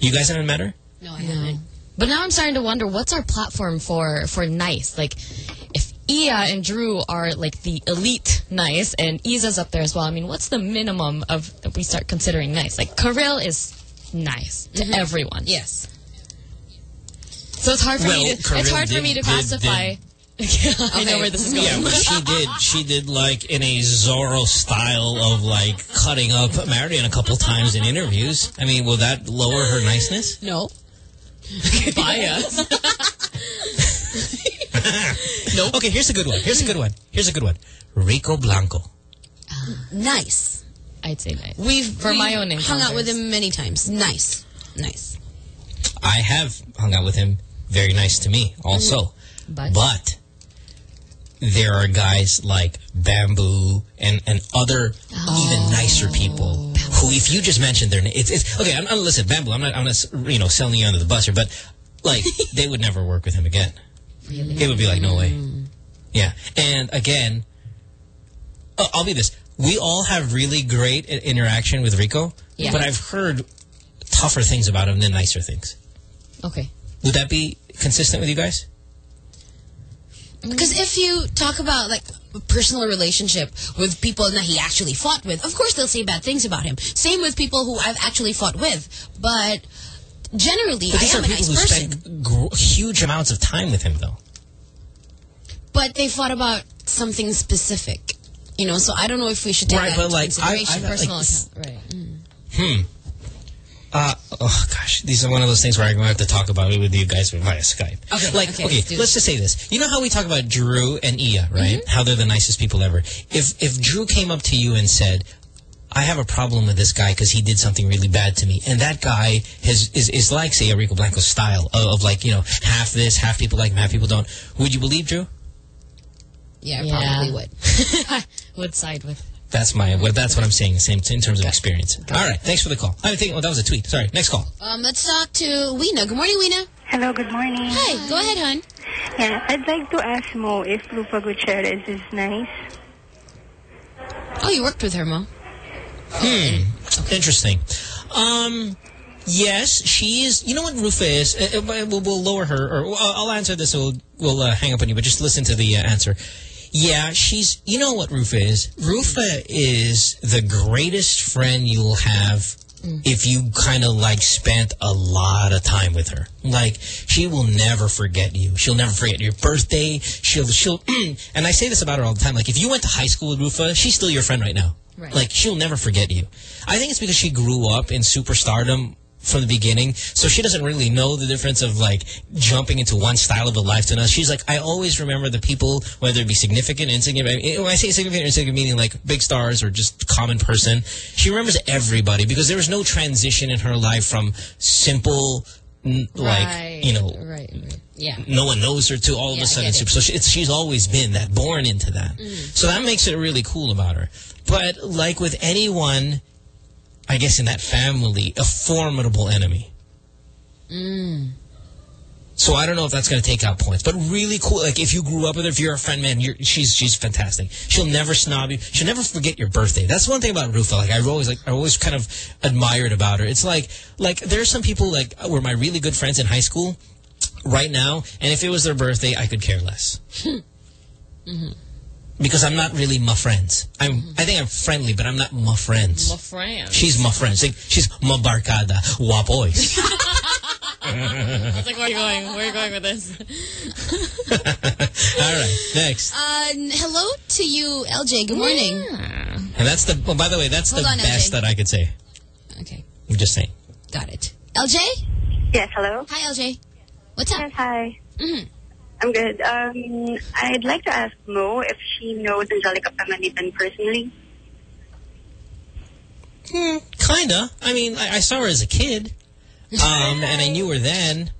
You guys haven't met her? No, I haven't. But now I'm starting to wonder what's our platform for for nice. Like, if Iya and Drew are like the elite nice, and Iza's up there as well. I mean, what's the minimum of that we start considering nice? Like, Kirill is nice to Mhm. everyone. Yes. So it's hard for Well, me to it's Kirill hard for me to did- classify. I know where this is going. Yeah, but she did. She did like in a Zorro style of like cutting up Marion a couple times in interviews. I mean, will that lower her niceness? No. Bias. no. Okay, here's a good one. Here's a good one. Here's a good one. Rico Blanco. Ah. Nice. I'd say nice. We've For we my own hung out with him many times. Nice. Nice. I have hung out with him. Very nice to me, also. But, But there are guys like Bamboo and, and other even nicer people who, if you just mentioned their name, it's, it's okay. I'm, I'm listen, Bamboo. I'm not, I'm not, you know, selling you under the bus here, but like they would never work with him again. Really? It would be like no way. Yeah, and again, uh, I'll be this. We all have really great interaction with Rico, Yeah. but I've heard tougher things about him than nicer things. Okay. Would that be consistent with you guys? Because if you talk about like a personal relationship with people that he actually fought with, of course they'll say bad things about him. Same with people who I've actually fought with. But generally, But I these am are people nice who person. spent huge amounts of time with him, though. But they fought about something specific. You know, so I don't know if we should take Right, that but, into like, I- consideration. I- like, personal s- account. Right. Hmm. Uh, oh gosh, these are one of those things where I'm going to have to talk about it with you guys via Skype. Okay, like okay, okay, let's let's just say this. You know how we talk about Drew and Iya, right? Mm-hmm. How they're the nicest people ever. If if Drew came up to you and said, "I have a problem with this guy because he did something really bad to me," and that guy has is is like say a Rico Blanco style of, of like you know half this, half people like him, half people don't. Would you believe Drew? Yeah, Yeah. probably would. would side with. That's my. Well, that's what I'm saying. Same in terms of experience. All right. Thanks for the call. I think. Well, that was a tweet. Sorry. Next call. Um, let's talk to Weena. Good morning, Weena. Hello, good morning. Hi, go ahead, hon. Yeah, I'd like to ask Mo if Ruffa Gutierrez is nice. Oh, you worked with her, Mo. Hmm. Interesting. Um. Yes, she is. You know what Ruffa is? Uh, uh, we'll, we'll lower her, or uh, I'll answer this. and We'll, we'll uh, hang up on you, but just listen to the uh, answer. Yeah, she's. You know what Ruffa is? Ruffa is the greatest friend you'll have mm. if you kind of like spent a lot of time with her. Like she will never forget you. She'll never forget your birthday. She'll she'll. and I say this about her all the time. Like if you went to high school with Ruffa, she's still your friend right now. Right. Like she'll never forget you. I think it's because she grew up in superstardom from the beginning, so she doesn't really know the difference of like jumping into one style of a life to another. She's like, I always remember the people, whether it be significant, insignificant. When I say significant, insignificant, meaning like big stars or just common person, she remembers everybody because there was no transition in her life from simple, like Right, you know, Right, right. Yeah. no one knows her to all of Yeah, a I sudden. So she, she's always been that, born into that. Mm. So that makes it really cool about her. But like with anyone, I guess in that family, a formidable enemy. Mm. So I don't know if that's going to take out points, but really cool. Like if you grew up with her, if you're a friend, man, you're, she's she's fantastic. She'll never snob you. She'll never forget your birthday. That's one thing about Ruffa. Like I always like I always kind of admired about her. It's like like there are some people like were my really good friends in high school right now, and if it was their birthday, I could care less Mm-hmm. Because I'm not really my friends. I'm I think I'm friendly, but I'm not my friends. My friend. She's my friend. Like, she's my barkada. Wapoys. I was like, where are you going? Where are you going with this? All right, next. Uh, hello to you, LJ. Good morning. And that's the, oh, by the way, that's Hold the on, best LJ. that I could say. Okay. I'm just saying. Got it. LJ? Yes, hello. Hi, LJ. What's up? Yes, hi. Mhm. I'm good. Um, I'd like to ask Mo if she knows Angelica Panganiban personally. Hmm, kinda. I mean, I, I saw her as a kid. Um, and I knew her then.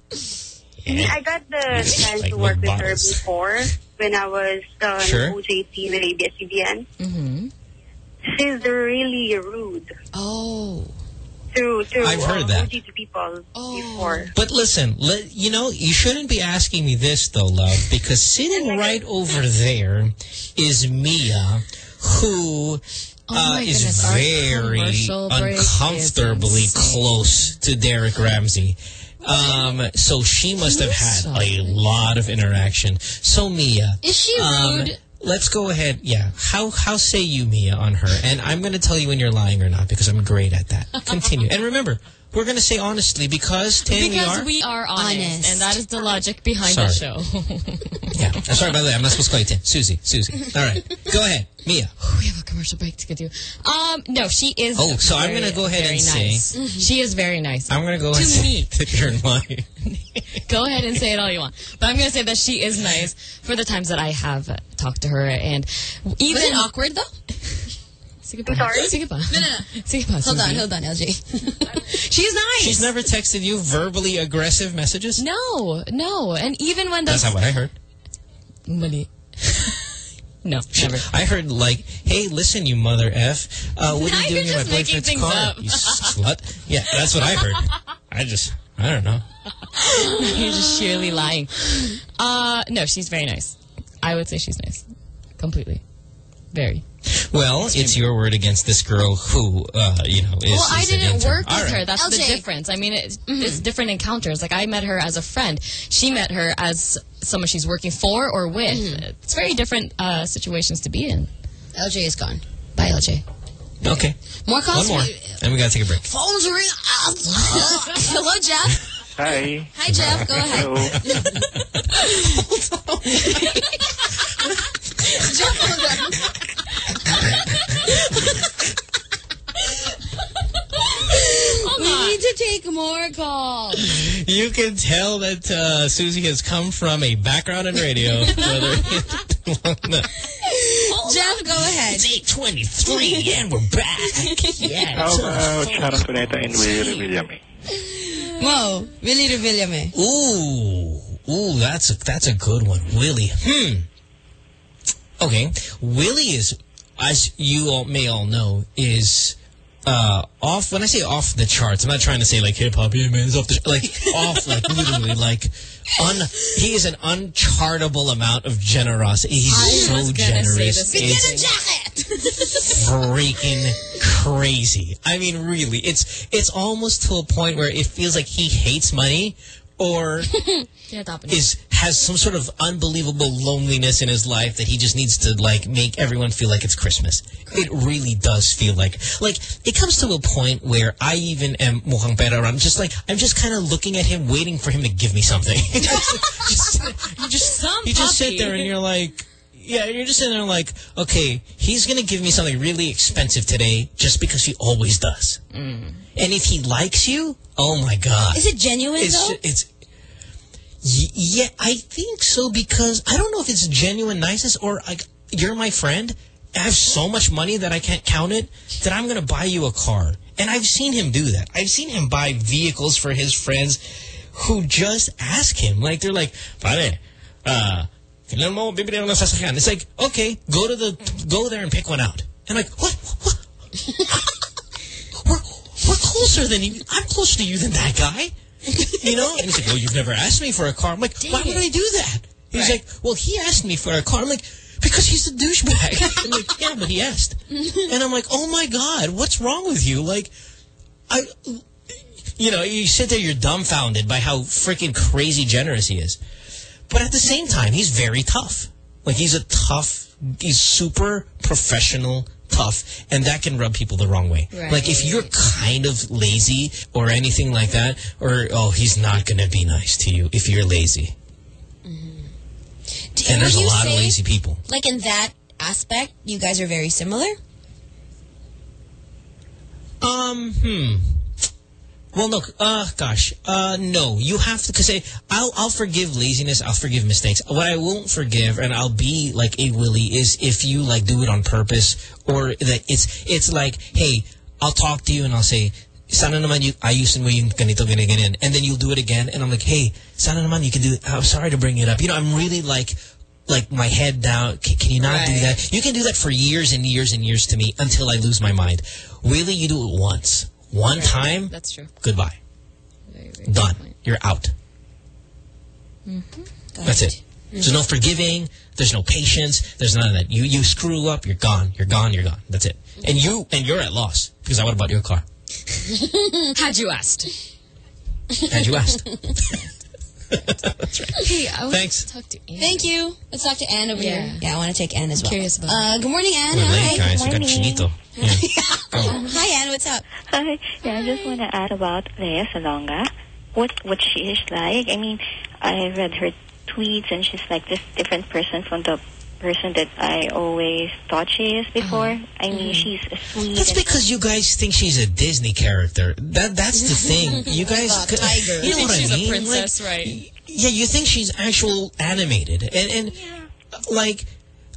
I got the chance Like to work with with her before when I was uh, Sure. in OJT with ABS-CBN. Mm-hmm. She's really rude Oh. To, to I've heard uh, that. OJT people Oh. before. But listen, let, you know, you shouldn't be asking me this though, love, because sitting right over there is Mia, who Oh uh, my is goodness, very uncomfortably is close to Derek Ramsey. Um, so she must have had a lot of interaction. So Mia, Is she um, rude? Let's go ahead. Yeah, how how say you Mia on her? And I'm going to tell you when you're lying or not because I'm great at that. Continue. and remember, we're going to say honestly because Tan, we Because are. we are honest, Honest. and that is the logic behind Sorry. the show. Yeah. I'm sorry about that. I'm not supposed to call you Tan. Susie. Susie. All right. Go ahead. Mia. we have a commercial break to get to. Um, no, she is. Oh, so I'm gonna go ahead very and say- nice. she is very nice. I'm going to go To and say me. that you're lying. Go ahead and say it all you want, but I'm going to say that she is nice for the times that I have uh, talked to her, and even Was it awkward, though? Sige pa. Sige pa. No, no, no. Sige pa, Hold on, hold on, LJ. She's nice. She's never texted you verbally aggressive messages? No, no, and even when the That's not what I heard. Mali. no, She- never. I heard like, "Hey, listen, you mother f, uh, what are you doing you're in my boyfriend's car? up. You slut." Yeah, that's what I heard. I just, I don't know. You're just sheerly lying. Uh, no, she's very nice. I would say she's nice. Completely. Very. Well, it's your word against this girl who, uh, you know, is. well, I is didn't work with All right. her. That's the difference. I mean, it's, it's different encounters. Like, I met her as a friend. She met her as someone she's working for or with. It's very different uh, situations to be in. LJ is gone. Bye, LJ. Okay. More calls? One more, and we gotta take a break. Phones ring. Hello, Jeff. Hi. Hi, Jeff. Go ahead. Hello. Jeff, hold on. We need to take more calls. You can tell that uh, Susie has come from a background in radio. whether Jeff, go ahead. It's 823 and we're back. Yeah. How about Sharon Cuneta and Willie Villame? Mo, Willie Revillame. Ooh, ooh, that's a that's a good one, Willie. Hmm. Okay, Willie is, as you all may all know, is uh, off. When I say off the charts, I'm not trying to say like hip hop. Yeah, man, it's off the like off like literally like un. He is an unchartable amount of generosity. He's I so was gonna say generous. same It's thing. freaking crazy. I mean, really, it's it's almost to a point where it feels like he hates money or is has some sort of unbelievable loneliness in his life that he just needs to like make everyone feel like it's Christmas. It really does feel like like it comes to a point where I even am mukhang pera I'm just like I'm just kind of looking at him waiting for him to give me something. just, you just Some you just sit there and you're like yeah, you're just sitting there like, okay, he's going to give me something really expensive today just because he always does. Mm. And if he likes you, oh my God. Is it genuine It's, though? it's Y- yeah, I think so because I don't know if it's genuine niceness or like you're my friend. I have so much money that I can't count it that I'm going to buy you a car. And I've seen him do that. I've seen him buy vehicles for his friends who just ask him. Like, they're like, pare, uh? It's like, okay, go to the, go there and pick one out. And I'm like, what? What? we're, we're closer than you. I'm closer to you than that guy. You know? And he's like, well, you've never asked me for a car. I'm like, why would I do that? He's like, well, he asked me for a car. I'm like, because he's a douchebag. I'm like, yeah, but he asked. And I'm like, oh my God, what's wrong with you? Like, I, you know, you sit there, you're dumbfounded by how freaking crazy generous he is. But at the same time, he's very tough. Like, he's a tough, he's super professional, tough, and that can rub people the wrong way. Right. Like, if you're kind of lazy or anything like that, or, oh, he's not going to be nice to you if you're lazy. Do- And there's a lot of lazy people. Like in that aspect, you guys are very similar. Um, hmm. Well, look, uh, gosh, uh, no, you have to, cause I, I'll, I'll forgive laziness, I'll forgive mistakes. What I won't forgive, and I'll be like a Willie, is if you like do it on purpose, or that it's, it's like, hey, I'll talk to you and I'll say, sana naman you, ayusin mo yung ganito, ganyan. And then you'll do it again, and I'm like, hey, sana naman you can do it. I'm sorry to bring it up. You know, I'm really like, like my head down. Can, can you not do that? You can do that for years and years and years to me until I lose my mind. Willie, you do it once. One time, That's true. goodbye. Done. You're out. Mm-hmm. That's it. There's no forgiving. There's no patience. There's none of that. You you screw up, you're gone. You're gone. You're gone. That's it. And you and you're at loss because I would have bought you a car. Had you asked. Had you asked. Hey, I want Thanks. to talk to Anne. Thank you. Let's talk to Anne over Yeah. here. Yeah, I want to take Anne as well. Curious about Uh, good morning, Anne. We're Hi. late, guys. We got Quinito. Um, Hi, Anne. What's up? Hi. Yeah, I just want to add about Lea Salonga. What what she is like. I mean, I read her tweets and she's like this different person from the person that I always thought she is before. Mm-hmm. I mean, mm-hmm. she's a sweet. That's because you guys think she's a Disney character. That that's the thing. You guys, Like tiger. you know think what she's I a mean? princess, Like, right? Yeah, you think she's actual animated, and and like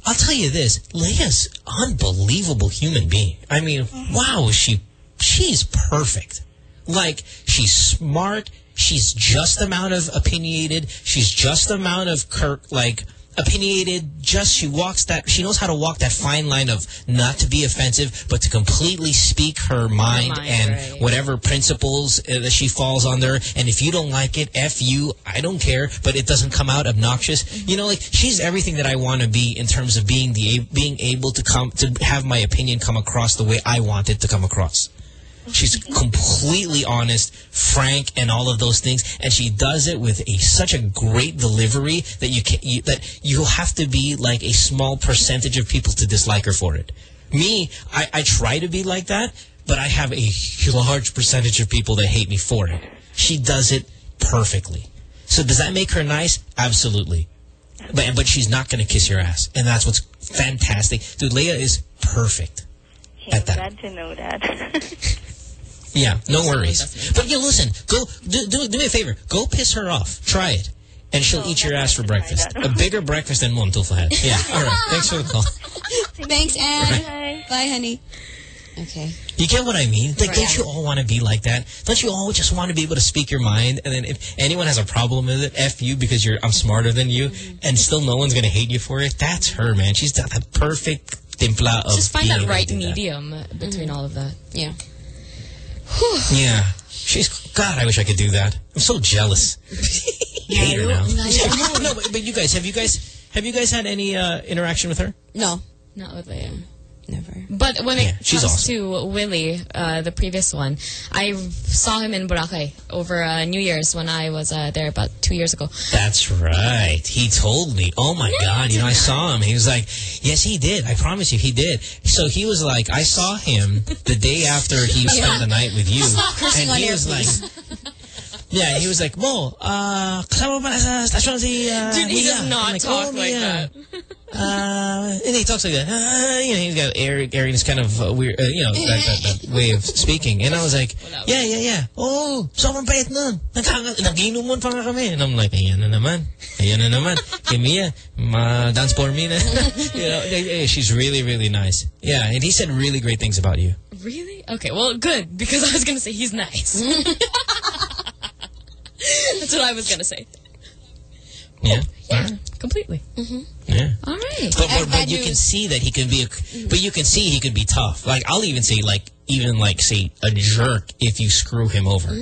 I'll tell you this, Lea's unbelievable human being. I mean, mm-hmm. wow, she she's perfect. Like she's smart. She's just amount of opinionated. She's just amount of Kirk like opinionated. Just she walks that she knows how to walk that fine line of not to be offensive, but to completely speak her mind, mind, and right. whatever principles uh, that she falls under. And if you don't like it, f you. I don't care, but it doesn't come out obnoxious. You know, like she's everything that I want to be in terms of being the being able to come to have my opinion come across the way I want it to come across. She's completely honest, frank, and all of those things, and she does it with a such a great delivery that you can you, that you have to be like a small percentage of people to dislike her for it. Me, I, I try to be like that, but I have a large percentage of people that hate me for it. She does it perfectly. So does that make her nice? Absolutely. But but she's not going to kiss your ass, and that's what's fantastic. Dude, Lea is perfect. Okay, at that. glad to know that. Yeah, no worries. But yeah, listen, go do, do do me a favor. Go piss her off. Try it. And she'll eat your ass for breakfast. A bigger breakfast than Mon Tulfo had. Yeah. All right. Thanks for the call. Thanks, Anne. Bye, honey. Okay. You get what I mean? Like, Right. don't you all want to be like that? Don't you all just want to be able to speak your mind? And then if anyone has a problem with it, F you because you're I'm smarter than you, mm-hmm. and still no one's going to hate you for it. That's her, man. She's got that perfect timpla of Just find that right do that. medium between mm-hmm. all of that. Yeah. Yeah. She's, God, I wish I could do that. I'm so jealous. Hate her now. no, no, but, but you guys, have you guys, have you guys had any uh, interaction with her? No. Not with Liam. Never. But when it she's comes awesome. to Willie, uh, the previous one, I saw him in Boracay over uh, New Year's when I was uh, there about two years ago. That's right. He told me. Oh my God. You know, I saw him. He was like, yes, he did. I promise you, he did. So he was like, I saw him the day after he spent the night with you. Stop cursing and on he air, was please. like, yeah, he was like, Mo, uh, kasama ba na sa stasyon si uh, Dude, he Mia?" does not like, talk "Oh, like Mia." that. Uh, and he talks like that. Uh, you know, he's got Eric, Erin's kind of uh, weird, uh, you know, that, that, that way of speaking. And I was like, yeah, yeah, yeah. Oh, sobrang payat nun. Naginuman pa nga kami. And I'm like, ayan na naman. Ayan na naman. Kay Mia, ma-dance for me na. you know, she's really, really nice. Yeah, and he said really great things about you. Really? Okay, well, good, because I was going to say he's nice. That's what I was going to say. Yeah. Yeah, completely. Mm-hmm. Yeah. All right. But, but, but Bad you can see that he can be, a, but you can see he could be tough. Like I'll even say, like even like say a jerk if you screw him over.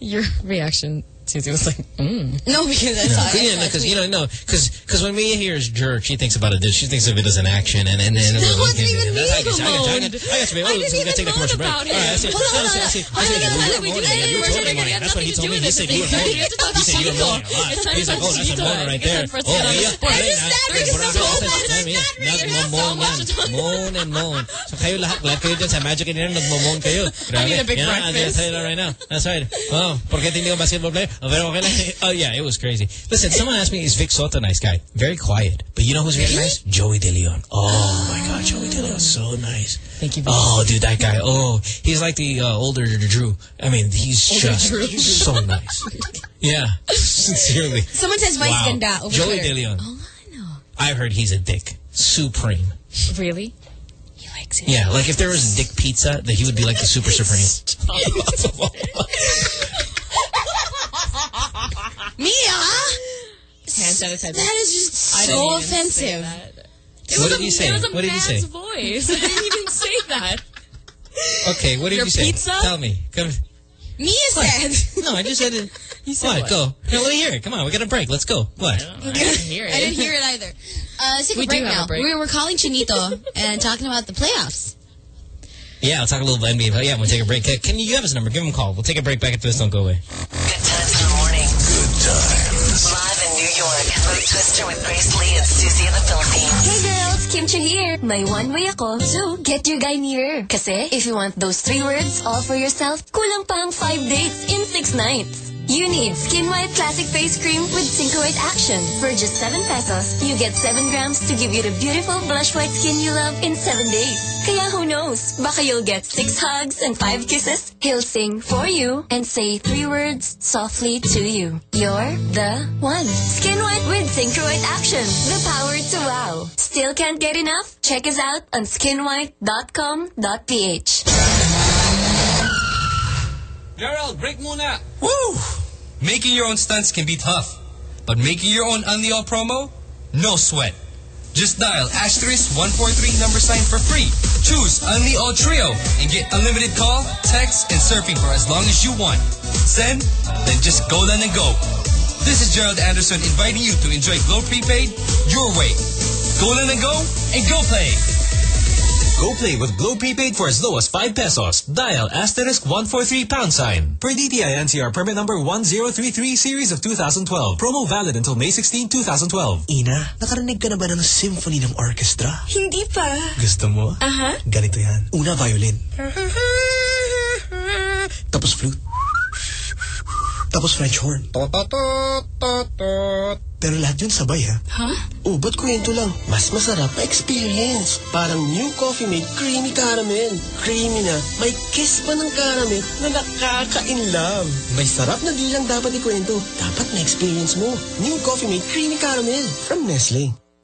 Your reaction, Susie, was like, mm. No, because I No, saw it. yeah, because you know, no, because when Mia hears jerk, she thinks about it. She thinks of it as an action, and and then That wasn't even me I got. I got you. I got. I got you. I Oh, didn't so gotta even take a commercial break. moan about right, I it. see. Hold on, No, I see. I hold see. on. I see. Hold on, You hold were on, we do moaning. You in were commercial moaning. break. It had That's what nothing he told me. with He said you were We moaning. have to talk He said you were Chino. a lot. It's time He's to like, oh, that's a Chino. moaner right there. time for us to Oh, get on the Mia. sport. Ay, Is na- that ay, because Boracay, it's all that's- about ay, Mia. Nagmo-moan and moan. So kayo lahat, lahat kayo dyan sa Magic Engineer, nagmo-moan kayo. Grabe. need a big breakfast. I'll tell you that right now. That's right. Oh, porque hindi ko basketball player. Oh, pero okay lang. Oh, yeah, it was crazy. Listen, someone asked me, is Vic Sotto a nice guy? Very quiet. But you know who's really nice? Joey De Leon. Oh, my God, Joey De Leon. So nice. Thank you. Oh, dude, that guy. Oh, he's like the uh, older Drew. I mean, he's Older just Drew. so nice. Yeah, sincerely. Someone says Vice wow. Ganda over Joey here. De Leon. Oh, I know. I've heard he's a dick. Supreme. Really? He likes it. Yeah, like if there was dick pizza, that he would be like the super supreme. Mia? Hand sanitizer. That is just so didn't even say offensive. that. What did a- you say? It was a What did you say? voice. I didn't even say that. Okay, what did Your you say? pizza? Tell me. Come. Mia said. No, I just said it. You said What? what? Go. No, let me hear it. Come on, we got a break. Let's go. What? I didn't hear it. I didn't hear it either. Uh, let's take We a break do now. a break. We were calling Quinito and talking about the playoffs. Yeah, I'll talk a little NBA. But yeah, we'll take a break. Can you, you have his number? Give him a call. We'll take a break back after this. Don't go away. Twister with Grace Lee and Susie in the Philippines. Hey girls, Kim Chiu here. May one way ako, so get your guy nearer. Kasi if you want those three words all for yourself, kulang pang five dates in six nights. You need Skin White Classic Face Cream with Synchroid Action. For just 7 pesos, you get 7 grams to give you the beautiful blush white skin you love in 7 days. Kaya who knows, baka you'll get 6 hugs and 5 kisses. He'll sing for you and say 3 words softly to you. You're the one. Skin White with Synchroid Action. The power to wow. Still can't get enough? Check us out on skinwhite.com.ph. Gerald, break muna. Woo! Making your own stunts can be tough. But making your own Unleal promo? No sweat. Just dial asterisk 143 number sign for free. Choose Unleal Trio and get unlimited call, text, and surfing for as long as you want. Send? Then just go then and go. This is Gerald Anderson inviting you to enjoy Globe Prepaid your way. Go then and go, and go play. Go play with Globe Prepaid for as low as 5 pesos. Dial asterisk 143 pound sign. Per DTI NCR permit number 1033 series of 2012. Promo valid until May 16, 2012. Ina, nakarinig ka na ba ng symphony ng orchestra? Hindi pa. Gusto mo? Aha. Ganito yan. Una, violin. Tapos flute. Tapos French horn. Pero lahat yun sabay ha. Huh? Oh, ba't kwento lang? Mas masarap na experience. Parang new Coffee Mate Creamy Caramel. Creamy na, may kiss pa ng caramel na nakaka-inlove. May sarap na di lang dapat ikwento. Dapat na-experience mo. New Coffee Mate Creamy Caramel from Nestle.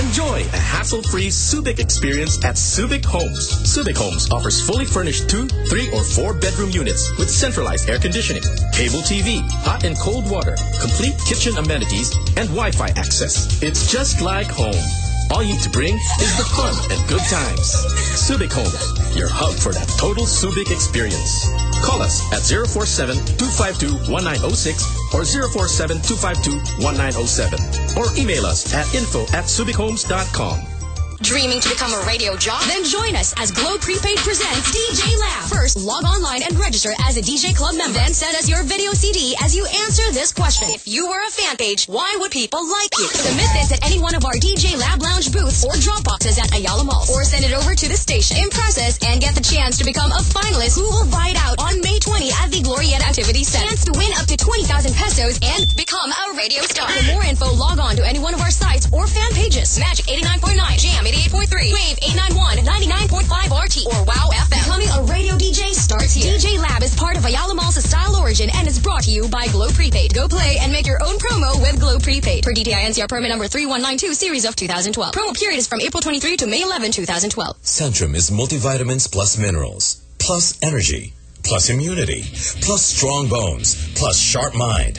Enjoy a hassle-free Subic experience at Subic Homes. Subic Homes offers fully furnished two, three, or four-bedroom units with centralized air conditioning, cable TV, hot and cold water, complete kitchen amenities, and Wi-Fi access. It's just like home. All you need to bring is the fun and good times. Subic Homes, your hub for that total Subic experience. Call us at 047-252-1906 or 047-252-1907 or email us at info at subichomes.com. Dreaming to become a radio jock? Then join us as Globe Prepaid presents DJ Lab. First, log online and register as a DJ Club member. Then send us your video CD as you answer this question. If you were a fan page, why would people like you? Submit this at any one of our DJ Lab Lounge booths or drop boxes at Ayala Mall. Or send it over to the station. Impress us and get the chance to become a finalist who will buy it out on May 20 at the Glorieta Activity Center. Chance to win up to 20,000 pesos and become a radio star. For more info, log on to any one of our sites or fan pages. Magic 89.9, Jam 88.3, Wave 891, 99.5 RT, or Wow FM. Becoming a radio DJ starts here. DJ Lab is part of Ayala Mall's Style Origin and is brought to you by Globe Prepaid. Go play and make your own promo with Globe Prepaid. Per DTI NCR permit number 3192, series of 2012. Promo period is from April 23 to May 11, 2012. Centrum is multivitamins plus minerals, plus energy, plus immunity, plus strong bones, plus sharp mind,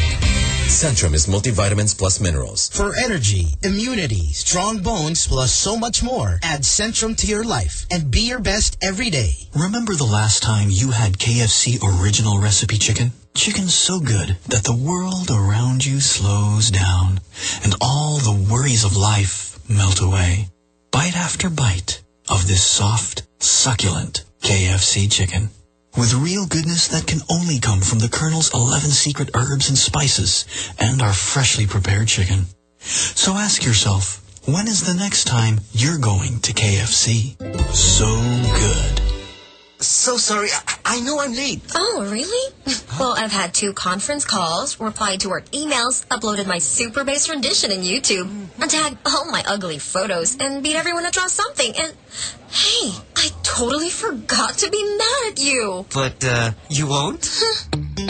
Centrum is multivitamins plus minerals. For energy, immunity, strong bones, plus so much more, add Centrum to your life and be your best every day. Remember the last time you had KFC original recipe chicken? Chicken so good that the world around you slows down and all the worries of life melt away. Bite after bite of this soft, succulent KFC chicken. With real goodness that can only come from the Colonel's 11 secret herbs and spices and our freshly prepared chicken. So ask yourself, when is the next time you're going to KFC? So good. So sorry. I, I know I'm late. Oh, really? well, I've had two conference calls, replied to work emails, uploaded my super bass rendition in YouTube, and tagged all my ugly photos, and beat everyone to draw something. And hey, I totally forgot to be mad at you. But, uh, you won't?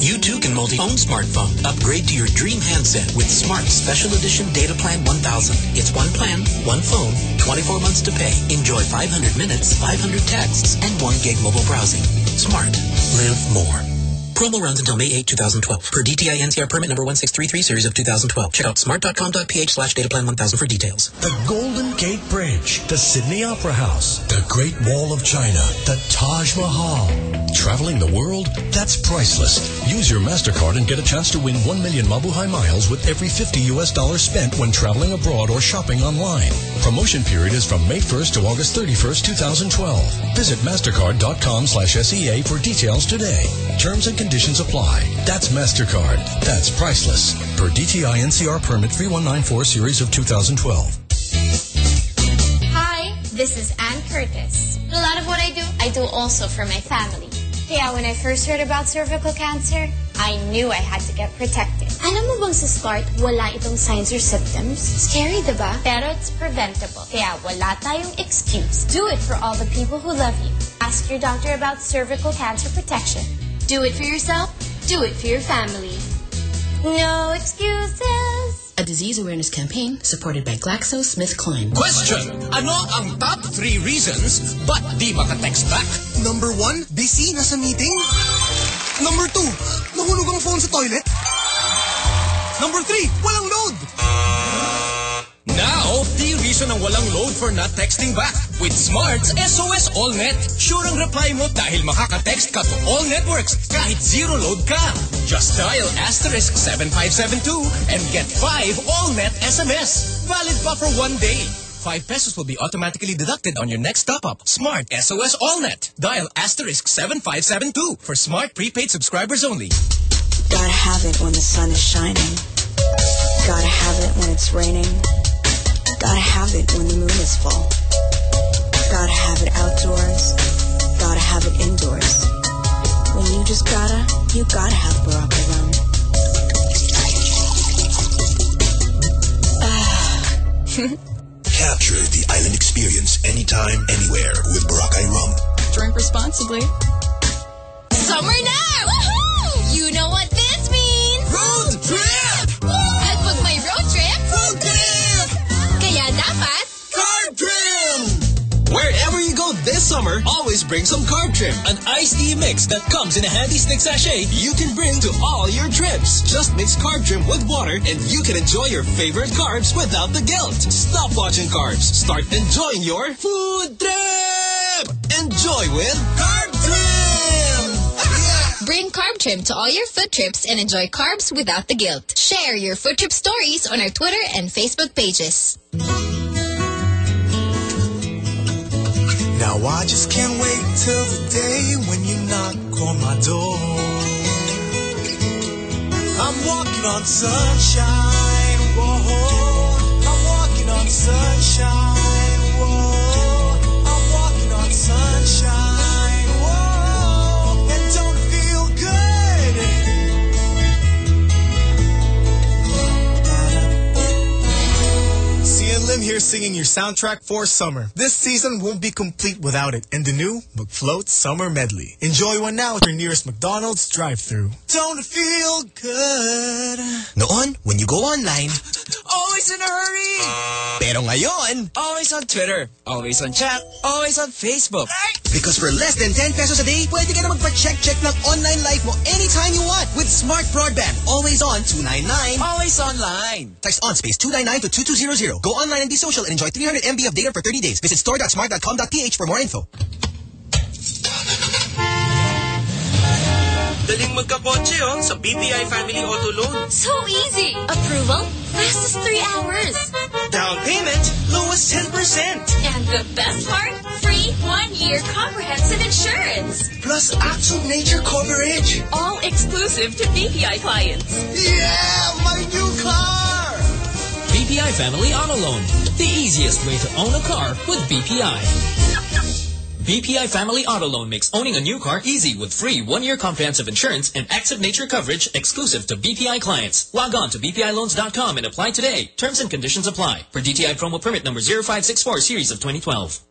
You too can multi-phone smartphone. Upgrade to your dream handset with Smart Special Edition Data Plan 1000. It's one plan, one phone, 24 months to pay. Enjoy 500 minutes, 500 texts, and 1 gig mobile browsing. Smart. Live more. Promo runs until May 8, 2012. Per DTI NCR permit number 1633 series of 2012. Check out smart.com.ph slash dataplan 1000 for details. The Golden Gate Bridge, the Sydney Opera House, the Great Wall of China, the Taj Mahal. Traveling the world? That's priceless. Use your MasterCard and get a chance to win 1 million Mabuhay miles with every 50 US dollars spent when traveling abroad or shopping online. Promotion period is from May 1st to August 31st, 2012. Visit mastercard.com slash SEA for details today. Terms and conditions apply. That's MasterCard. That's priceless. Per DTI NCR permit 3194 series of 2012. Hi, this is Ann Curtis. A lot of what I do, I do also for my family. Kaya when I first heard about cervical cancer, I knew I had to get protected. Alam mo bang sa start, wala itong signs or symptoms? Scary, diba? Pero it's preventable. Kaya wala tayong excuse. Do it for all the people who love you. Ask your doctor about cervical cancer protection. Do it for yourself. Do it for your family. No excuses. A disease awareness campaign supported by GlaxoSmithKline. Question! Ano ang top three reasons ba't di maka-text back? Number one, busy, nasa meeting. Number two, nahulog ang phone sa toilet. Number three, walang load. Reason reason ang walang load for not texting back. With Smart's SOS AllNet, sure ang reply mo dahil makaka-text ka to all networks kahit zero load ka. Just dial asterisk 7572 and get 5 AllNet SMS. Valid pa for one day. 5 pesos will be automatically deducted on your next top-up. Smart SOS AllNet. Dial asterisk 7572 for smart prepaid subscribers only. Gotta have it when the sun is shining. Gotta have it when it's raining. Gotta have it when the moon is full. Gotta have it outdoors. Gotta have it indoors. When you just gotta, you gotta have Boracay rum. Capture the island experience anytime, anywhere with Boracay rum. Drink responsibly. Summer na! Woohoo! You know what this means! Road trip! Summer, always bring some Carb Trim, an iced tea mix that comes in a handy stick sachet you can bring to all your trips. Just mix Carb Trim with water and you can enjoy your favorite carbs without the guilt. Stop watching carbs. Start enjoying your food trip. Enjoy with Carb trim! bring carb trim to all your food trips and enjoy carbs without the guilt. Share your food trip stories on our Twitter and Facebook pages. Now I just can't wait till the day when you knock on my door. I'm walking on sunshine, whoa. I'm walking on sunshine, Cian Lim here singing your soundtrack for summer. This season won't be complete without it and the new McFloat Summer Medley. Enjoy one now at your nearest McDonald's drive-thru. Don't it feel good? Noon, when you go online, Always in a hurry! pero ngayon, Always on Twitter, always on chat, always on Facebook. because for less than 10 pesos a day, pwede ka na magpa-check-check ng online life mo anytime you want with Smart Broadband. Always on 299. Always online. Text on space 299 to 2200. Go online and be social and enjoy 300 MB of data for 30 days. Visit store.smart.com.ph for more info. Daling magkakotse oh, sa BPI Family Auto Loan. So easy! Approval? Fastest three hours. Down payment, lowest 10%. And the best part? Free one-year comprehensive insurance. Plus actual nature coverage. All exclusive to BPI clients. Yeah, my new car! BPI Family Auto Loan. The easiest way to own a car with BPI. BPI Family Auto Loan makes owning a new car easy with free one-year comprehensive insurance and active nature coverage exclusive to BPI clients. Log on to bpiloans.com and apply today. Terms and conditions apply. For DTI promo permit number 0564 series of 2012.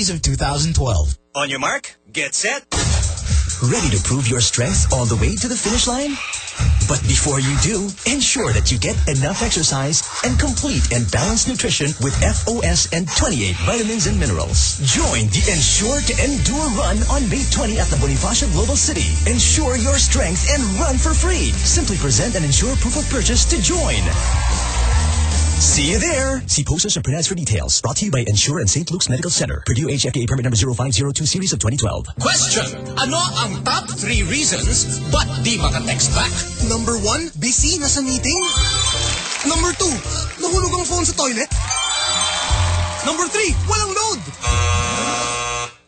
of 2012. On your mark, get set. Ready to prove your strength all the way to the finish line? But before you do, ensure that you get enough exercise and complete and balanced nutrition with FOS and 28 vitamins and minerals. Join the Ensure to Endure Run on May 20 at the Bonifacio Global City. Ensure your strength and run for free. Simply present an Ensure proof of purchase to join. See you there. See posters and printouts for details. Brought to you by Ensure and St. Luke's Medical Center. Purdue HFDA permit number 0502 series of 2012. Question, ano ang top 3 reasons ba't di maka-text back? Number one, busy, nasa meeting. Number two, nahulog ang phone sa toilet. Number three, walang load.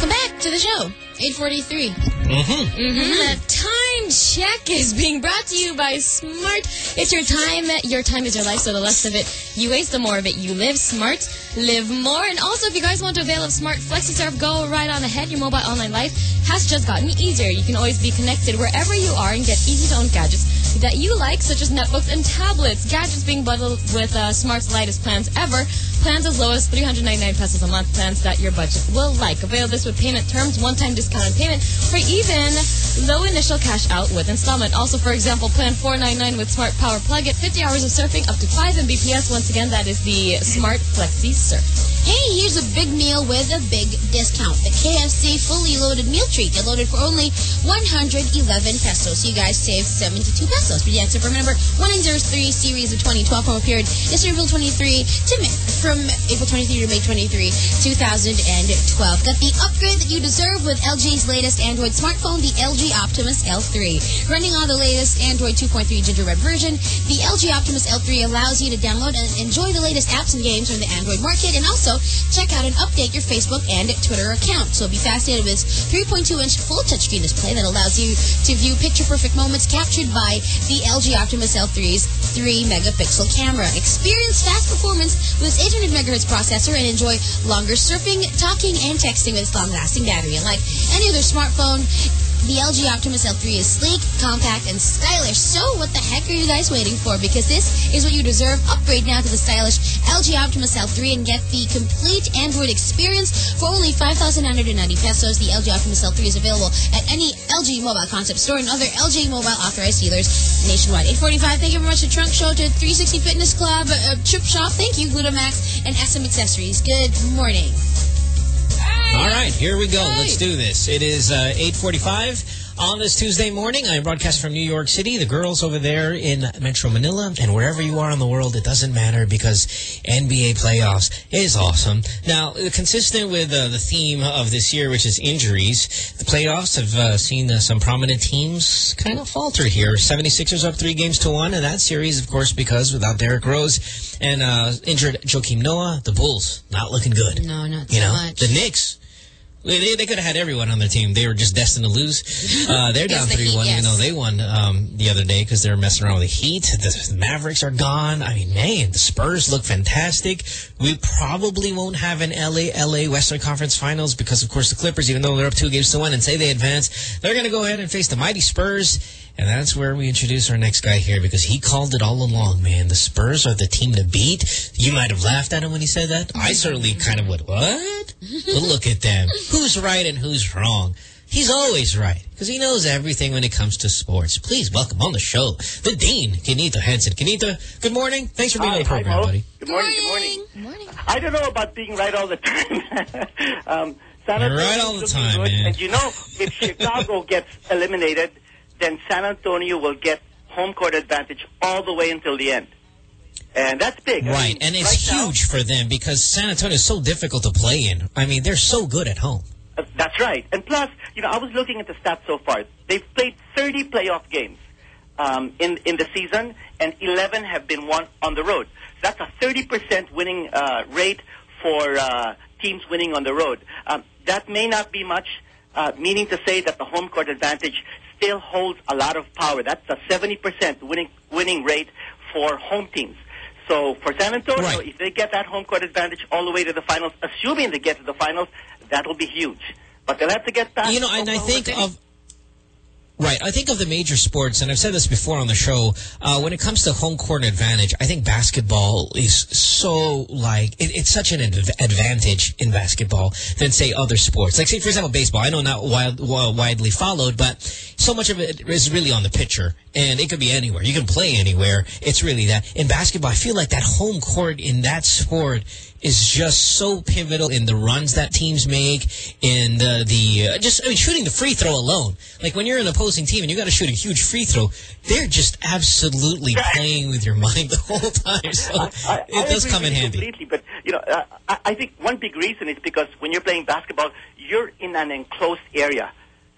Welcome back to the show. 843. Mm-hmm. Mm-hmm. The time check is being brought to you by Smart. It's your time. Your time is your life, so the less of it you waste, the more of it you live. Smart, live more. And also, if you guys want to avail of Smart FlexiSurf, go right on ahead. Your mobile online life has just gotten easier. You can always be connected wherever you are and get easy-to-own gadgets that you like, such as netbooks and tablets. Gadgets being bundled with uh, Smart's lightest plans ever. Plans as low as 399 pesos a month. Plans that your budget will like. Avail this with payment terms, one-time discounted payment, or even low initial cash out with installment. Also, for example, plan 499 with Smart Power Plug. Get 50 hours of surfing up to 5 Mbps. Once again, that is the Smart Flexi Surf. Hey, here's a big meal with a big discount. The KFC fully loaded meal treat. Get loaded for only 111 pesos. You guys save 72 pesos. But yes, if remember, 1903 series of 2012 promo period is April 23 to May, from April 23 to May 23, 2012. Got the upgrade that you deserve with LG's latest Android smartphone, the LG Optimus L3. Running on the latest Android 2.3 Gingerbread version, the LG Optimus L3 allows you to download and enjoy the latest apps and games from the Android market and also check out and update your Facebook and Twitter account. So be fascinated with 3.2-inch full touchscreen display that allows you to view picture-perfect moments captured by the LG Optimus L3's 3-megapixel camera. Experience fast performance with its 800 megahertz processor and enjoy longer surfing, talking, and texting with its long-lasting battery. And like any other smartphone, the LG Optimus L3 is sleek, compact, and stylish. So what the heck are you guys waiting for? Because this is what you deserve. Upgrade now to the stylish LG Optimus L3 and get the complete Android experience for only 5,990 pesos. The LG Optimus L3 is available at any LG Mobile Concept Store and other LG Mobile authorized dealers nationwide. 845, thank you very much to Trunk Show, to 360 Fitness Club, uh, Chip Shop, thank you, Glutamax, and SM Accessories. Good morning. All right, here we go. Let's do this. It is uh, 8.45 on this Tuesday morning. I am broadcast from New York City. The girls over there in Metro Manila and wherever you are in the world, it doesn't matter because NBA playoffs is awesome. Now, consistent with uh, the theme of this year, which is injuries, the playoffs have uh, seen uh, some prominent teams kind of falter here. 76ers up three games to one, in that series, of course, because without Derrick Rose and uh, injured Joakim Noah, the Bulls not looking good. No, not You know, much. the Knicks they, they could have had everyone on their team. They were just destined to lose. Uh, they're down 3-1, Heat, even though yes. they won um, the other day because they were messing around with the Heat. The Mavericks are gone. I mean, man, the Spurs look fantastic. We probably won't have an LA, LA Western Conference Finals because, of course, the Clippers, even though they're up two games to one and say they advance, they're going to go ahead and face the mighty Spurs. And that's where we introduce our next guy here because he called it all along, man. The Spurs are the team to beat. You might have laughed at him when he said that. I certainly kind of would, what? But look at them. Who's right and who's wrong? He's always right because he knows everything when it comes to sports. Please welcome on the show the Dean, Quinito Henson. Quinito, good morning. Thanks for being Hi, on the program, hi, buddy. Good morning. Good morning. Morning. I don't know about being right all the time. um, San You're Antonio right all the time, good. man. And you know, if Chicago gets eliminated, then San Antonio will get home court advantage all the way until the end. And that's big. I Right, mean, and it's right now- huge for them because San Antonio is so difficult to play in. I mean, they're so good at home. Uh, That's right. And plus, you know, I was looking at the stats so far. They've played 30 playoff games um, in in the season, and 11 have been won on the road. So that's a 30% winning uh, rate for uh, teams winning on the road. Um, that may not be much, uh, meaning to say that the home court advantage still holds a lot of power. That's a 70% winning winning rate for home teams. So for San Antonio, if they get that home court advantage all the way to the finals, assuming they get to the finals, that'll be huge. But they'll have to get past. You know, and I think City. of Right. I think of the major sports, and I've said this before on the show, uh, when it comes to home court advantage, I think basketball is so, like, it, it's such an adv advantage in basketball than, say, other sports. Like, say, for example, baseball. I know not wild, wi- widely followed, but so much of it is really on the pitcher, and it could be anywhere. You can play anywhere. It's really that. In basketball, I feel like that home court in that sport is just so pivotal in the runs that teams make, in the, the uh, just I mean, shooting the free throw alone. Like when you're an opposing team and you got to shoot a huge free throw, they're just absolutely playing with your mind the whole time. So I, it I does come in handy. Completely, but you know, uh, I, I think one big reason is because when you're playing basketball, you're in an enclosed area.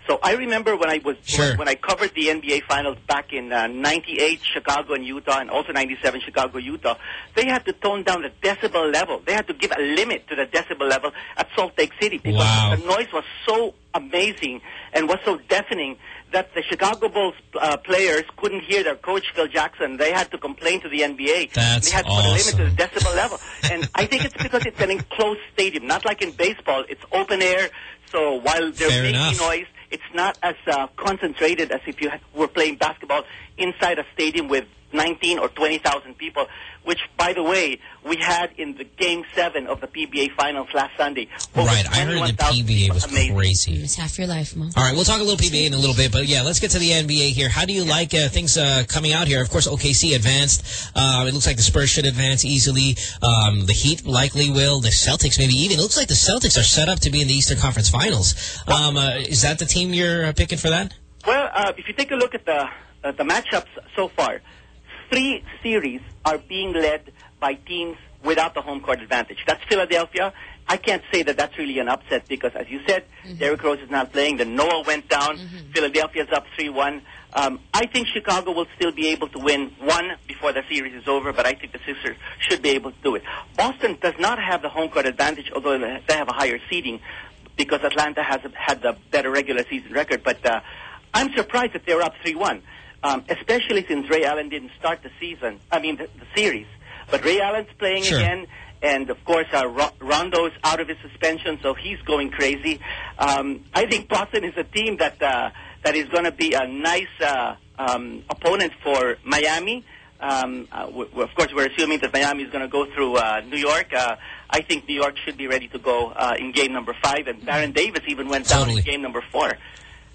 So I remember when I was when I covered the NBA Finals back in uh, '98, Chicago and Utah, and also '97, Chicago, Utah. They had to tone down the decibel level. They had to give a limit to the decibel level at Salt Lake City because Wow. the noise was so amazing and was so deafening that the Chicago Bulls uh, players couldn't hear their coach Phil Jackson. They had to complain to the NBA. That's they had to put a limit to the decibel level, and I think it's because it's an enclosed stadium, not like in baseball. It's open air, so while they're Fair making enough. noise, it's not as uh, concentrated as if you were playing basketball inside a stadium with 19 or 20,000 people, which, by the way, we had in the Game 7 of the PBA Finals last Sunday. Over Right, I heard the PBA was Amazing. crazy. It's half your life, Mom. All right, we'll talk a little PBA in a little bit, but yeah, let's get to the NBA here. How do you like uh, things uh, coming out here? Of course, OKC advanced. Uh, it looks like the Spurs should advance easily. Um, the Heat likely will. The Celtics maybe even. It looks like the Celtics are set up to be in the Eastern Conference Finals. Um, uh, is that the team you're uh, picking for that? Well, uh, if you take a look at the uh, the matchups so far, three series are being led by teams without the home court advantage. That's Philadelphia. I can't say that that's really an upset because, as you said, Derrick Rose is not playing. The Noah went down. Philadelphia's up 3-1. Um, I think Chicago will still be able to win one before the series is over, but I think the Sixers should be able to do it. Boston does not have the home court advantage, although they have a higher seeding because Atlanta has had the better regular season record. But uh, I'm surprised that they're up 3-1, um, especially since Ray Allen didn't start the season, I mean the, the series. But Ray Allen's playing Sure. again, and of course uh, Ro- Rondo's out of his suspension, so he's going crazy. Um, I think Boston is a team that uh, that is going to be a nice uh, um, opponent for Miami. Um, uh, of course, we're assuming that Miami is going to go through uh, New York. Uh, I think New York should be ready to go uh, in game number five, and Baron Davis even went down in game number four.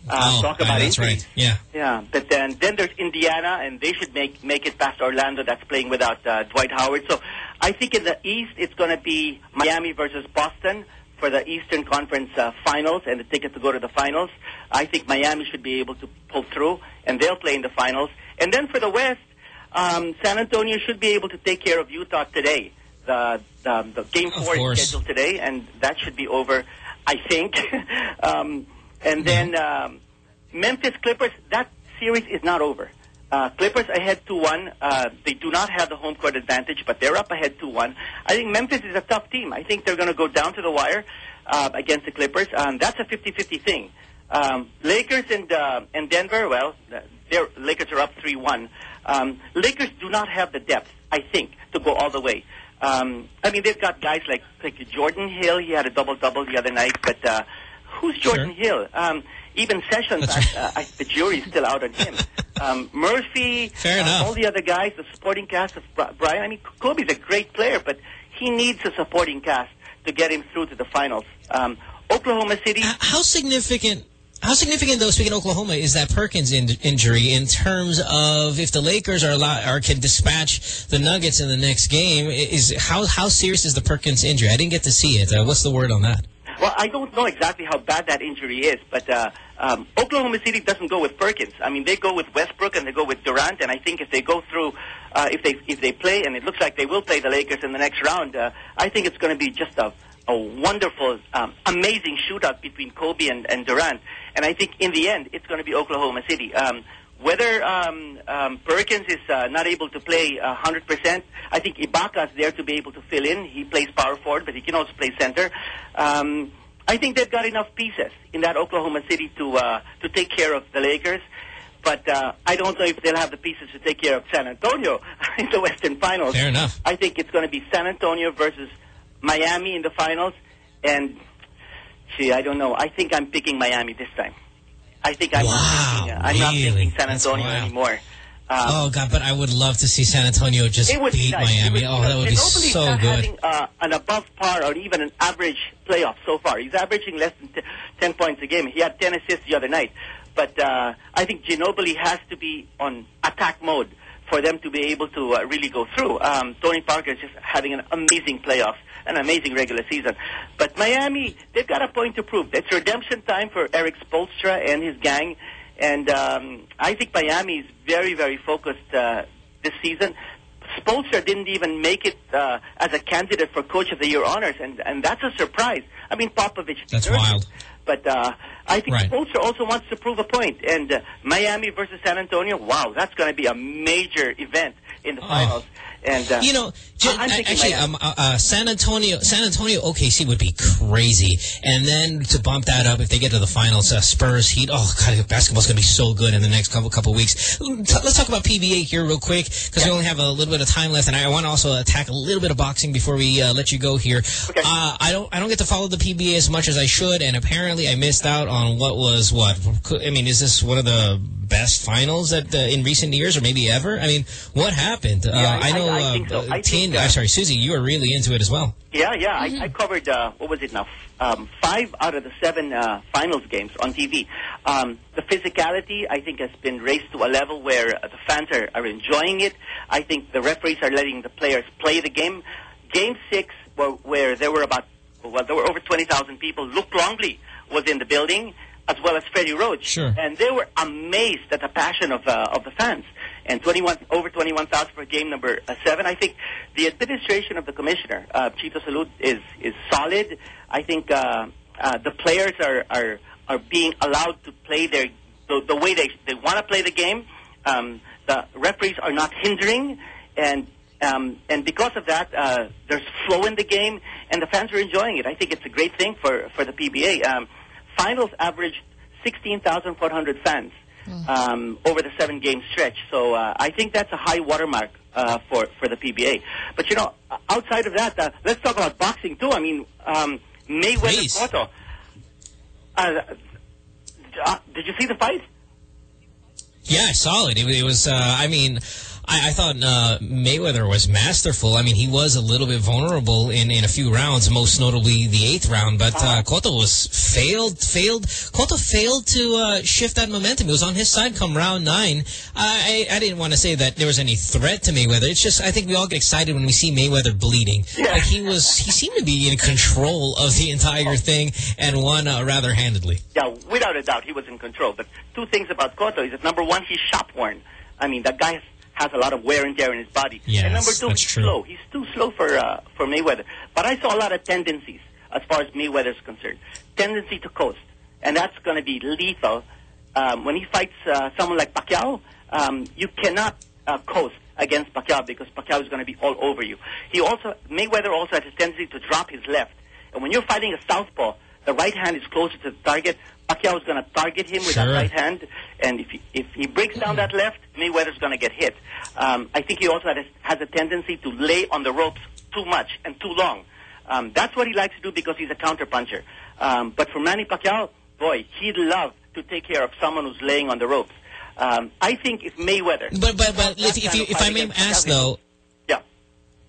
Uh, oh, talk about that's injuries. right. Yeah. Yeah, but then then there's Indiana, and they should make make it past Orlando. That's playing without uh, Dwight Howard. So I think in the East it's going to be Miami versus Boston for the Eastern Conference uh, Finals and the ticket to go to the finals. I think Miami should be able to pull through, and they'll play in the finals. And then for the West, um, San Antonio should be able to take care of Utah today. The the, the game four is scheduled today, and that should be over, I think. um, and then um, Memphis Clippers, that series is not over. Uh, Clippers ahead 2-1. Uh, they do not have the home court advantage, but they're up ahead 2-1. I think Memphis is a tough team. I think they're going to go down to the wire uh, against the Clippers. Um, that's a 50-50 thing. Um, Lakers and uh, and Denver, well, their Lakers are up 3-1. Um, Lakers do not have the depth, I think, to go all the way. Um, I mean, they've got guys like, like Jordan Hill. He had a double-double the other night, but uh, who's Jordan Hill? Um, even Sessions, I, uh, I, the jury's still out on him. Um, Murphy, uh, all the other guys, the supporting cast of Bri- Brian. I mean, Kobe's a great player, but he needs a supporting cast to get him through to the finals. Um, Oklahoma City. How significant? How significant, though, speaking of Oklahoma, is that Perkins in injury in terms of if the Lakers are or can dispatch the Nuggets in the next game? Is how how serious is the Perkins injury? I didn't get to see it. Uh, what's the word on that? Well, I don't know exactly how bad that injury is, but uh, um, Oklahoma City doesn't go with Perkins. I mean, they go with Westbrook and they go with Durant, and I think if they go through, uh, if they if they play, and it looks like they will play the Lakers in the next round, uh, I think it's going to be just a a wonderful, um, amazing shootout between Kobe and, and Durant, and I think in the end it's going to be Oklahoma City. Um, whether um, um, Perkins is uh, not able to play uh, 100%, I think Ibaka's there to be able to fill in. He plays power forward, but he can also play center. Um, I think they've got enough pieces in that Oklahoma City to uh, to take care of the Lakers. But uh, I don't know if they'll have the pieces to take care of San Antonio in the Western Finals. Fair enough. I think it's going to be San Antonio versus Miami in the finals. And, gee, I don't know. I think I'm picking Miami this time. I think I'm not picking, uh, I'm not really? picking San Antonio anymore. Um, oh God, but I would love to see San Antonio just would beat nice. Miami. It oh, that would be so good. having uh, an above par or even an average playoff so far. He's averaging less than t- 10 points a game. He had 10 assists the other night. But uh, I think Ginobili has to be on attack mode for them to be able to uh, really go through. Um, Tony Parker is just having an amazing playoff, an amazing regular season. But Miami, they've got a point to prove. It's redemption time for Erik Spoelstra and his gang. And um, I think Miami is very, very focused uh, this season. Polster didn't even make it uh, as a candidate for Coach of the Year honors, and and that's a surprise. I mean, Popovich. That's deserves it. wild. But uh, I think Right. Polster also wants to prove a point. And uh, Miami versus San Antonio, wow, that's going to be a major event in the finals. And uh. You know, actually, um, uh, uh, San Antonio, San Antonio, OKC would be crazy, and then to bump that up if they get to the finals, uh, Spurs, Heat. Oh God, basketball's going to be so good in the next couple couple weeks. Let's talk about PBA here real quick because we only have a little bit of time left, and I want to also attack a little bit of boxing before we uh, let you go here. Uh, I don't, I don't get to follow the PBA as much as I should, and apparently I missed out on what was what. I mean, is this one of the best finals that in recent years, or maybe ever? I mean, what happened? Uh, Yeah, I- I know. I uh, think so. I uh, Teen- think, uh, I'm sorry, Susie, you were really into it as well. Yeah, yeah. I, I covered, uh, what was it now? Um, five out of the seven uh, finals games on TV. Um, the physicality, I think, has been raised to a level where uh, the fans are, are enjoying it. I think the referees are letting the players play the game. Game six, where, where there were about, well, there were over 20,000 people. Luke Longley was in the building, as well as Freddie Roach. Sure. And they were amazed at the passion of, uh, of the fans. And 21, over 21,000 for game number uh, seven. I think the administration of the commissioner, uh, Chito Salud, is, is solid. I think uh, uh, the players are, are, are being allowed to play their, the, the way they, they want to play the game. Um, the referees are not hindering. And um, and because of that, uh, there's flow in the game, and the fans are enjoying it. I think it's a great thing for, for the PBA. Um, finals averaged 16,400 fans um, over the seven-game stretch. So uh, I think that's a high watermark uh, for for the PBA. But you know, outside of that, uh, let's talk about boxing too. I mean, um, Mayweather Cotto. Uh, uh, did you see the fight? Yeah, I saw it. It, it was, uh, I mean, I, I thought uh, Mayweather was masterful. I mean, he was a little bit vulnerable in, in a few rounds, most notably the eighth round. But uh, Cotto was failed, failed. Cotto failed to uh, shift that momentum. It was on his side come round nine. I, I, I didn't want to say that there was any threat to Mayweather. It's just I think we all get excited when we see Mayweather bleeding. Like he was, he seemed to be in control of the entire thing and won uh, rather handedly. Yeah, without a doubt, he was in control. But two things about Cotto is that number one, he's shop worn. I mean, that guy has, has a lot of wear and tear in his body. Yes, and number two, he's true. slow. He's too slow for uh, for Mayweather. But I saw a lot of tendencies as far as Mayweather's concerned. Tendency to coast, and that's going to be lethal um, when he fights uh, someone like Pacquiao. Um, you cannot uh, coast against Pacquiao because Pacquiao is going to be all over you. He also Mayweather also has a tendency to drop his left, and when you're fighting a southpaw, the right hand is closer to the target. Pacquiao is going to target him with that right hand, and if he, if he breaks down that left, Mayweather's going to get hit. Um, I think he also has, has a tendency to lay on the ropes too much and too long. Um, that's what he likes to do because he's a counter puncher. Um, but for Manny Pacquiao, boy, he'd love to take care of someone who's laying on the ropes. Um, I think if Mayweather, But but but if, if, you, if I may ask though.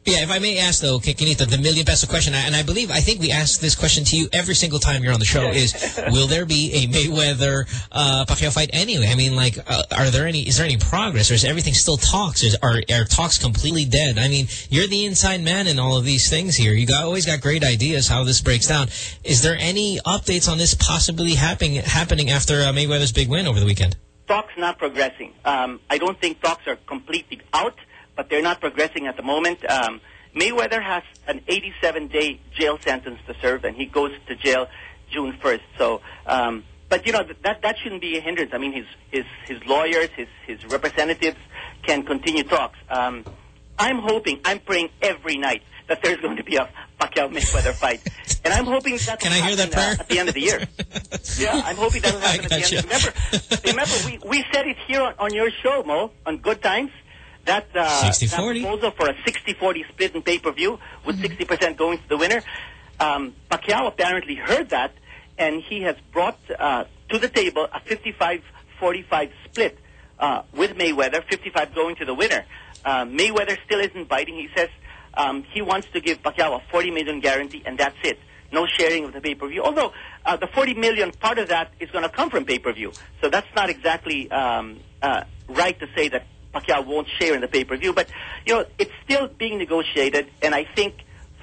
Yeah, if I may ask though, Kikinita, the million peso question, and I believe I think we ask this question to you every single time you're on the show is, will there be a Mayweather uh, Pacquiao fight anyway? I mean, like, uh, are there any? Is there any progress, or is everything still talks? Is, are are talks completely dead? I mean, you're the inside man in all of these things here. You got always got great ideas how this breaks down. Is there any updates on this possibly happening happening after uh, Mayweather's big win over the weekend? talks not progressing. Um, I don't think talks are completely out, but they're not progressing at the moment. Um, Mayweather has an 87-day jail sentence to serve, and he goes to jail June 1st. So, um, but you know that that shouldn't be a hindrance. I mean, his his his lawyers, his his representatives can continue talks. Um, I'm hoping, I'm praying every night that there's going to be a Pacquiao Mayweather fight, and I'm hoping that Can I hear that prayer? uh, at the end of the year. yeah, I'm hoping that will happen at the end. Remember, remember, we, we said it here on, on your show, Mo, on Good Times. That, uh, 60-40. proposal for a 60-40 split in pay-per-view with 60% going to the winner. Um, Pacquiao apparently heard that, and he has brought uh, to the table a 55-45 split uh, with Mayweather, 55 going to the winner. Uh, Mayweather still isn't biting. He says um, he wants to give Pacquiao a 40 million guarantee, and that's it. No sharing of the pay-per-view. Although uh, the 40 million part of that is going to come from pay-per-view, so that's not exactly um, uh, right to say that Pacquiao won't share in the pay-per-view. But you know, it's still being negotiated, and I think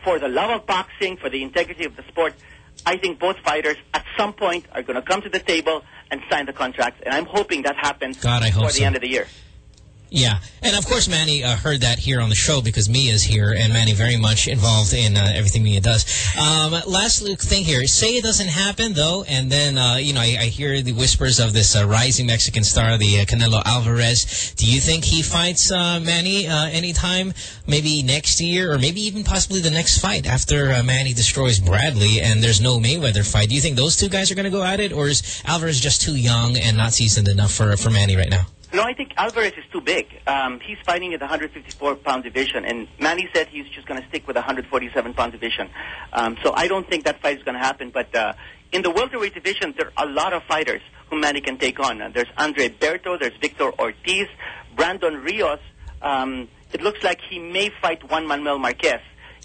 for the love of boxing, for the integrity of the sport, I think both fighters at some point are going to come to the table and sign the contracts, and I'm hoping that happens God, I hope before the end of the year. Yeah, and of course Manny uh, heard that here on the show because Mia's here, and Manny very much involved in uh, everything Mia does. Um, last thing here, say it doesn't happen though, and then uh, you know I, I, hear the whispers of this uh, rising Mexican star, the uh, Canelo Alvarez. Do you think he fights uh, Manny anytime, maybe next year, or maybe even possibly the next fight after Manny destroys Bradley and there's no Mayweather fight? Do you think those two guys are going to go at it, or is Alvarez just too young and not seasoned enough for for Manny right now? No, I think Alvarez is too big. Um, he's fighting at the 154-pound division, and Manny said he's just going to stick with the 147-pound division. Um, so I don't think that fight is going to happen. But uh, in the welterweight division, there are a lot of fighters who Manny can take on. Uh, there's Andre Berto, there's Victor Ortiz, Brandon Rios. Um, it looks like he may fight Juan Manuel Marquez,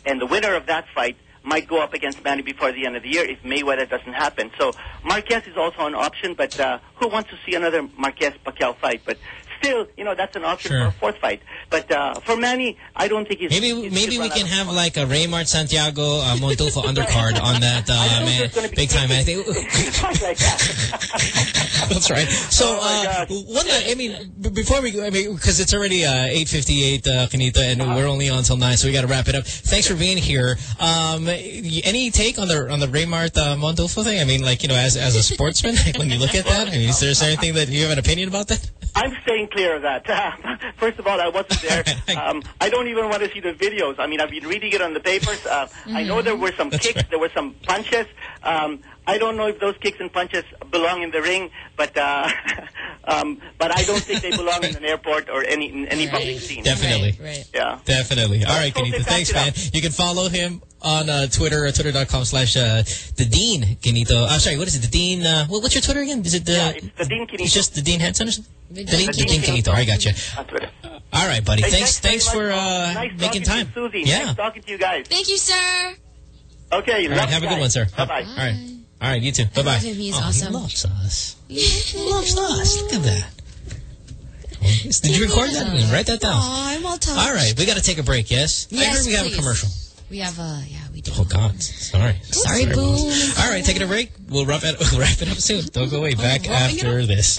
and the winner of that fight might go up against Manny before the end of the year if Mayweather doesn't happen. So Marquez is also an option, but uh, who wants to see another Marquez-Pacquiao fight? But still, you know, that's an option sure. for a fourth fight. But uh, for Manny, I don't think he's... Maybe he's maybe we can have like a Raymart Santiago uh, Mon Tulfo undercard on that, uh, man. Big time. I think... like that. that's right. So, oh uh, one, I mean, before we go, I mean, because it's already uh, 8.58, uh, Quinito, and -huh. we're only on until 9, so we got to wrap it up. Thanks for being here. Um, any take on the on the Raymart uh, Mon Tulfo thing? I mean, like, you know, as, as a sportsman, like, when you look at that, I mean, is there anything that you have an opinion about that? I'm staying clear of that. First of all, I wasn't there. Um, I don't even want to see the videos. I mean, I've been reading it on the papers. Uh, mm. I know there were some That's kicks, right. there were some punches. Um, I don't know if those kicks and punches belong in the ring, but uh, um, but I don't think they belong in an airport or any in any right. public scene. Definitely. Right, right. Yeah. Definitely. All right, Quinito. Thanks, man. You can follow him on uh, Twitter, uh, twitter.com slash uh, the Dean Quinito. I'm uh, sorry, what is it? The Dean, uh, what, what's your Twitter again? Is it the, yeah, it's the Dean Quinito. It's just the Dean Henson or something? The, the, Dean, the Dean Quinito. I got you. On Twitter. All right, buddy. Hey, thanks thanks, thanks for uh, nice making time. To Susie. Yeah. Nice talking to you guys. Thank you, sir. Okay. All right, have a good one, sir. Bye-bye. All right. All right, you too. Bye-bye. He's oh, awesome. He loves us. He loves us. Look at that. Did you record that? Write that down. Oh, I'm all touched. All right, we got to take a break, yes? Yes, I heard we please. have a commercial. We have a, yeah, we do. Oh, God. Sorry. Sorry, boom. All right, taking a break. We'll wrap it, we'll wrap it up soon. Don't go away. Oh, Back Oh, after this.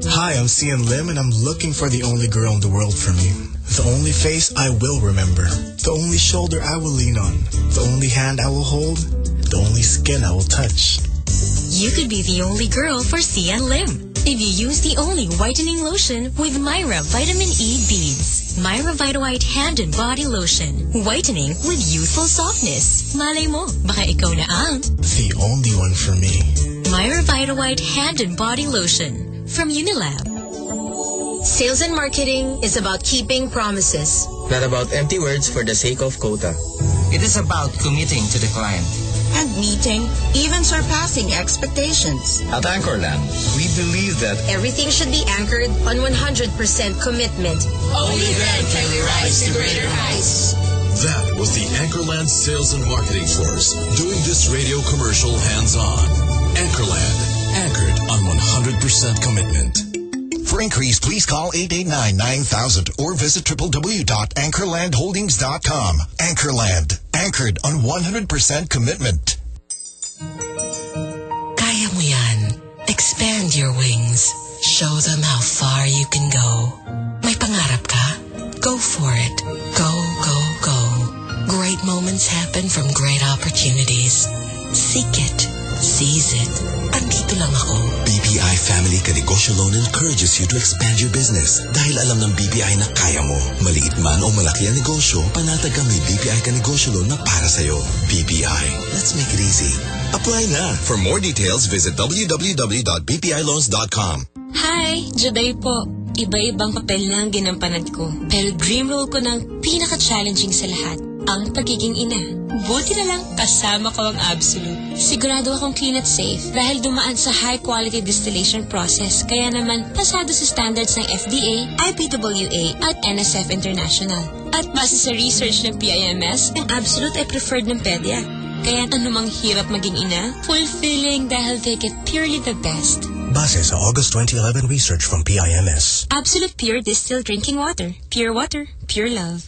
Hi, I'm Xian Lim, and I'm looking for the only girl in the world for me. The only face I will remember. The only shoulder I will lean on. The only hand I will hold. The only skin I will touch. You could be the only girl for Xian Lim. If you use the only whitening lotion with Myra Vitamin E Beads. Myra Vitawhite Hand and Body Lotion. Whitening with youthful softness. Malay mo, baka ikaw na ang The only one for me. Myra Vitawhite Hand and Body Lotion from Unilab. Sales and marketing is about keeping promises. Not about empty words for the sake of quota. It is about committing to the client. and meeting, even surpassing expectations. At Anchorland, we believe that Everything should be anchored on 100% commitment. Only then can we rise to greater heights. That was the Anchorland Sales and Marketing Force doing this radio commercial hands-on. Anchorland, anchored on 100% commitment. For inquiries, please call 889-9000 or visit www.anchorlandholdings.com. Anchorland, anchored on 100% commitment. Kaya mo yan. Expand your wings. Show them how far you can go. May pangarap ka? Go for it. Go, go, go. Great moments happen from great opportunities. Seek it. Seize it. Andito lang ako. BPI Family Kanegosyo Loan encourages you to expand your business dahil alam ng BPI na kaya mo. Maliit man o malaki ang negosyo, panatag ka may BPI Kanegosyo Loan na para sa'yo. BPI, let's make it easy. Apply na. For more details, visit www.bpiloans.com. Hi, Juday po. Iba-ibang papel na ang ginampanan ko. Pero dream role ko ng pinaka-challenging sa lahat. Ang pagiging ina. Buti na lang kasama ko ang Absolute. Sigurado akong clean at safe dahil dumaan sa high-quality distillation process kaya naman pasado sa standards ng FDA, IPWA at NSF International. At base sa research ng PIMS, ang Absolute ay preferred ng pedya. Kaya anumang hirap maging ina, fulfilling dahil they get purely the best. Base sa August 2011 research from PIMS. Absolute Pure Distilled Drinking Water. Pure water, pure love.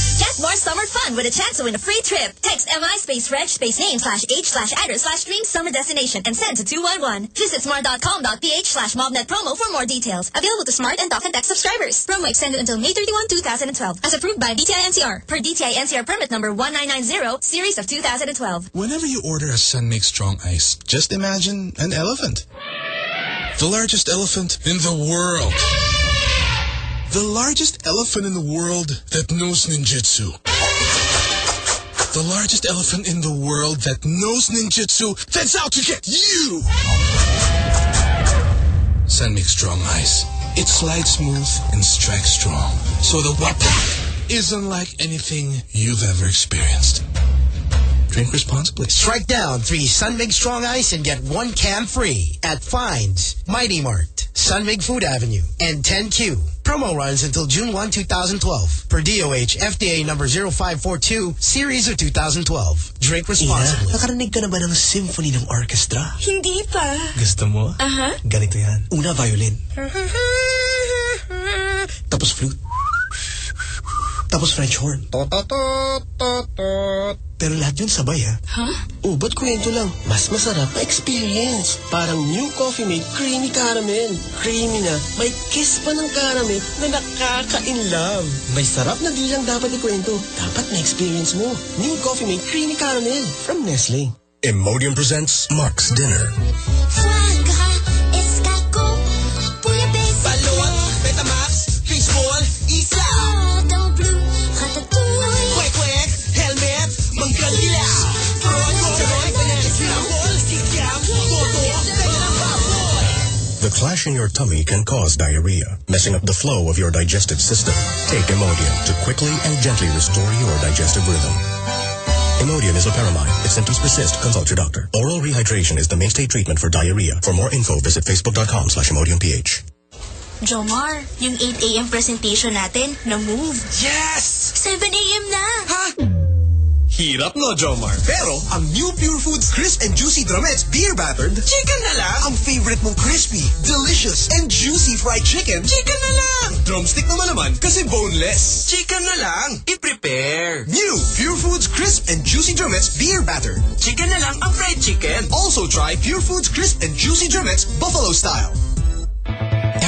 Get more summer fun with a chance to win a free trip. Text MI space reg space name slash age slash address slash dream summer destination and send to 211. Visit smart.com.ph slash mobnet promo for more details. Available to smart and talk and text subscribers. Promo extended until May 31, 2012. As approved by DTI NCR. Per DTI NCR permit number 1990, series of 2012. Whenever you order a San Mig Strong Ice, just imagine an elephant. The largest elephant in the world. The largest elephant in the world that knows ninjutsu. The largest elephant in the world that knows ninjutsu that's out to get you! San Mig Strong Ice. It slides smooth and strikes strong. So the wapak is unlike anything you've ever experienced. Drink responsibly. Strike down three San Mig Strong Ice and get one can free at Fines, Mighty Mart, San Mig Food Avenue, and 10Q. Promo runs until June 1, 2012. Per DOH FDA number 0542, series of 2012. Drink responsibly. Ina, nakarinig ka na ba ng symphony ng orchestra? Hindi pa. Gusto mo? Aha. Ganito yan. Una, violin. Tapos flute. Tapos French horn. Pero lahat yun sabay ha. Huh? Oh, ba't kwento lang? Mas masarap na experience. Parang new Coffee Mate Creamy Caramel. Creamy na, may kiss pa ng caramel na nakaka-inlove. May sarap na di lang dapat ikwento. Dapat na-experience mo. New Coffee Mate Creamy Caramel from Nestle. Imodium presents Mark's Dinner. Clash in your tummy can cause diarrhea, messing up the flow of your digestive system. Take Imodium to quickly and gently restore your digestive rhythm. Imodium is a loperamide. If symptoms persist, consult your doctor. Oral rehydration is the mainstay treatment for diarrhea. For more info, visit facebook.com slash imodiumph. Jomar, yung 8 a.m. presentation natin, na-move. Yes! 7 a.m. na! Ha? Hirap no, Jomar. Pero, ang new Pure Foods Crisp and Juicy Drumettes Beer Battered, chicken na lang. Ang favorite mong crispy, delicious, and juicy fried chicken, chicken na lang. Drumstick naman naman kasi boneless. Chicken na lang. I-prepare. New Pure Foods Crisp and Juicy Drumettes Beer Battered. Chicken na lang ang fried chicken. Also try Pure Foods Crisp and Juicy Drumettes Buffalo Style.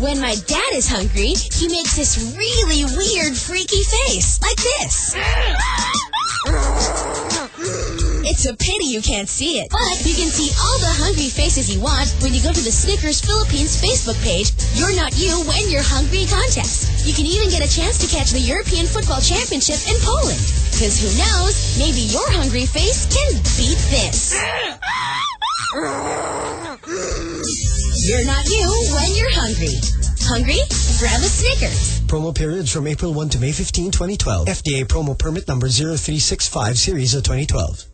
When my dad is hungry, he makes this really weird, freaky face. Like this. It's a pity you can't see it. But you can see all the hungry faces you want when you go to the Snickers Philippines Facebook page, You're Not You When You're Hungry contest. You can even get a chance to catch the European Football Championship in Poland. Because who knows, maybe your hungry face can beat this. You're not you when you're hungry. Hungry? Grab a Snickers. Promo periods from April 1 to May 15, 2012. FDA promo permit number 0365 series of 2012.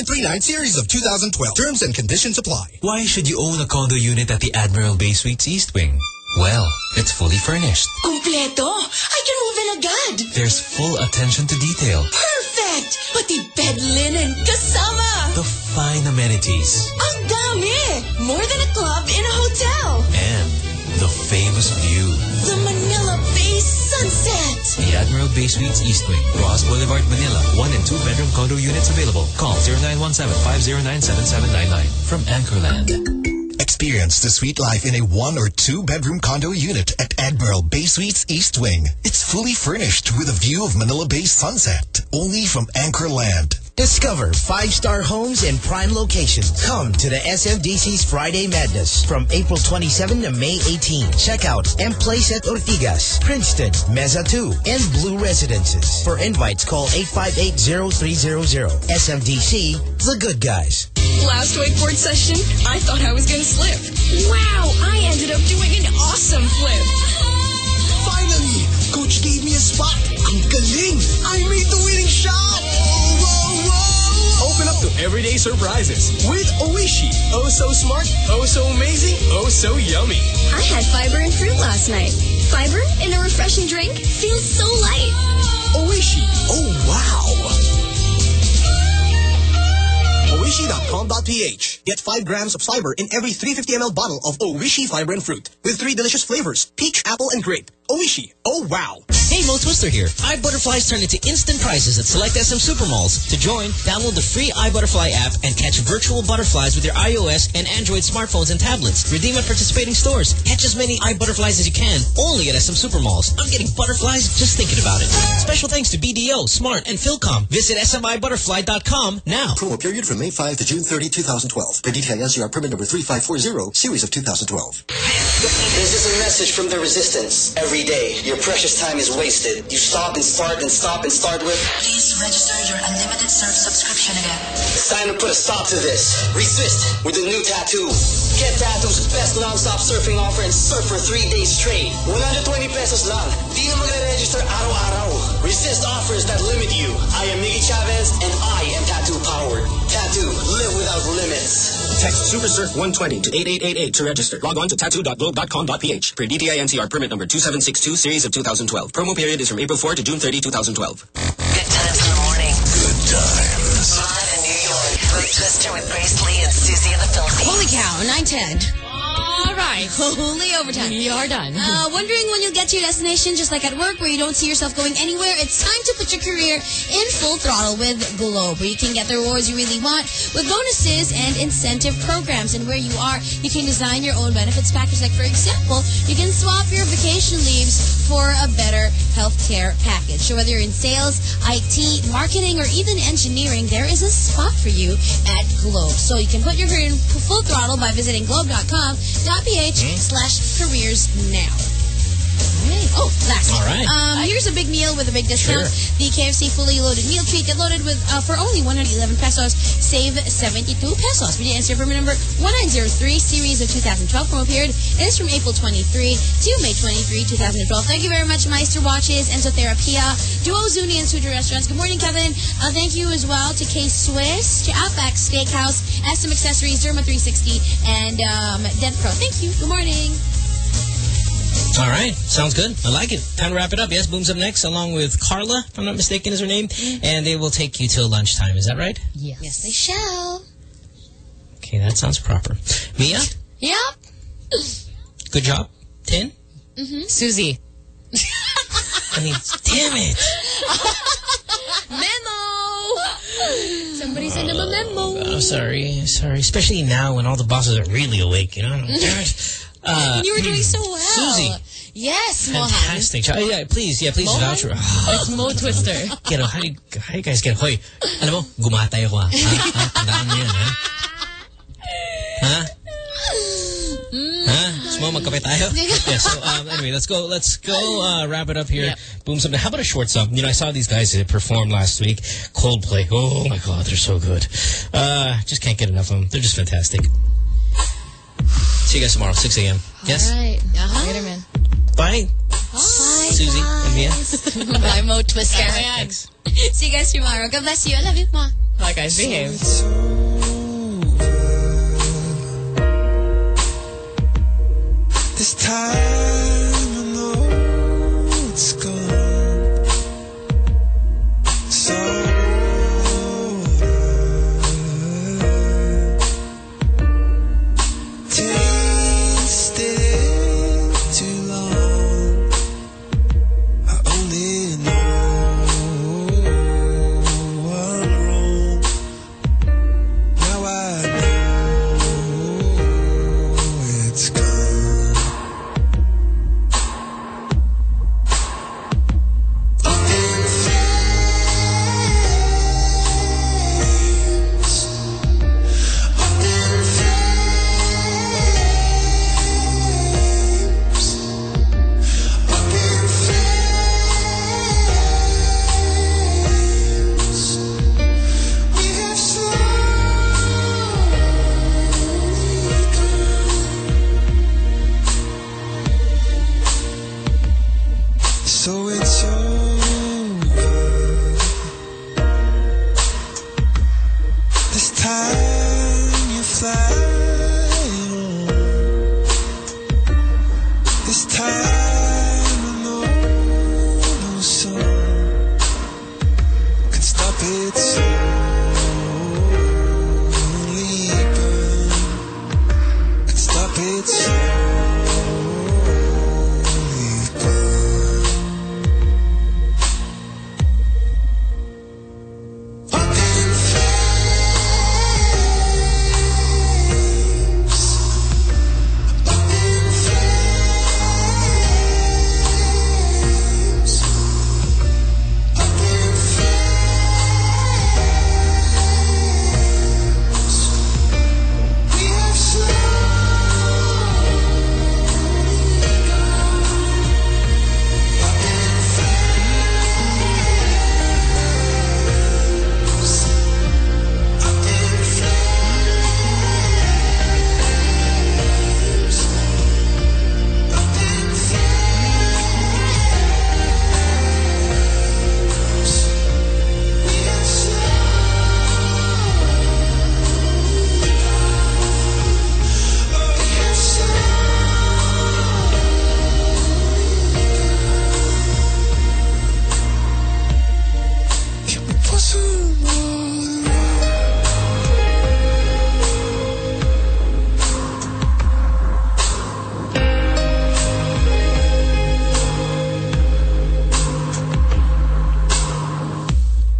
1939 series of 2012. Terms and conditions apply. Why should you own a condo unit at the Admiral Bay Suites East Wing? Well, it's fully furnished. Kompleto. I can move in agad. There's full attention to detail. Perfect. Pati bed linen kasama. The fine amenities. Ang dami. More than a club in a hotel. And the famous view. The Manila Bay sunset. The Admiral Bay Suites East Wing, Roxas Boulevard, Manila. One and two bedroom condo units available. Call 0917-509-7799 from Anchorland. Experience the sweet life in a one or two bedroom condo unit at Admiral Bay Suites East Wing. It's fully furnished with a view of Manila Bay sunset. Only from Anchor Land. Discover five-star homes and prime locations. Come to the SMDC's Friday Madness from April 27 to May 18. Check out M Place at Ortigas, Princeton, Mezza 2, and Blue Residences. For invites, call 858-0300. SMDC, the good guys. Last wakeboard session, I thought I was going to slip. Wow, I ended up doing an awesome flip. Finally, coach gave me a spot. Ang galing! I made the winning shot! Open up to everyday surprises with Oishi. Oh so smart, oh so amazing, oh so yummy. I had fiber and fruit last night. Fiber in a refreshing drink feels so light. Oishi. Oh wow. Oishi.com.ph. Get 5 grams of fiber in every 350 ml bottle of Oishi Fiber and Fruit with three delicious flavors, peach, apple, and grape. Oh, Oishi. Oh, wow. Hey, Mo Twister here. iButterflies turn into instant prizes at select SM Supermalls. To join, download the free iButterfly app and catch virtual butterflies with your iOS and Android smartphones and tablets. Redeem at participating stores. Catch as many iButterflies as you can, only at SM Supermalls. I'm getting butterflies just thinking about it. Special thanks to BDO, Smart, and Philcom. Visit smibutterfly.com now. Promo period from May 5 to June 30, 2012. Per DTI NCR permit number 3540, series of 2012. This is a message from the resistance. Every day, your precious time is wasted. You stop and start and stop and start with. Please register your unlimited surf subscription again. It's time to put a stop to this. Resist with a new tattoo. Get Tattoo's best non-stop surfing offer and surf for three days straight. 120 pesos lang. Di na magre-register araw-araw. Resist offers that limit you. I am Miggy Chavez and I am Tattoo powered. Tattoo, live without limits. Text SuperSurf 120 to 8888 to register. Log on to tattoo.globe.com.ph. Per DTI NCR permit number 2762 series of 2012. Promo period is from April 4 to June 30, 2012. Good times in the morning. Good times. Live in New York. Mo Twister with Grace Lee and Susie in the Philippines. Holy cow, 910. All right. Holy overtime. We are done. Uh, wondering when you'll get to your destination, just like at work, where you don't see yourself going anywhere? It's time to put your career in full throttle with Globe, where you can get the rewards you really want with bonuses and incentive programs. And where you are, you can design your own benefits package. Like, for example, you can swap your vacation leaves for a better healthcare package. So whether you're in sales, IT, marketing, or even engineering, there is a spot for you at Globe. So you can put your career in full throttle by visiting globe.com.ph hmm? slash careers now. Oh, last. All right. Um, here's a big meal with a big discount. Sure. The KFC fully loaded meal treat. Get loaded with uh, for only 111 pesos. Save 72 pesos. We answer permit number 1903, series of 2012 promo period. It is from April 23 to May 23, 2012. Thank you very much, Meister Watches, Enzotherapia, Duo Zuni, and Suja Restaurants. Good morning, Kevin. Uh, thank you as well to K Swiss, to Outback Steakhouse, SM Accessories, Derma 360, and um, Dent Pro. Thank you. Good morning. All right. Sounds good. I like it. Time to wrap it up. Yes, Boom's up next, along with Carla, if I'm not mistaken is her name. And they will take you till lunchtime. Is that right? Yes. Yes, they shall. Okay, that sounds proper. Mia, Yep. good job. Tin? Mm-hmm. Susie. I mean, damn it. Memo! Somebody send him a memo. I'm sorry. Sorry. Especially now when all the bosses are really awake, you know? Uh, you were doing so well. Susie. Yes, Mohan. Fantastic. Uh, yeah, please, yeah, please Mohan? vouch for It's Mo Twister. Get how do you, how you guys get, hoy, alam mo, gumatay ako. Ha? Ha? Tandaan mo yan, ha? Ha? Ha? Gusto mo magkape tayo? yeah, so um, anyway, let's go, let's go uh, wrap it up here. Boom something. How about a short song? You know, I saw these guys that performed last week. Coldplay. Oh my God, they're so good. Uh, just can't get enough of them. They're just fantastic. See you guys tomorrow, 6 a.m. Yes? All right. Uh-huh. Later, man. Bye. Bye. Susie and Mia. Bye, Mo Twister. Thanks. See you guys tomorrow. God bless you. I love you, Ma. Bye, guys. Behave. This time